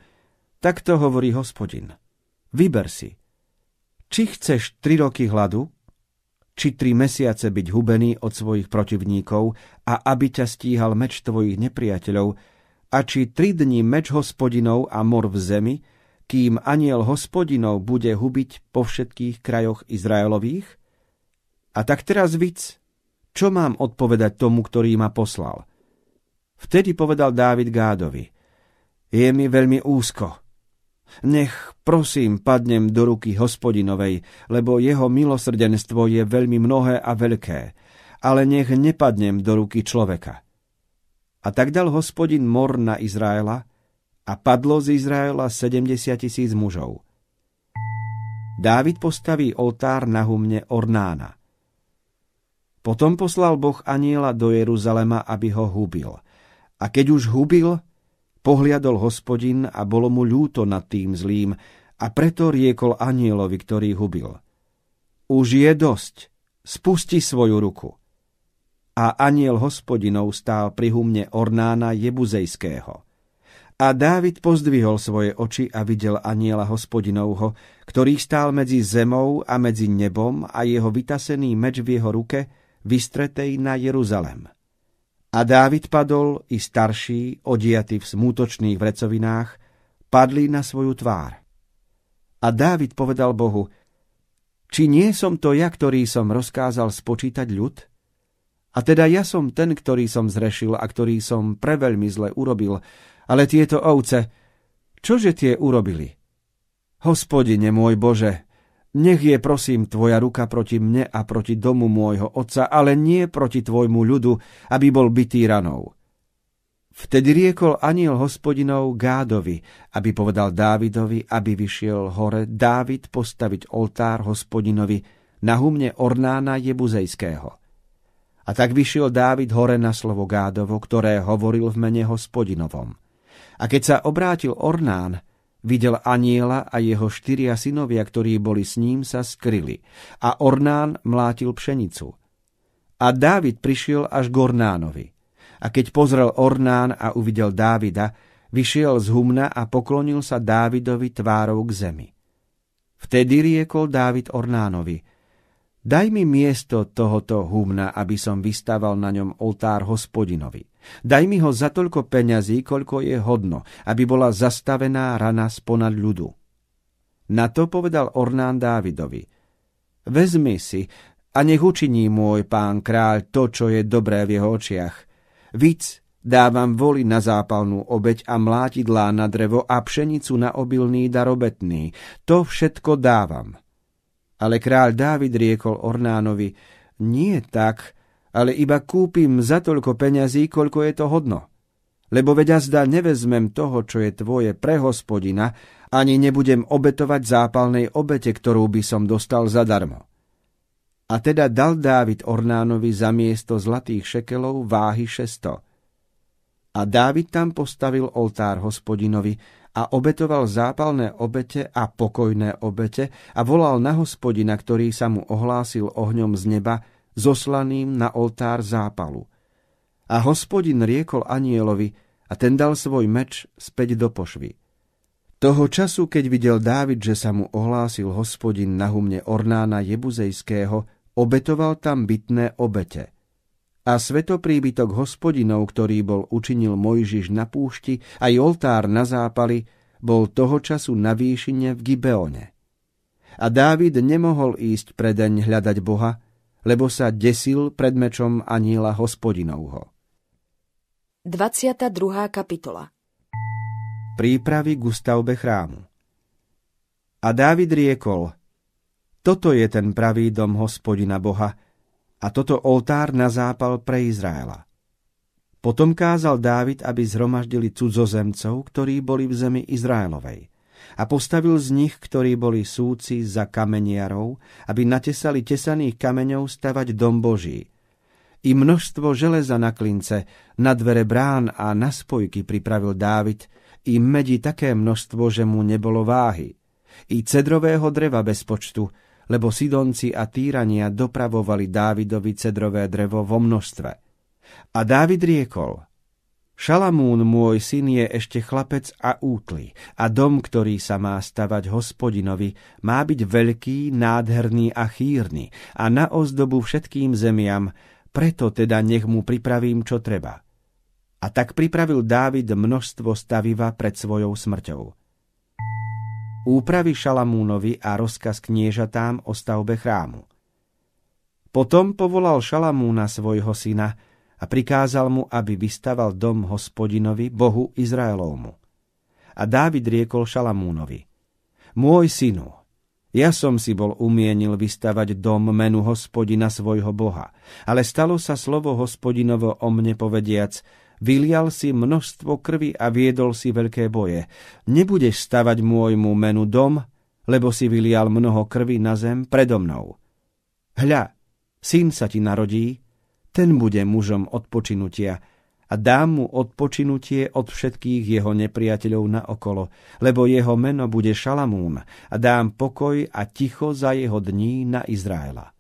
takto hovorí hospodin. Vyber si. Či chceš tri roky hladu, či tri mesiace byť hubený od svojich protivníkov a aby ťa stíhal meč tvojich nepriateľov, a či tri dni meč hospodinov a mor v zemi, kým aniel hospodinov bude hubiť po všetkých krajoch Izraelových? A tak teraz vic, čo mám odpovedať tomu, ktorý ma poslal? Vtedy povedal Dávid Gádovi, je mi veľmi úzko, nech, prosím, padnem do ruky hospodinovej, lebo jeho milosrdenstvo je veľmi mnohé a veľké, ale nech nepadnem do ruky človeka. A tak dal hospodin mor na Izraela a padlo z Izraela 70 tisíc mužov. Dávid postaví oltár na humne Ornána. Potom poslal Boh aniela do Jeruzalema, aby ho hubil. A keď už hubil, Pohliadol hospodin a bolo mu ľúto nad tým zlým a preto riekol anielovi, ktorý hubil. Už je dosť, spusti svoju ruku. A aniel hospodinov stál pri humne Ornána Jebuzejského. A Dávid pozdvihol svoje oči a videl aniela hospodinovho, ktorý stál medzi zemou a medzi nebom a jeho vytasený meč v jeho ruke, vystretej na Jeruzalem. A Dávid padol, i starší, odiaty v smútočných vrecovinách, padli na svoju tvár. A Dávid povedal Bohu, či nie som to ja, ktorý som rozkázal spočítať ľud? A teda ja som ten, ktorý som zrešil a ktorý som preveľmi zle urobil, ale tieto ovce, čože tie urobili? Hospodine môj Bože, nech je prosím tvoja ruka proti mne a proti domu môjho otca, ale nie proti tvojmu ľudu, aby bol bytý ranou. Vtedy riekol aniel hospodinov Gádovi, aby povedal Dávidovi, aby vyšiel hore Dávid postaviť oltár hospodinovi na humne Ornána Jebuzejského. A tak vyšiel Dávid hore na slovo Gádovo, ktoré hovoril v mene hospodinovom. A keď sa obrátil Ornán, Videl aniela a jeho štyria synovia, ktorí boli s ním, sa skryli. A Ornán mlátil pšenicu. A Dávid prišiel až k Ornánovi. A keď pozrel Ornán a uvidel Dávida, vyšiel z humna a poklonil sa Dávidovi tvárou k zemi. Vtedy riekol Dávid Ornánovi – Daj mi miesto tohoto humna, aby som vystával na ňom oltár hospodinovi. Daj mi ho za toľko peňazí, koľko je hodno, aby bola zastavená rana sponad ľudu. Na to povedal Ornán Dávidovi. Vezmi si a nech učiní môj pán kráľ to, čo je dobré v jeho očiach. Víc dávam voli na zápalnú obeď a mlátidlá na drevo a pšenicu na obilný darobetný. To všetko dávam. Ale kráľ Dávid riekol Ornánovi, nie tak, ale iba kúpim za toľko peňazí, koľko je to hodno. Lebo veď zda nevezmem toho, čo je tvoje pre hospodina, ani nebudem obetovať zápalnej obete, ktorú by som dostal zadarmo. A teda dal Dávid Ornánovi za miesto zlatých šekelov váhy šesto. A Dávid tam postavil oltár hospodinovi a obetoval zápalné obete a pokojné obete a volal na hospodina, ktorý sa mu ohlásil ohňom z neba, zoslaným na oltár zápalu. A hospodin riekol anielovi, a ten dal svoj meč späť do pošvy. Toho času, keď videl Dávid, že sa mu ohlásil hospodin na humne Ornána Jebuzejského, obetoval tam bytné obete. A svetopríbytok hospodinov, ktorý bol učinil Mojžiš na púšti, aj oltár na zápali, bol toho času na výšine v Gibeone. A Dávid nemohol ísť predeň hľadať Boha, lebo sa desil pred mečom aniela hospodinovho. 22. kapitola Prípravy k stavbe chrámu A Dávid riekol, toto je ten pravý dom hospodina Boha a toto oltár na zápal pre Izraela. Potom kázal Dávid, aby zhromaždili cudzozemcov, ktorí boli v zemi Izraelovej a postavil z nich, ktorí boli súci za kameniarov, aby natesali tesaných kameňov stavať dom Boží. I množstvo železa na klince, na dvere brán a na spojky pripravil Dávid, i medi také množstvo, že mu nebolo váhy. I cedrového dreva bez počtu, lebo Sidonci a Týrania dopravovali Dávidovi cedrové drevo vo množstve. A Dávid riekol – Šalamún, môj syn, je ešte chlapec a útly a dom, ktorý sa má stavať hospodinovi, má byť veľký, nádherný a chýrny a na ozdobu všetkým zemiam, preto teda nech mu pripravím, čo treba. A tak pripravil Dávid množstvo staviva pred svojou smrťou. Úpravy Šalamúnovi a rozkaz kniežatám o stavbe chrámu. Potom povolal Šalamúna svojho syna, a prikázal mu, aby vystaval dom hospodinovi, Bohu Izraelovmu. A Dávid riekol Šalamúnovi, Môj synu, ja som si bol umienil vystavať dom menu hospodina svojho Boha, ale stalo sa slovo hospodinovo o mne povediac, vylial si množstvo krvi a viedol si veľké boje. Nebudeš stavať môjmu menu dom, lebo si vylial mnoho krvi na zem predo mnou. Hľa, syn sa ti narodí, ten bude mužom odpočinutia a dám mu odpočinutie od všetkých jeho nepriateľov na okolo, lebo jeho meno bude Šalamún a dám pokoj a ticho za jeho dní na Izraela.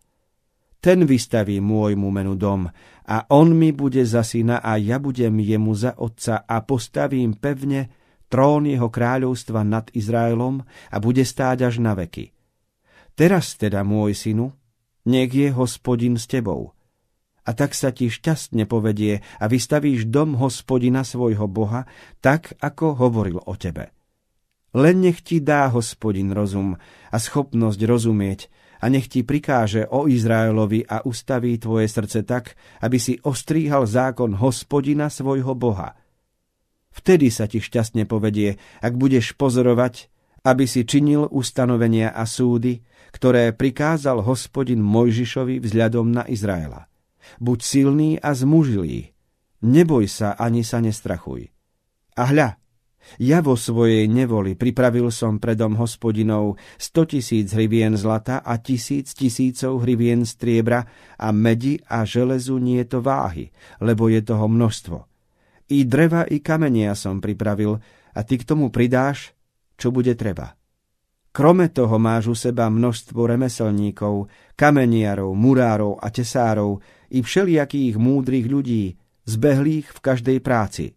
Ten vystaví môjmu menu dom a on mi bude za syna a ja budem jemu za otca a postavím pevne trón jeho kráľovstva nad Izraelom a bude stáť až na veky. Teraz teda, môj synu, nech je hospodin s tebou – a tak sa ti šťastne povedie a vystavíš dom hospodina svojho Boha, tak ako hovoril o tebe. Len nech ti dá hospodin rozum a schopnosť rozumieť a nech ti prikáže o Izraelovi a ustaví tvoje srdce tak, aby si ostríhal zákon hospodina svojho Boha. Vtedy sa ti šťastne povedie, ak budeš pozorovať, aby si činil ustanovenia a súdy, ktoré prikázal hospodin Mojžišovi vzhľadom na Izraela. Buď silný a zmužilý. Neboj sa ani sa nestrachuj. A hľa, ja vo svojej nevoli pripravil som predom hospodinov sto tisíc hrivien zlata a tisíc tisícov hrivien striebra a medi a železu nie to váhy, lebo je toho množstvo. I dreva, i kamenia som pripravil a ty k tomu pridáš, čo bude treba. Krome toho máš u seba množstvo remeselníkov, kameniarov, murárov a tesárov i všelijakých múdrych ľudí, zbehlých v každej práci.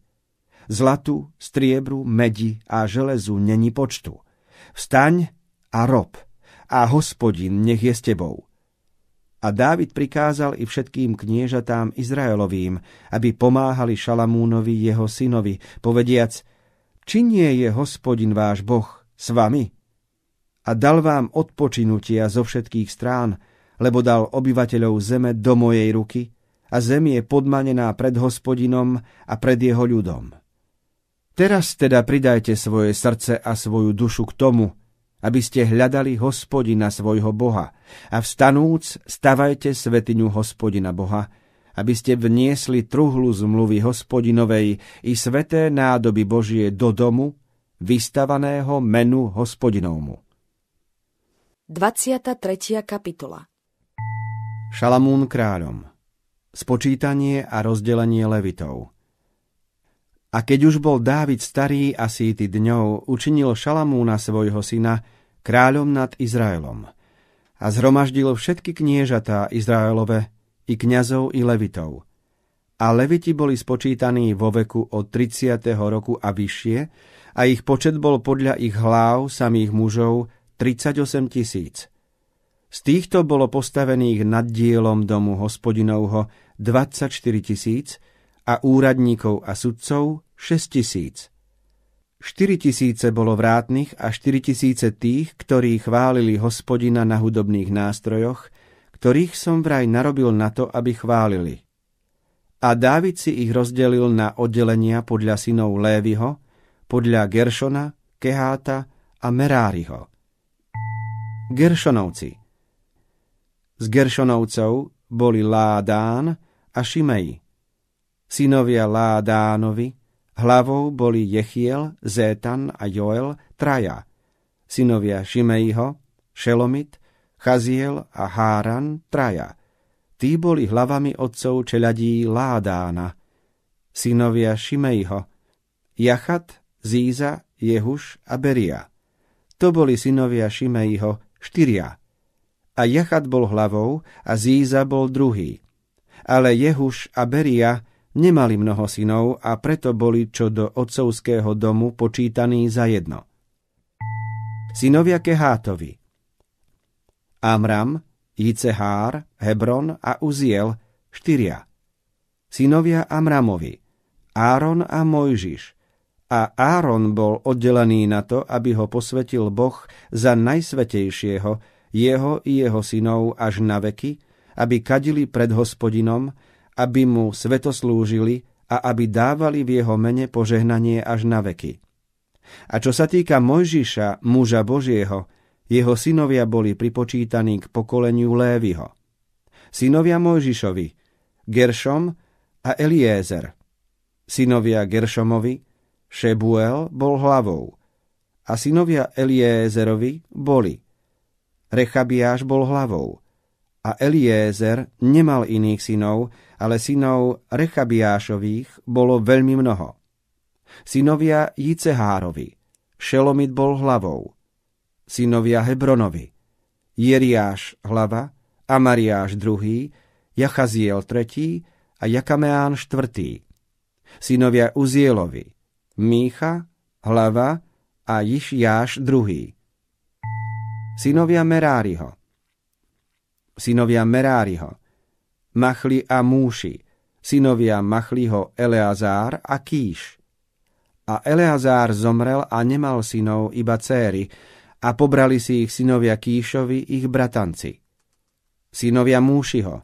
Zlatu, striebru, medi a železu není počtu. Vstaň a rob, a hospodin nech je s tebou. A Dávid prikázal i všetkým kniežatám Izraelovým, aby pomáhali Šalamúnovi jeho synovi, povediac, či nie je hospodin váš Boh s vami? a dal vám odpočinutia zo všetkých strán, lebo dal obyvateľov zeme do mojej ruky a zem je podmanená pred hospodinom a pred jeho ľudom. Teraz teda pridajte svoje srdce a svoju dušu k tomu, aby ste hľadali hospodina svojho Boha a vstanúc stavajte svetiňu hospodina Boha, aby ste vniesli truhlu zmluvy hospodinovej i sveté nádoby Božie do domu, vystavaného menu hospodinovmu. 23. kapitola Šalamún kráľom Spočítanie a rozdelenie levitov A keď už bol Dávid starý a síty dňov, učinil Šalamúna svojho syna kráľom nad Izraelom a zhromaždil všetky kniežatá Izraelove, i kňazov, i levitov. a leviti boli spočítaní vo veku od 30. roku a vyššie a ich počet bol podľa ich hlav samých mužov 38 tisíc. Z týchto bolo postavených nad dielom domu hospodinovho 24 tisíc a úradníkov a sudcov 6 tisíc. 4 tisíce bolo vrátnych a 4 tisíce tých, ktorí chválili hospodina na hudobných nástrojoch, ktorých som vraj narobil na to, aby chválili. A Dávid si ich rozdelil na oddelenia podľa synov Lévyho, podľa Geršona, Keháta a Meráriho. Geršonovci Z Geršonovcov boli Ládán a Šimej. Synovia Ládánovi, hlavou boli Jechiel, Zétan a Joel, traja. Synovia Šimejho, Šelomit, Chaziel a Háran, traja. Tí boli hlavami otcov čeladí Ládána. Synovia Šimejho, Jachat, Zíza, Jehuš a Beria. To boli synovia Šimejho, štyria. A Jachat bol hlavou a Zíza bol druhý. Ale Jehuš a Beria nemali mnoho synov a preto boli čo do otcovského domu počítaní za jedno. Synovia Kehátovi Amram, Jicehár, Hebron a Uziel, štyria. Synovia Amramovi, Áron a Mojžiš. A Áron bol oddelený na to, aby ho posvetil Boh za najsvetejšieho, jeho i jeho synov až na veky, aby kadili pred hospodinom, aby mu svetoslúžili a aby dávali v jeho mene požehnanie až na veky. A čo sa týka Mojžiša, muža Božieho, jeho synovia boli pripočítaní k pokoleniu Lévyho. Synovia Mojžišovi, Geršom a Eliézer. Synovia Geršomovi, Šebuel bol hlavou. A synovia Eliézerovi boli. Rechabiáš bol hlavou. A Eliézer nemal iných synov, ale synov Rechabiášových bolo veľmi mnoho. Synovia Jicehárovi, Šelomit bol hlavou synovia Hebronovi, Jeriáš hlava, Amariáš druhý, Jachaziel tretí a Jakameán štvrtý. Synovia Uzielovi, Mícha, hlava a Jišiáš druhý. Synovia Meráriho, synovia Meráriho, Machli a Múši, synovia Machliho Eleazár a Kíš. A Eleazár zomrel a nemal synov, iba céry, a pobrali si ich synovia Kíšovi, ich bratanci. Synovia Múšiho,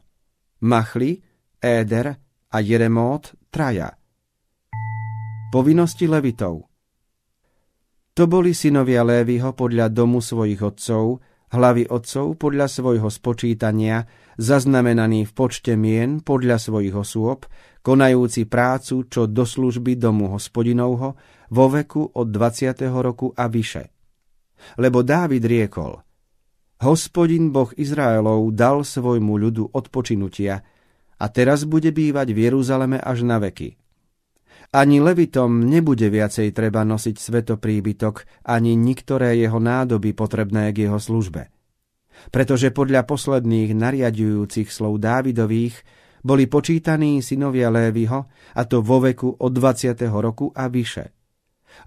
Machli, Éder a Jeremót, traja. Povinnosti Levitov To boli synovia Lévyho podľa domu svojich otcov, hlavy otcov podľa svojho spočítania, zaznamenaní v počte mien podľa svojich osôb, konajúci prácu čo do služby domu hospodinovho vo veku od 20. roku a vyše lebo Dávid riekol, Hospodin Boh Izraelov dal svojmu ľudu odpočinutia a teraz bude bývať v Jeruzaleme až na veky. Ani levitom nebude viacej treba nosiť svetopríbytok, ani niktoré jeho nádoby potrebné k jeho službe. Pretože podľa posledných nariadujúcich slov Dávidových boli počítaní synovia Lévyho, a to vo veku od 20. roku a vyše.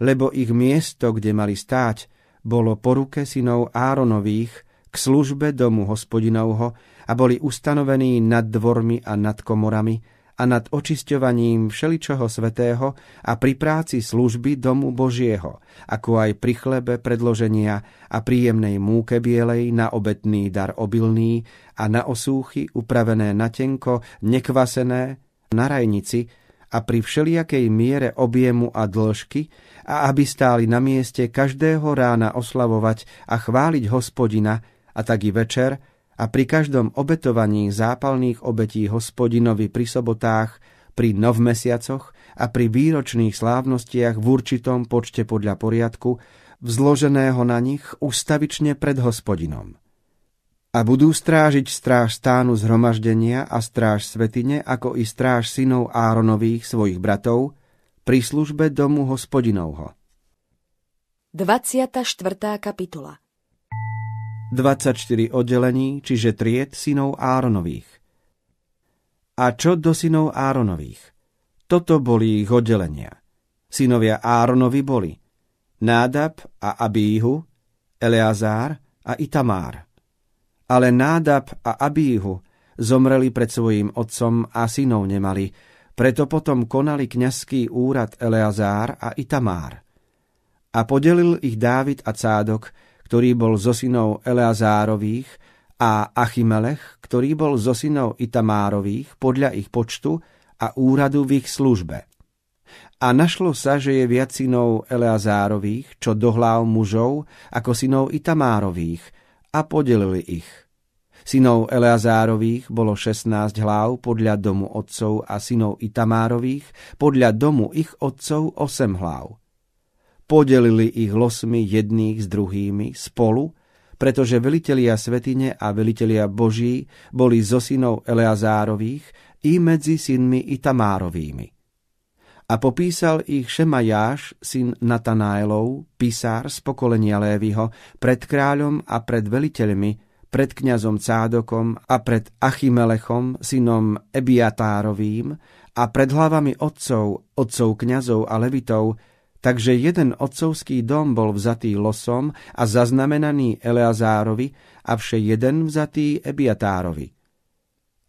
Lebo ich miesto, kde mali stáť, bolo po ruke synov Áronových k službe domu hospodinovho a boli ustanovení nad dvormi a nad komorami a nad očisťovaním všeličoho svetého a pri práci služby domu Božieho, ako aj pri chlebe predloženia a príjemnej múke bielej na obetný dar obilný a na osúchy upravené na tenko, nekvasené, na rajnici a pri všelijakej miere objemu a dĺžky, a aby stáli na mieste každého rána oslavovať a chváliť hospodina, a tak i večer, a pri každom obetovaní zápalných obetí hospodinovi pri sobotách, pri novmesiacoch a pri výročných slávnostiach v určitom počte podľa poriadku, vzloženého na nich ustavične pred hospodinom. A budú strážiť stráž stánu zhromaždenia a stráž svetine, ako i stráž synov Áronových svojich bratov, pri službe domu hospodinovho. 24. kapitola 24 oddelení, čiže tried synov Áronových. A čo do synov Áronových? Toto boli ich oddelenia. Synovia Áronovi boli Nádab a Abíhu, Eleazár a Itamár. Ale Nádab a Abíhu zomreli pred svojím otcom a synov nemali, preto potom konali kňazský úrad Eleazár a Itamár. A podelil ich Dávid a Cádok, ktorý bol zo synov Eleazárových, a Achimelech, ktorý bol zo synov Itamárových podľa ich počtu a úradu v ich službe. A našlo sa, že je viac synov Eleazárových, čo do hlav mužov, ako synov Itamárových, a podelili ich. Synov Eleazárových bolo 16 hlav podľa domu otcov a synov Itamárových podľa domu ich otcov 8 hlav. Podelili ich losmi jedných s druhými spolu, pretože velitelia svetine a velitelia Boží boli zo synov Eleazárových i medzi synmi Itamárovými. A popísal ich Šemajáš, syn Natanaelov, písár z pokolenia Lévyho, pred kráľom a pred veliteľmi, pred kňazom Cádokom a pred Achimelechom, synom Ebiatárovým a pred hlavami otcov, otcov kňazov a levitov, Takže jeden otcovský dom bol vzatý losom a zaznamenaný Eleazárovi, avše jeden vzatý Ebiatárovi.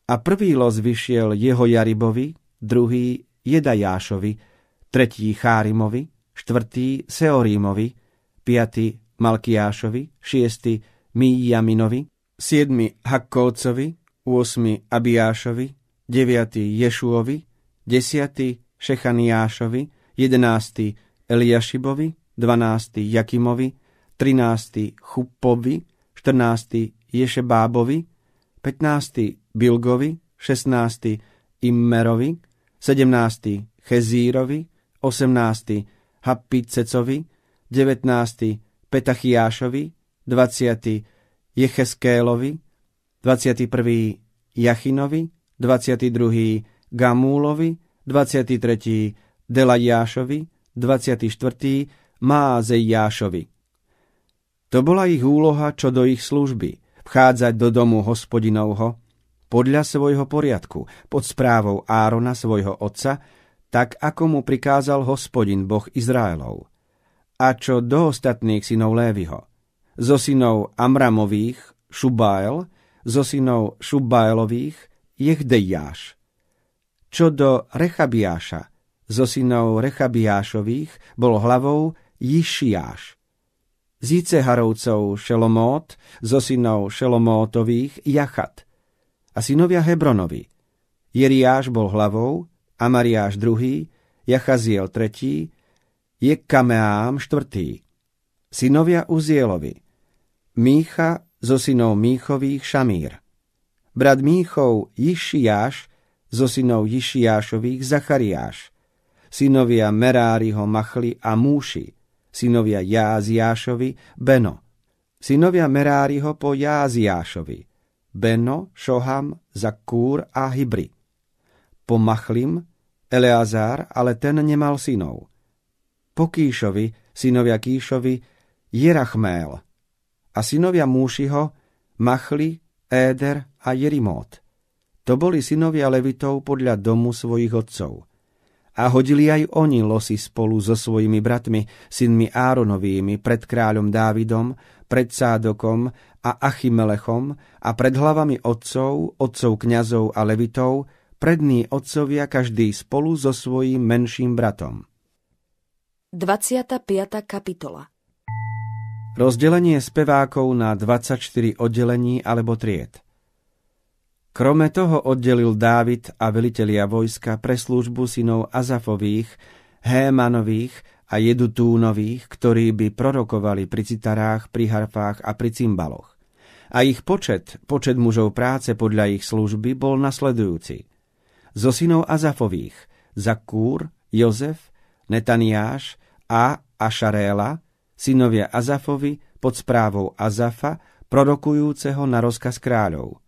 A prvý los vyšiel jeho Jaribovi, druhý Jedajášovi, tretí Chárimovi, štvrtý Seorímovi, piatý Malkiášovi, šiestý Míjaminovi, siedmy Hakkócovi, úsmy Abiášovi, deviatý Ješuovi, desiatý Šechaniášovi, jedenáctý Eliašibovi, 12. Jakimovi, 13. Chupovi, 14. Ješebábovi, 15. Bilgovi, 16. Immerovi, 17. Chezírovi, 18. Happicecovi, 19. Petachiášovi, 20. Jecheskélovi, 21. Jachinovi, 22. Gamúlovi, 23. Delajášovi, 24. Mázejášovi. To bola ich úloha čo do ich služby, vchádzať do domu hospodinovho, podľa svojho poriadku, pod správou Árona svojho otca, tak ako mu prikázal hospodin Boh Izraelov. A čo do ostatných synov Lévyho, zo synov Amramových Šubael, zo synov Šubaelových Jechdejáš. Čo do Rechabiáša, zo synov Rechabiášových bol hlavou Jišiáš. Z Iceharovcov Šelomót, zo synov Šelomótových Jachat. A synovia Hebronovi. Jeriáš bol hlavou, Amariáš druhý, Jachaziel tretí, Jekameám štvrtý. Synovia Uzielovi. Mícha zo synov Míchových Šamír. Brat Míchov Jišiáš zo synov Jišiášových Zachariáš synovia Meráriho Machli a Múši, synovia Jáziášovi Beno, synovia Meráriho po Jáziášovi, Beno, Šoham, Zakúr a Hybri. Po Machlim Eleazár, ale ten nemal synov. Po Kýšovi, synovia Kýšovi, Jerachmél a synovia Múšiho, Machli, Éder a Jerimót. To boli synovia Levitov podľa domu svojich otcov a hodili aj oni losy spolu so svojimi bratmi, synmi Áronovými, pred kráľom Dávidom, pred Sádokom a Achimelechom a pred hlavami otcov, otcov kňazov a levitov, prední otcovia každý spolu so svojím menším bratom. 25. kapitola Rozdelenie spevákov na 24 oddelení alebo tried – Krome toho oddelil Dávid a velitelia vojska pre službu synov Azafových, Hémanových a Jedutúnových, ktorí by prorokovali pri citarách, pri harfách a pri cymbaloch. A ich počet, počet mužov práce podľa ich služby bol nasledujúci. Zo synov Azafových Zakúr, Jozef, Netaniáš a Ašaréla, synovia Azafovi pod správou Azafa, prorokujúceho na rozkaz kráľov –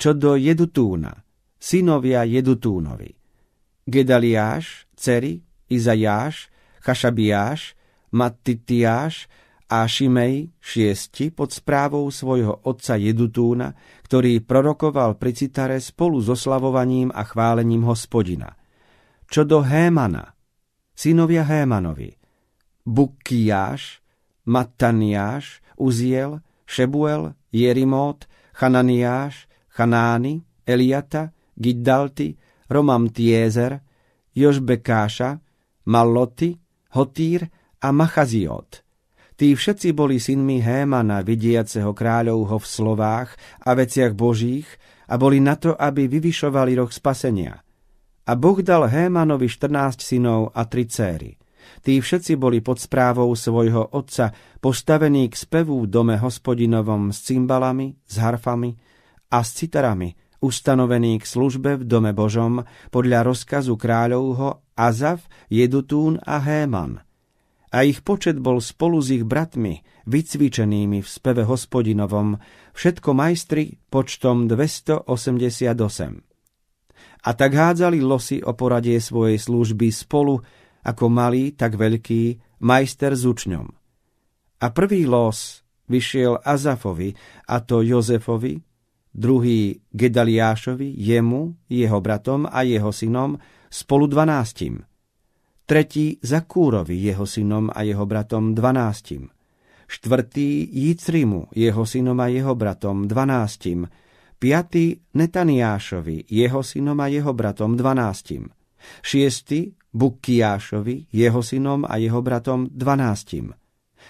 čo do Jedutúna, synovia Jedutúnovi. Gedaliáš, Ceri, Izajáš, Chašabiáš, Mattitiáš a Šimej šiesti pod správou svojho otca Jedutúna, ktorý prorokoval pri Citare spolu so slavovaním a chválením hospodina. Čo do Hémana, synovia Hémanovi, Bukkiáš, Mataniáš, Uziel, Šebuel, Jerimót, Chananiáš, Chanány, Eliata, Giddalty, Romamtiezer, Jožbekáša, Malloty, Hotýr a Machaziot – Tí všetci boli synmi Hémana, vidiaceho kráľovho v slovách a veciach božích a boli na to, aby vyvyšovali roh spasenia. A Boh dal Hémanovi 14 synov a tri céry. Tí všetci boli pod správou svojho otca, postavení k spevu v dome hospodinovom s cymbalami, s harfami a s citarami, ustanovení k službe v dome Božom podľa rozkazu kráľovho Azaf, Jedutún a Héman – a ich počet bol spolu s ich bratmi, vycvičenými v speve hospodinovom, všetko majstri počtom 288. A tak hádzali losy o poradie svojej služby spolu, ako malý, tak veľký, majster s učňom. A prvý los vyšiel Azafovi, a to Jozefovi, druhý Gedaliášovi, jemu, jeho bratom a jeho synom, spolu dvanáctim – tretí Zakúrovi, jeho synom a jeho bratom dvanáctim, štvrtý Jicrimu, jeho synom a jeho bratom dvanáctim, piatý Netaniášovi, jeho synom a jeho bratom dvanáctim, šiestý Bukkiášovi, jeho synom a jeho bratom dvanáctim,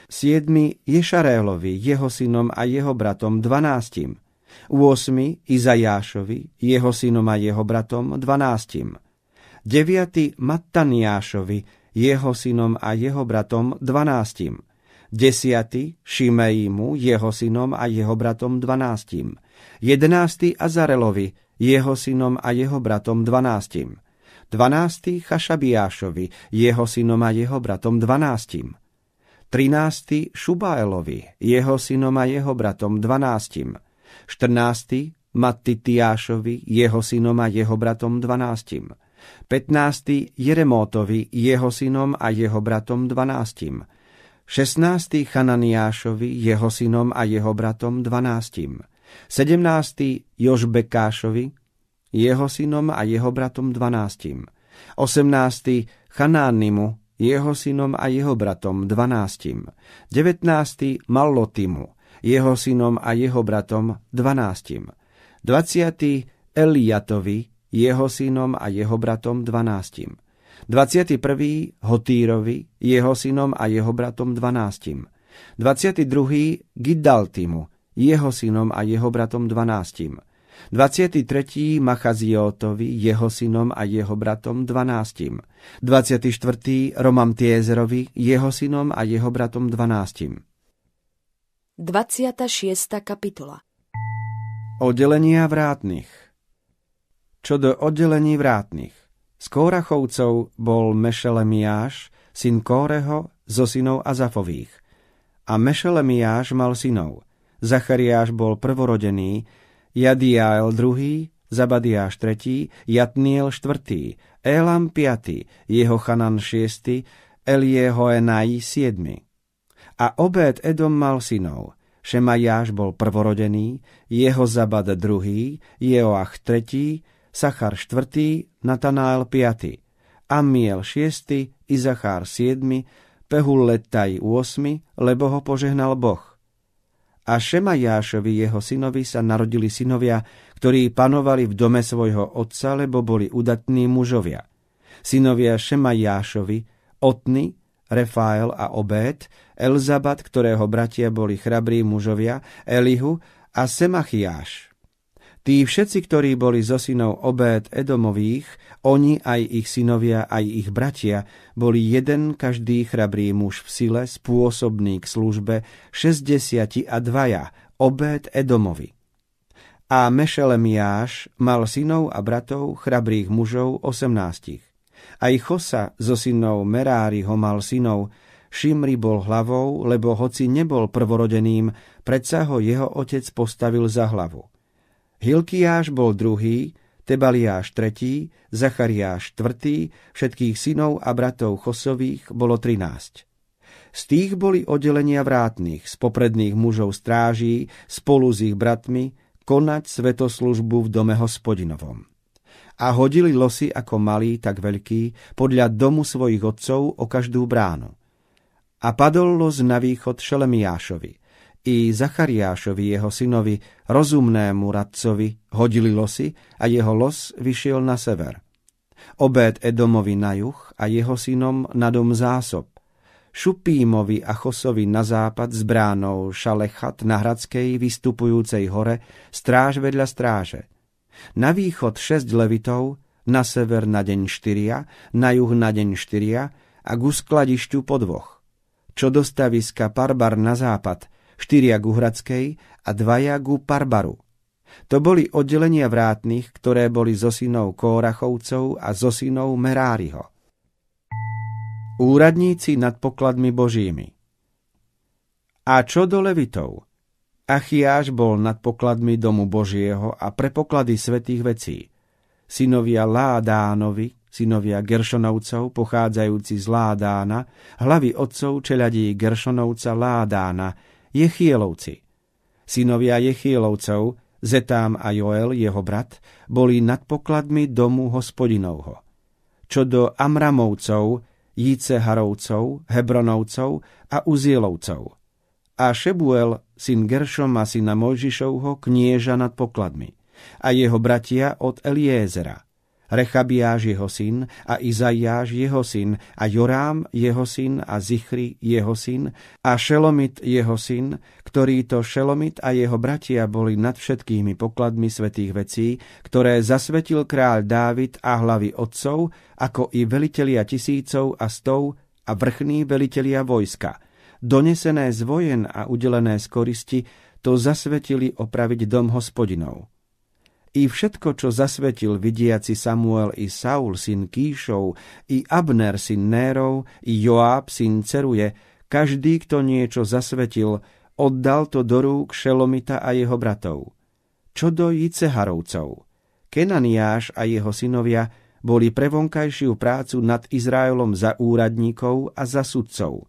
siedmy Ješarélovi, jeho synom a jeho bratom dvanáctim, 8. Izajášovi, jeho synom a jeho bratom dvanáctim, 9. Mattaniášovi, jeho synom a jeho bratom dvanáctim, 10. Šimeimu, jeho synom a jeho bratom dvanáctim, 11. Azarelovi, jeho synom a jeho bratom dvanáctim, 12. Chašabiášovi, jeho synom a jeho bratom dvanáctim, 13. Šubaelovi, jeho synom a jeho bratom dvanáctim, 14. Mattitiášovi, jeho synom a jeho bratom dvanáctim, 15. Jeremótovi, jeho synom a jeho bratom 12. 16. Chananiášovi, jeho synom a jeho bratom 12. 17. Jožbekášovi, jeho synom a jeho bratom 12. 18. Chanánimu, jeho synom a jeho bratom 12. 19. Mallotimu, jeho synom a jeho bratom 12. 20. Eliatovi, jeho synom a jeho bratom dvanáctim. 21. Hotýrovi, jeho synom a jeho bratom dvanáctim. 22. Giddaltimu, jeho synom a jeho bratom dvanáctim. 23. Machaziotovi, jeho synom a jeho bratom dvanáctim. 24. Romamtiezerovi, jeho synom a jeho bratom dvanáctim. 26. kapitola Oddelenia vrátnych čo do oddelení vrátnych. Z Kórachovcov bol Mešelemiáš, syn Kóreho, zo synov Azafových. A Mešelemiáš mal synov. Zachariáš bol prvorodený, Jadiael druhý, Zabadiáš tretí, Jatniel štvrtý, Elam piatý, Jehochanan šiestý, Eliehoenai siedmy. A Obed Edom mal synov. Šemajáš bol prvorodený, jeho Zabad druhý, Jeoach tretí, Sachar 4., Natanael 5., Amiel 6., Izachár 7., Pehulletaj 8., lebo ho požehnal Boh. A Šemajášovi jeho synovi sa narodili synovia, ktorí panovali v dome svojho otca, lebo boli udatní mužovia. Synovia Šemajášovi, Otny, Refael a Obed, Elzabat, ktorého bratia boli chrabrí mužovia, Elihu a Semachiáš. Tí všetci, ktorí boli zo synov obéd Edomových, oni aj ich synovia, aj ich bratia, boli jeden každý chrabrý muž v sile, spôsobný k službe, šesťdesiati a dvaja, obéd Edomovi. A Mešelemiáš mal synov a bratov, chrabrých mužov, osemnástich. Aj Chosa zo synov Merári mal synov, Šimri bol hlavou, lebo hoci nebol prvorodeným, predsa ho jeho otec postavil za hlavu. Hilkiáš bol druhý, Tebaliáš tretí, Zachariáš štvrtý, všetkých synov a bratov Chosových bolo trinásť. Z tých boli oddelenia vrátnych, z popredných mužov stráží, spolu s ich bratmi, konať svetoslužbu v dome hospodinovom. A hodili losy ako malý, tak veľký, podľa domu svojich otcov o každú bránu. A padol los na východ Šelemiášovi. I Zachariášovi, jeho synovi, rozumnému radcovi, hodili losy a jeho los vyšiel na sever. Obed Edomovi na juh a jeho synom na dom zásob. Šupímovi a Chosovi na západ s bránou Šalechat na Hradskej vystupujúcej hore, stráž vedľa stráže. Na východ šesť levitov, na sever na deň štyria, na juh na deň štyria a ku skladišťu po dvoch. Čo do staviska Parbar na západ, štyria ku Hradskej a dvaja ku Parbaru. To boli oddelenia vrátnych, ktoré boli zo synov Kórachovcov a zo synov Meráriho. Úradníci nad pokladmi božími. A čo do levitov? Achiáš bol nad pokladmi domu Božieho a pre poklady svetých vecí. Synovia Ládánovi, synovia Geršonovcov, pochádzajúci z Ládána, hlavy otcov čeladí Geršonovca Ládána, Jechielovci. Synovia Jechielovcov, Zetám a Joel, jeho brat, boli nad pokladmi domu hospodinovho. Čo do Amramovcov, Jíceharovcov, Hebronovcov a Uzielovcov. A Šebuel, syn Geršoma, syna Mojžišovho, knieža nad pokladmi. A jeho bratia od Eliézera – Rechabiáš jeho syn a Izaiáš jeho syn a Jorám jeho syn a Zichri jeho syn a Šelomit jeho syn, ktorý to Šelomit a jeho bratia boli nad všetkými pokladmi svetých vecí, ktoré zasvetil kráľ Dávid a hlavy otcov, ako i velitelia tisícov a stov a vrchní velitelia vojska. Donesené z vojen a udelené z koristi, to zasvetili opraviť dom hospodinov. I všetko, čo zasvetil vidiaci Samuel i Saul, syn Kíšov, i Abner, syn Nérov, i Joáb, syn Ceruje, každý, kto niečo zasvetil, oddal to do rúk Šelomita a jeho bratov. Čo do Jiceharovcov, Kenaniáš a jeho synovia boli pre vonkajšiu prácu nad Izraelom za úradníkov a za sudcov.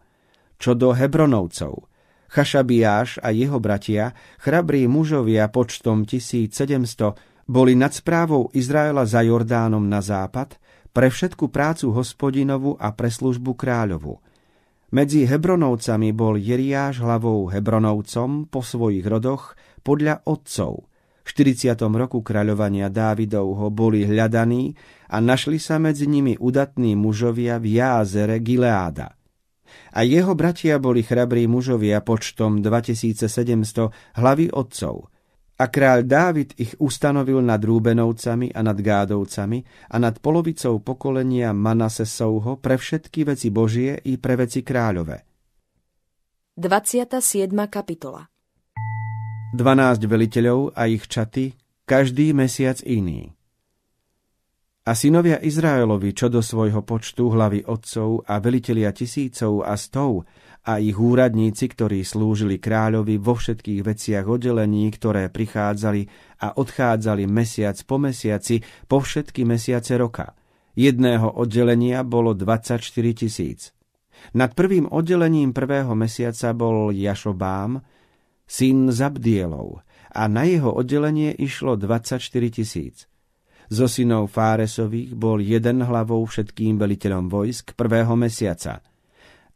Čo do Hebronovcov, Chašabiáš a jeho bratia, chrabrí mužovia počtom 1700, boli nad správou Izraela za Jordánom na západ pre všetku prácu hospodinovu a pre službu kráľovu. Medzi Hebronovcami bol Jeriáš hlavou Hebronovcom po svojich rodoch podľa otcov. V 40. roku kráľovania Dávidovho boli hľadaní a našli sa medzi nimi udatní mužovia v jázere Gileáda. A jeho bratia boli chrabrí mužovia počtom 2700 hlavy otcov – a kráľ Dávid ich ustanovil nad Rúbenovcami a nad Gádovcami a nad polovicou pokolenia Manasesovho pre všetky veci Božie i pre veci kráľové. 27. kapitola 12 veliteľov a ich čaty, každý mesiac iný. A synovia Izraelovi, čo do svojho počtu hlavy otcov a velitelia tisícov a stov, a ich úradníci, ktorí slúžili kráľovi vo všetkých veciach oddelení, ktoré prichádzali a odchádzali mesiac po mesiaci po všetky mesiace roka. Jedného oddelenia bolo 24 tisíc. Nad prvým oddelením prvého mesiaca bol Jašobám, syn Zabdielov, a na jeho oddelenie išlo 24 tisíc. Zo synov Fáresových bol jeden hlavou všetkým veliteľom vojsk prvého mesiaca –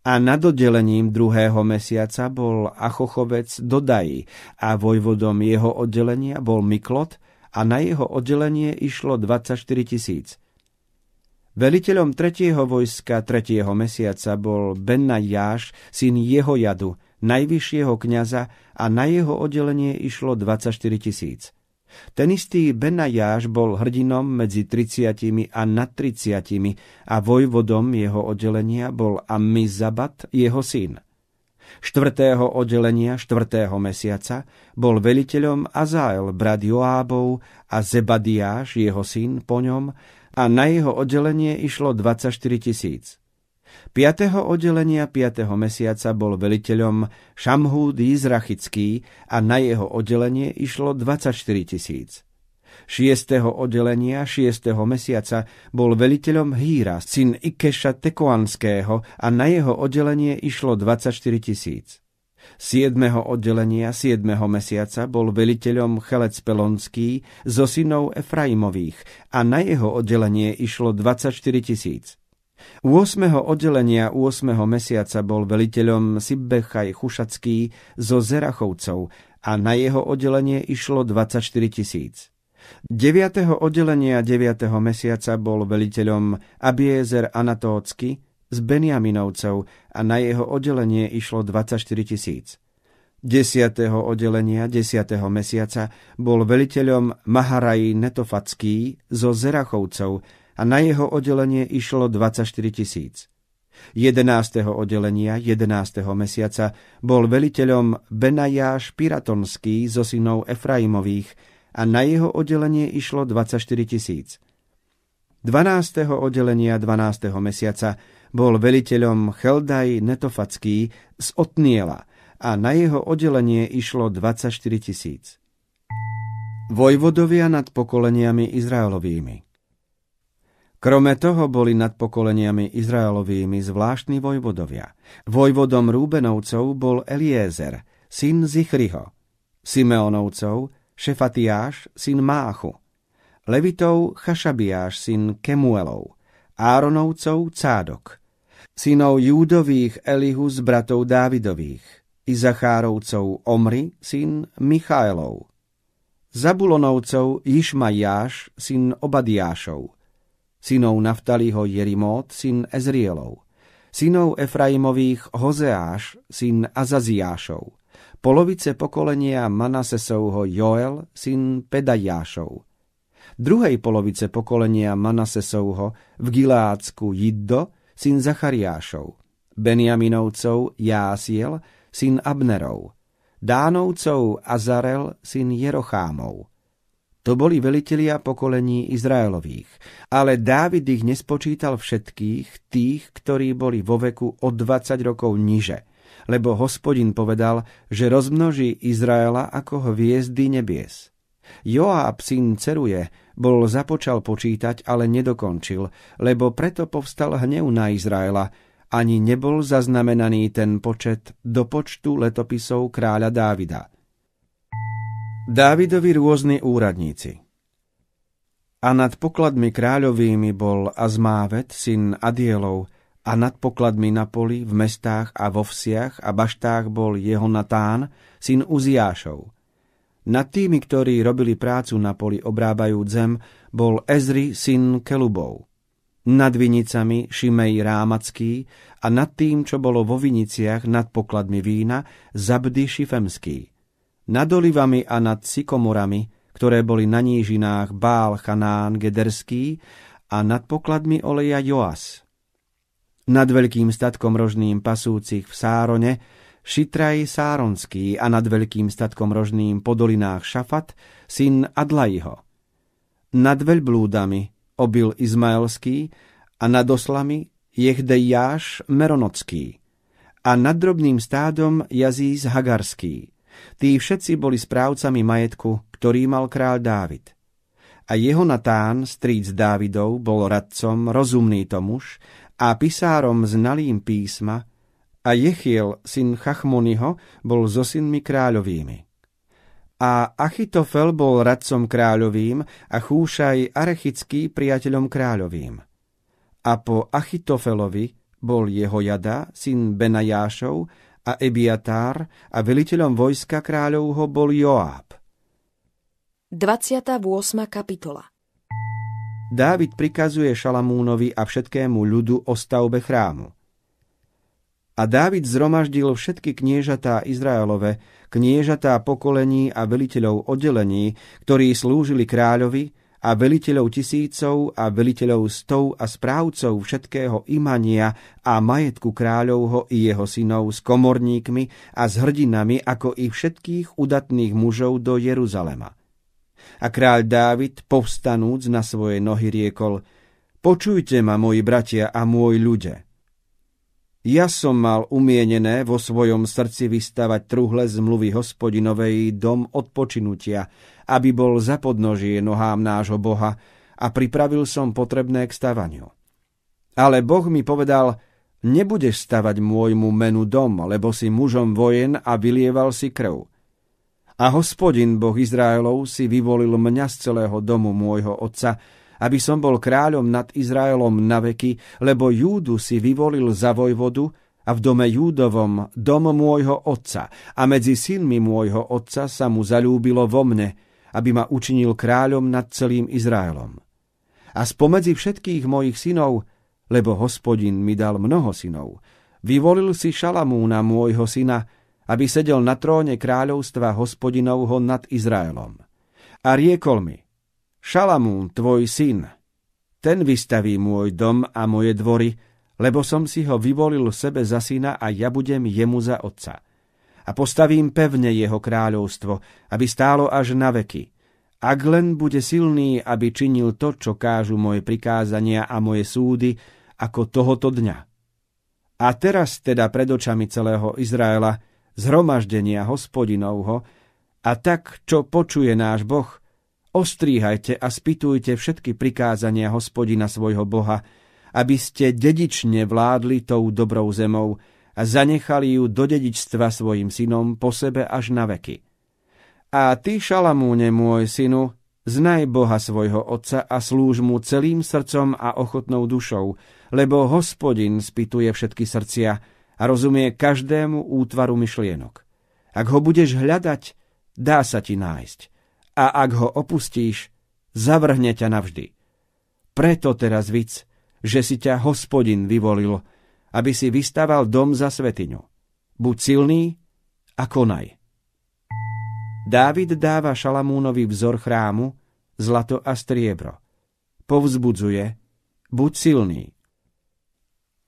a nad oddelením druhého mesiaca bol Achochovec Dodaji a vojvodom jeho oddelenia bol Miklot a na jeho oddelenie išlo 24 tisíc. Veliteľom tretieho vojska tretieho mesiaca bol Bennajáš, syn jeho jadu, najvyššieho kniaza a na jeho oddelenie išlo 24 tisíc. Ten istý Benajáš bol hrdinom medzi 30 a nad 30 a vojvodom jeho oddelenia bol Amizabat, jeho syn. Štvrtého oddelenia štvrtého mesiaca bol veliteľom Azael, brat Joábov a Zebadiáš, jeho syn, po ňom a na jeho oddelenie išlo 24 tisíc. 5. oddelenia 5. mesiaca bol veliteľom Šamhúd Izrachický a na jeho oddelenie išlo 24 tisíc. Šiestého oddelenia, šiestého mesiaca bol veliteľom Híra, syn Ikeša Tekoanského a na jeho oddelenie išlo 24 tisíc. 7. oddelenia 7. mesiaca bol veliteľom Chelec Pelonský zo synov Efraimových a na jeho oddelenie išlo 24 tisíc. 8. oddelenia 8. mesiaca bol veliteľom Sibbechaj Chušacký zo Zerachovcov a na jeho oddelenie išlo 24 tisíc. 9. oddelenia 9. mesiaca bol veliteľom Abiezer Anatócky z Beniaminovcov a na jeho oddelenie išlo 24 tisíc. 10. oddelenia 10. mesiaca bol veliteľom Maharaj Netofacký zo Zerachovcov a na jeho oddelenie išlo 24 tisíc. 11. oddelenia 11. mesiaca bol veliteľom Benajáš Piratonský zo synov Efraimových a na jeho oddelenie išlo 24 tisíc. 12. oddelenia 12. mesiaca bol veliteľom Cheldaj Netofacký z Otniela a na jeho oddelenie išlo 24 tisíc. Vojvodovia nad pokoleniami Izraelovými Krome toho boli nad pokoleniami Izraelovými zvláštni vojvodovia. Vojvodom Rúbenovcov bol Eliezer, syn Zichriho, Simeonovcov Šefatiáš, syn Máchu, Levitov Chašabiáš, syn Kemuelov, Áronovcov Cádok, synov Júdových Elihu z bratov Dávidových, Izachárovcov Omri, syn Michaelov, Zabulonovcov Išmajáš, syn Obadiášov, synov Naftaliho Jerimót, syn Ezrielov, synov Efraimových Hozeáš, syn Azaziášov, polovice pokolenia Manasesovho Joel, syn Pedajášov, druhej polovice pokolenia Manasesovho v Gilácku Jiddo, syn Zachariášov, Benjaminovcov Jásiel, syn Abnerov, Dánovcov Azarel, syn Jerochámov. To boli velitelia pokolení Izraelových, ale Dávid ich nespočítal všetkých, tých, ktorí boli vo veku o 20 rokov niže, lebo hospodin povedal, že rozmnoží Izraela ako hviezdy nebies. Joáb, syn Ceruje, bol započal počítať, ale nedokončil, lebo preto povstal hnev na Izraela, ani nebol zaznamenaný ten počet do počtu letopisov kráľa Dávida. Dávidovi rôzni úradníci A nad pokladmi kráľovými bol Azmávet, syn Adielov, a nad pokladmi na poli, v mestách a vo vsiach a baštách bol jeho Natán, syn Uziášov. Nad tými, ktorí robili prácu na poli obrábajúc zem, bol Ezri syn Kelubov. Nad vinicami Šimej Rámacký a nad tým, čo bolo vo viniciach nad pokladmi vína, Zabdy Šifemský. Nad olivami a nad sykomorami, ktoré boli na nížinách Bál Chanán Gederský a nad pokladmi oleja Joas. Nad veľkým statkom rožným pasúcich v Sárone Šitraj Sáronský a nad veľkým statkom rožným po dolinách Šafat, syn Adlajho. Nad veľblúdami obil Izmaelský a nad oslami Jehdejáš Meronocký a nad drobným stádom Jazíz Hagarský. Tí všetci boli správcami majetku, ktorý mal kráľ Dávid. A jeho Natán, stríc Dávidov, bol radcom, rozumný tomuž a pisárom znalým písma, a Jechiel, syn Chachmoniho, bol so synmi kráľovými. A Achitofel bol radcom kráľovým a Chúšaj Arechický priateľom kráľovým. A po Achitofelovi bol jeho jada, syn Benajášov, a Ebiatár a veliteľom vojska kráľovho bol Joáb. 28. kapitola Dávid prikazuje Šalamúnovi a všetkému ľudu o stavbe chrámu. A Dávid zromaždil všetky kniežatá Izraelove, kniežatá pokolení a veliteľov oddelení, ktorí slúžili kráľovi, a veliteľov tisícov a veliteľov stov a správcov všetkého imania a majetku kráľovho i jeho synov s komorníkmi a s hrdinami, ako i všetkých udatných mužov do Jeruzalema. A kráľ Dávid, povstanúc na svoje nohy, riekol, počujte ma, moji bratia a môj ľudia. Ja som mal umienené vo svojom srdci vystavať truhle zmluvy hospodinovej dom odpočinutia, aby bol za podnožie nohám nášho Boha a pripravil som potrebné k stavaniu. Ale Boh mi povedal, nebudeš stavať môjmu menu dom, lebo si mužom vojen a vylieval si krv. A hospodin Boh Izraelov si vyvolil mňa z celého domu môjho otca, aby som bol kráľom nad Izraelom na veky, lebo Júdu si vyvolil za vojvodu a v dome Júdovom dom môjho otca a medzi synmi môjho otca sa mu zalúbilo vo mne, aby ma učinil kráľom nad celým Izraelom. A spomedzi všetkých mojich synov, lebo hospodin mi dal mnoho synov, vyvolil si Šalamúna môjho syna, aby sedel na tróne kráľovstva hospodinovho nad Izraelom. A riekol mi, Šalamún, tvoj syn, ten vystaví môj dom a moje dvory, lebo som si ho vyvolil sebe za syna a ja budem jemu za otca. A postavím pevne jeho kráľovstvo, aby stálo až na veky. Ak len bude silný, aby činil to, čo kážu moje prikázania a moje súdy, ako tohoto dňa. A teraz teda pred očami celého Izraela, zhromaždenia hospodinovho, a tak, čo počuje náš Boh – Ostríhajte a spitujte všetky prikázania hospodina svojho Boha, aby ste dedične vládli tou dobrou zemou a zanechali ju do dedičstva svojim synom po sebe až na veky. A ty, Šalamúne, môj synu, znaj Boha svojho otca a slúž mu celým srdcom a ochotnou dušou, lebo hospodin spituje všetky srdcia a rozumie každému útvaru myšlienok. Ak ho budeš hľadať, dá sa ti nájsť a ak ho opustíš, zavrhne ťa navždy. Preto teraz vic, že si ťa hospodin vyvolil, aby si vystaval dom za svetiňu. Buď silný a konaj. Dávid dáva Šalamúnovi vzor chrámu, zlato a striebro. Povzbudzuje, buď silný.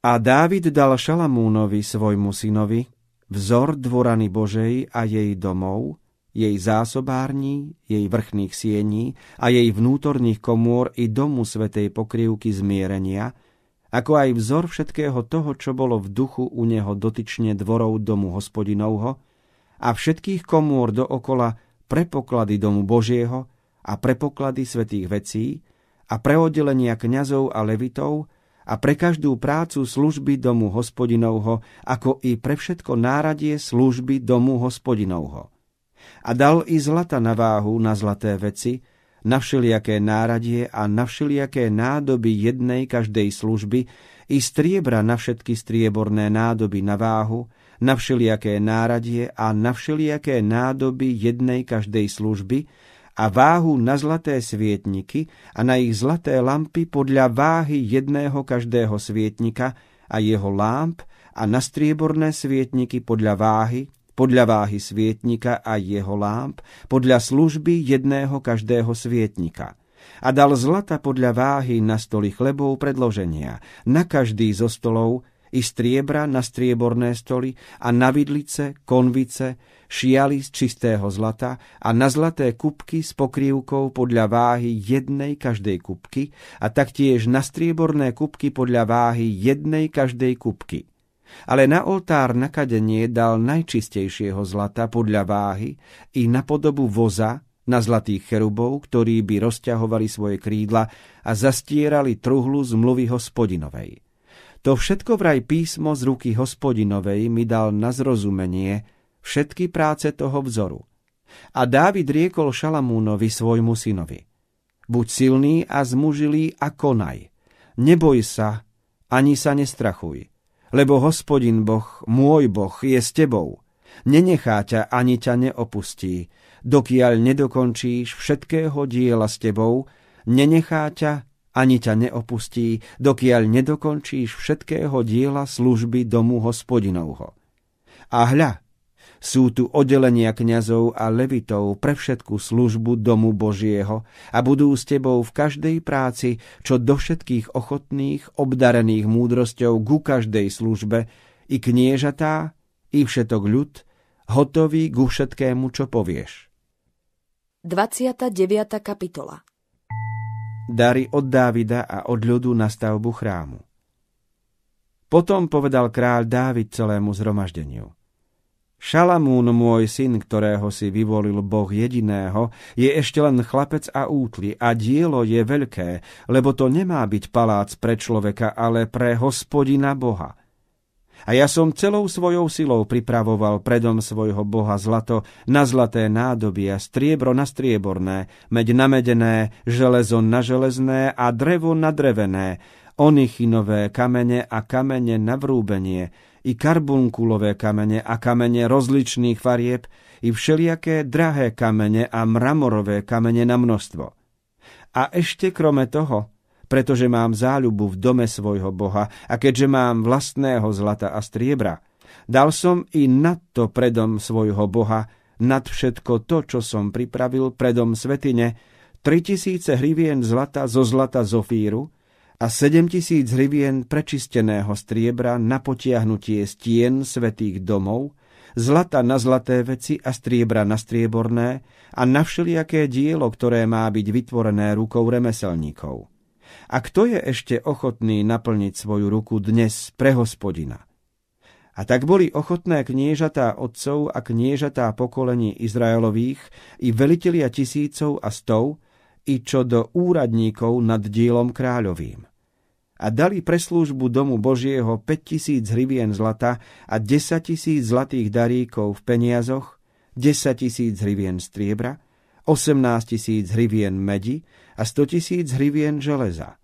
A Dávid dal Šalamúnovi svojmu synovi vzor dvorany Božej a jej domov, jej zásobární, jej vrchných siení a jej vnútorných komôr i domu svetej pokrývky zmierenia, ako aj vzor všetkého toho, čo bolo v duchu u neho dotyčne dvorov domu hospodinovho a všetkých komôr dookola prepoklady domu Božieho a prepoklady svetých vecí a pre oddelenia kňazov a levitov a pre každú prácu služby domu hospodinovho, ako i pre všetko náradie služby domu hospodinovho. A dal i zlata na váhu na zlaté veci, na všelijaké náradie a na všelijaké nádoby jednej každej služby, i striebra na všetky strieborné nádoby na váhu, na všelijaké náradie a na všelijaké nádoby jednej každej služby a váhu na zlaté svietniky a na ich zlaté lampy podľa váhy jedného každého svietnika a jeho lámp a na strieborné svietniky podľa váhy podľa váhy svietnika a jeho lámp, podľa služby jedného každého svietnika. A dal zlata podľa váhy na stoly chlebov predloženia, na každý zo stolov, i striebra na strieborné stoly a na vidlice, konvice, šialy z čistého zlata a na zlaté kupky s pokrývkou podľa váhy jednej každej kupky a taktiež na strieborné kupky podľa váhy jednej každej kupky ale na oltár nakadenie dal najčistejšieho zlata podľa váhy i na podobu voza na zlatých cherubov, ktorí by rozťahovali svoje krídla a zastierali truhlu z mluvy hospodinovej. To všetko vraj písmo z ruky hospodinovej mi dal na zrozumenie všetky práce toho vzoru. A Dávid riekol Šalamúnovi svojmu synovi. Buď silný a zmužilý a konaj. Neboj sa, ani sa nestrachuj lebo hospodin Boh, môj Boh, je s tebou. Nenechá ťa ani ťa neopustí, dokiaľ nedokončíš všetkého diela s tebou, nenechá ťa ani ťa neopustí, dokiaľ nedokončíš všetkého diela služby domu hospodinovho. A hľa, sú tu oddelenia kňazov a levitov pre všetku službu domu Božieho a budú s tebou v každej práci, čo do všetkých ochotných, obdarených múdrosťou ku každej službe, i kniežatá, i všetok ľud, hotový ku všetkému, čo povieš. 29. kapitola Dary od Dávida a od ľudu na stavbu chrámu Potom povedal kráľ Dávid celému zhromaždeniu. Šalamún, môj syn, ktorého si vyvolil Boh jediného, je ešte len chlapec a útly a dielo je veľké, lebo to nemá byť palác pre človeka, ale pre hospodina Boha. A ja som celou svojou silou pripravoval predom svojho Boha zlato na zlaté nádoby a striebro na strieborné, meď na medené, železo na železné a drevo na drevené, onychinové kamene a kamene na vrúbenie, i karbunkulové kamene a kamene rozličných farieb, i všelijaké drahé kamene a mramorové kamene na množstvo. A ešte krome toho, pretože mám záľubu v dome svojho Boha a keďže mám vlastného zlata a striebra, dal som i nad to predom svojho Boha, nad všetko to, čo som pripravil predom svetine, 3000 hrivien zlata zo zlata Zofíru, a 7000 hrivien prečisteného striebra na potiahnutie stien svetých domov, zlata na zlaté veci a striebra na strieborné a na všelijaké dielo, ktoré má byť vytvorené rukou remeselníkov. A kto je ešte ochotný naplniť svoju ruku dnes pre hospodina? A tak boli ochotné kniežatá otcov a kniežatá pokolení Izraelových i velitelia tisícov a stov, i čo do úradníkov nad dielom kráľovým. A dali pre službu domu Božieho 5000 hrivien zlata a 10 tisíc zlatých daríkov v peniazoch, 10 tisíc hrivien striebra, 18 tisíc hrivien medi a 100 tisíc hrivien železa.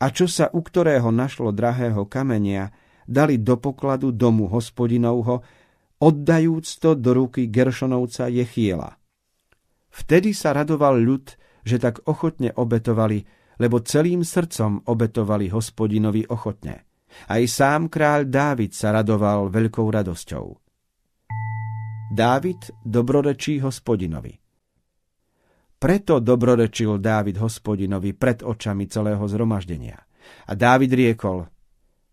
A čo sa u ktorého našlo drahého kamenia, dali do pokladu domu hospodinovho, oddajúc to do ruky Geršonovca Jechiela. Vtedy sa radoval ľud, že tak ochotne obetovali, lebo celým srdcom obetovali hospodinovi ochotne. Aj sám kráľ Dávid sa radoval veľkou radosťou. Dávid dobrorečí hospodinovi. Preto dobrorečil Dávid hospodinovi pred očami celého zhromaždenia. A Dávid riekol,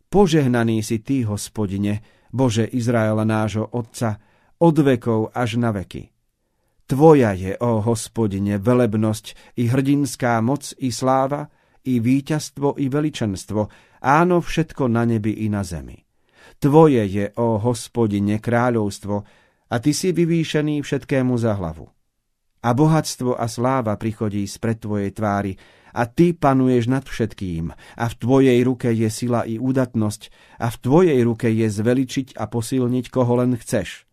Požehnaný si ty, hospodine, Bože Izraela nášho Otca, od vekov až na veky. Tvoja je, o hospodine, velebnosť i hrdinská moc i sláva, i víťazstvo i veličenstvo, áno všetko na nebi i na zemi. Tvoje je, o hospodine, kráľovstvo, a ty si vyvýšený všetkému za hlavu. A bohatstvo a sláva prichodí spred tvojej tvári, a ty panuješ nad všetkým, a v tvojej ruke je sila i údatnosť, a v tvojej ruke je zveličiť a posilniť, koho len chceš.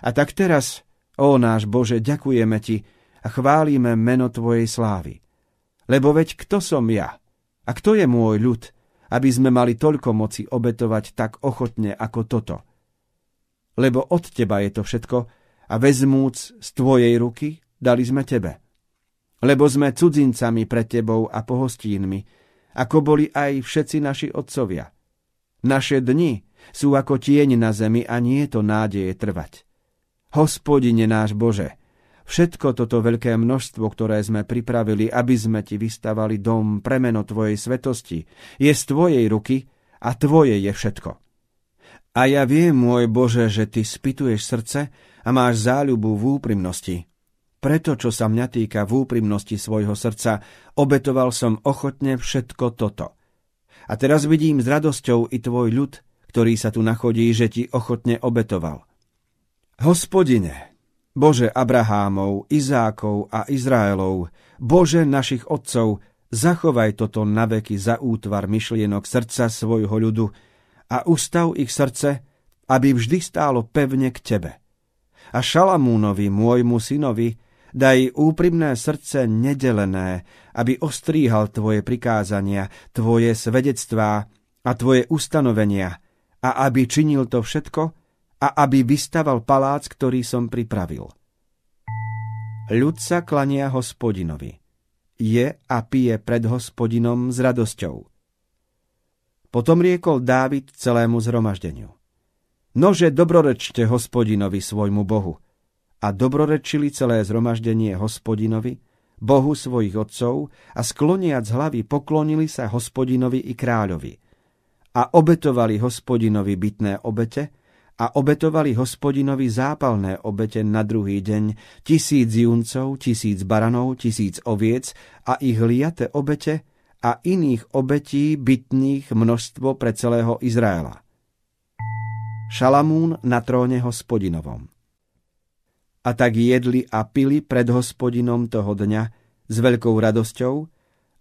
A tak teraz, Ó náš Bože, ďakujeme Ti a chválime meno Tvojej slávy. Lebo veď kto som ja? A kto je môj ľud, aby sme mali toľko moci obetovať tak ochotne ako toto? Lebo od Teba je to všetko a vezmúc z Tvojej ruky, dali sme Tebe. Lebo sme cudzincami pred Tebou a pohostínmi, ako boli aj všetci naši otcovia. Naše dni sú ako tieň na zemi a nie je to nádeje trvať. Hospodine náš Bože, všetko toto veľké množstvo, ktoré sme pripravili, aby sme ti vystavali dom pre meno Tvojej svetosti, je z Tvojej ruky a Tvoje je všetko. A ja viem, môj Bože, že Ty spituješ srdce a máš záľubu v úprimnosti. Preto, čo sa mňa týka v úprimnosti svojho srdca, obetoval som ochotne všetko toto. A teraz vidím s radosťou i tvoj ľud, ktorý sa tu nachodí, že ti ochotne obetoval. Hospodine, Bože Abrahámov, Izákov a Izraelov, Bože našich otcov, zachovaj toto naveky za útvar myšlienok srdca svojho ľudu a ustav ich srdce, aby vždy stálo pevne k Tebe. A Šalamúnovi, môjmu synovi, daj úprimné srdce nedelené, aby ostríhal Tvoje prikázania, Tvoje svedectvá a Tvoje ustanovenia a aby činil to všetko, a aby vystaval palác, ktorý som pripravil. Ľud sa klania hospodinovi. Je a pije pred hospodinom s radosťou. Potom riekol Dávid celému zhromaždeniu. Nože dobrorečte hospodinovi svojmu Bohu. A dobrorečili celé zhromaždenie hospodinovi, Bohu svojich otcov a skloniac hlavy poklonili sa hospodinovi i kráľovi. A obetovali hospodinovi bytné obete, a obetovali hospodinovi zápalné obete na druhý deň, tisíc juncov, tisíc baranov, tisíc oviec a ich liate obete a iných obetí bytných množstvo pre celého Izraela. Šalamún na tróne hospodinovom. A tak jedli a pili pred hospodinom toho dňa s veľkou radosťou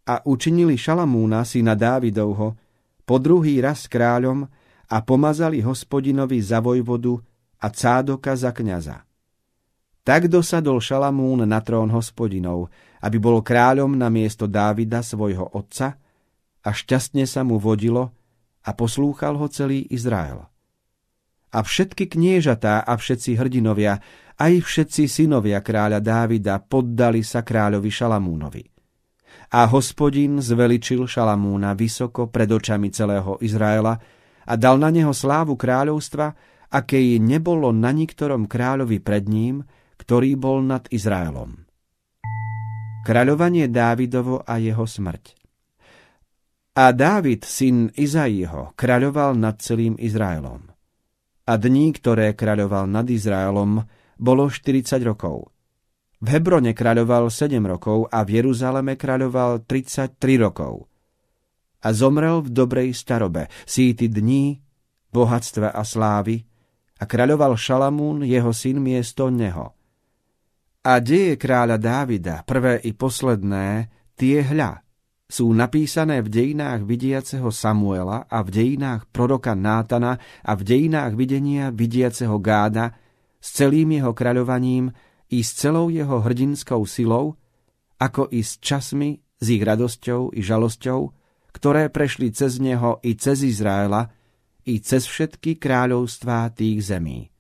a učinili Šalamúna syna Dávidovho po druhý raz kráľom a pomazali hospodinovi za vojvodu a cádoka za kňaza. Tak dosadol Šalamún na trón hospodinov, aby bol kráľom na miesto Dávida, svojho otca, a šťastne sa mu vodilo a poslúchal ho celý Izrael. A všetky kniežatá a všetci hrdinovia, aj všetci synovia kráľa Dávida poddali sa kráľovi Šalamúnovi. A hospodin zveličil Šalamúna vysoko pred očami celého Izraela a dal na neho slávu kráľovstva, akej nebolo na niktorom kráľovi pred ním, ktorý bol nad Izraelom. Kráľovanie Dávidovo a jeho smrť A Dávid, syn Izaiho, kráľoval nad celým Izraelom. A dní, ktoré kráľoval nad Izraelom, bolo 40 rokov. V Hebrone kráľoval 7 rokov a v Jeruzaleme kráľoval 33 rokov. A zomrel v dobrej starobe, síty dní, bohatstva a slávy, a kráľoval Šalamún, jeho syn, miesto neho. A deje kráľa Dávida, prvé i posledné, tie hľa, sú napísané v dejinách vidiaceho Samuela a v dejinách proroka Nátana a v dejinách videnia vidiaceho Gáda s celým jeho kráľovaním i s celou jeho hrdinskou silou, ako i s časmi, s ich radosťou i žalosťou, ktoré prešli cez neho i cez Izraela, i cez všetky kráľovstvá tých zemí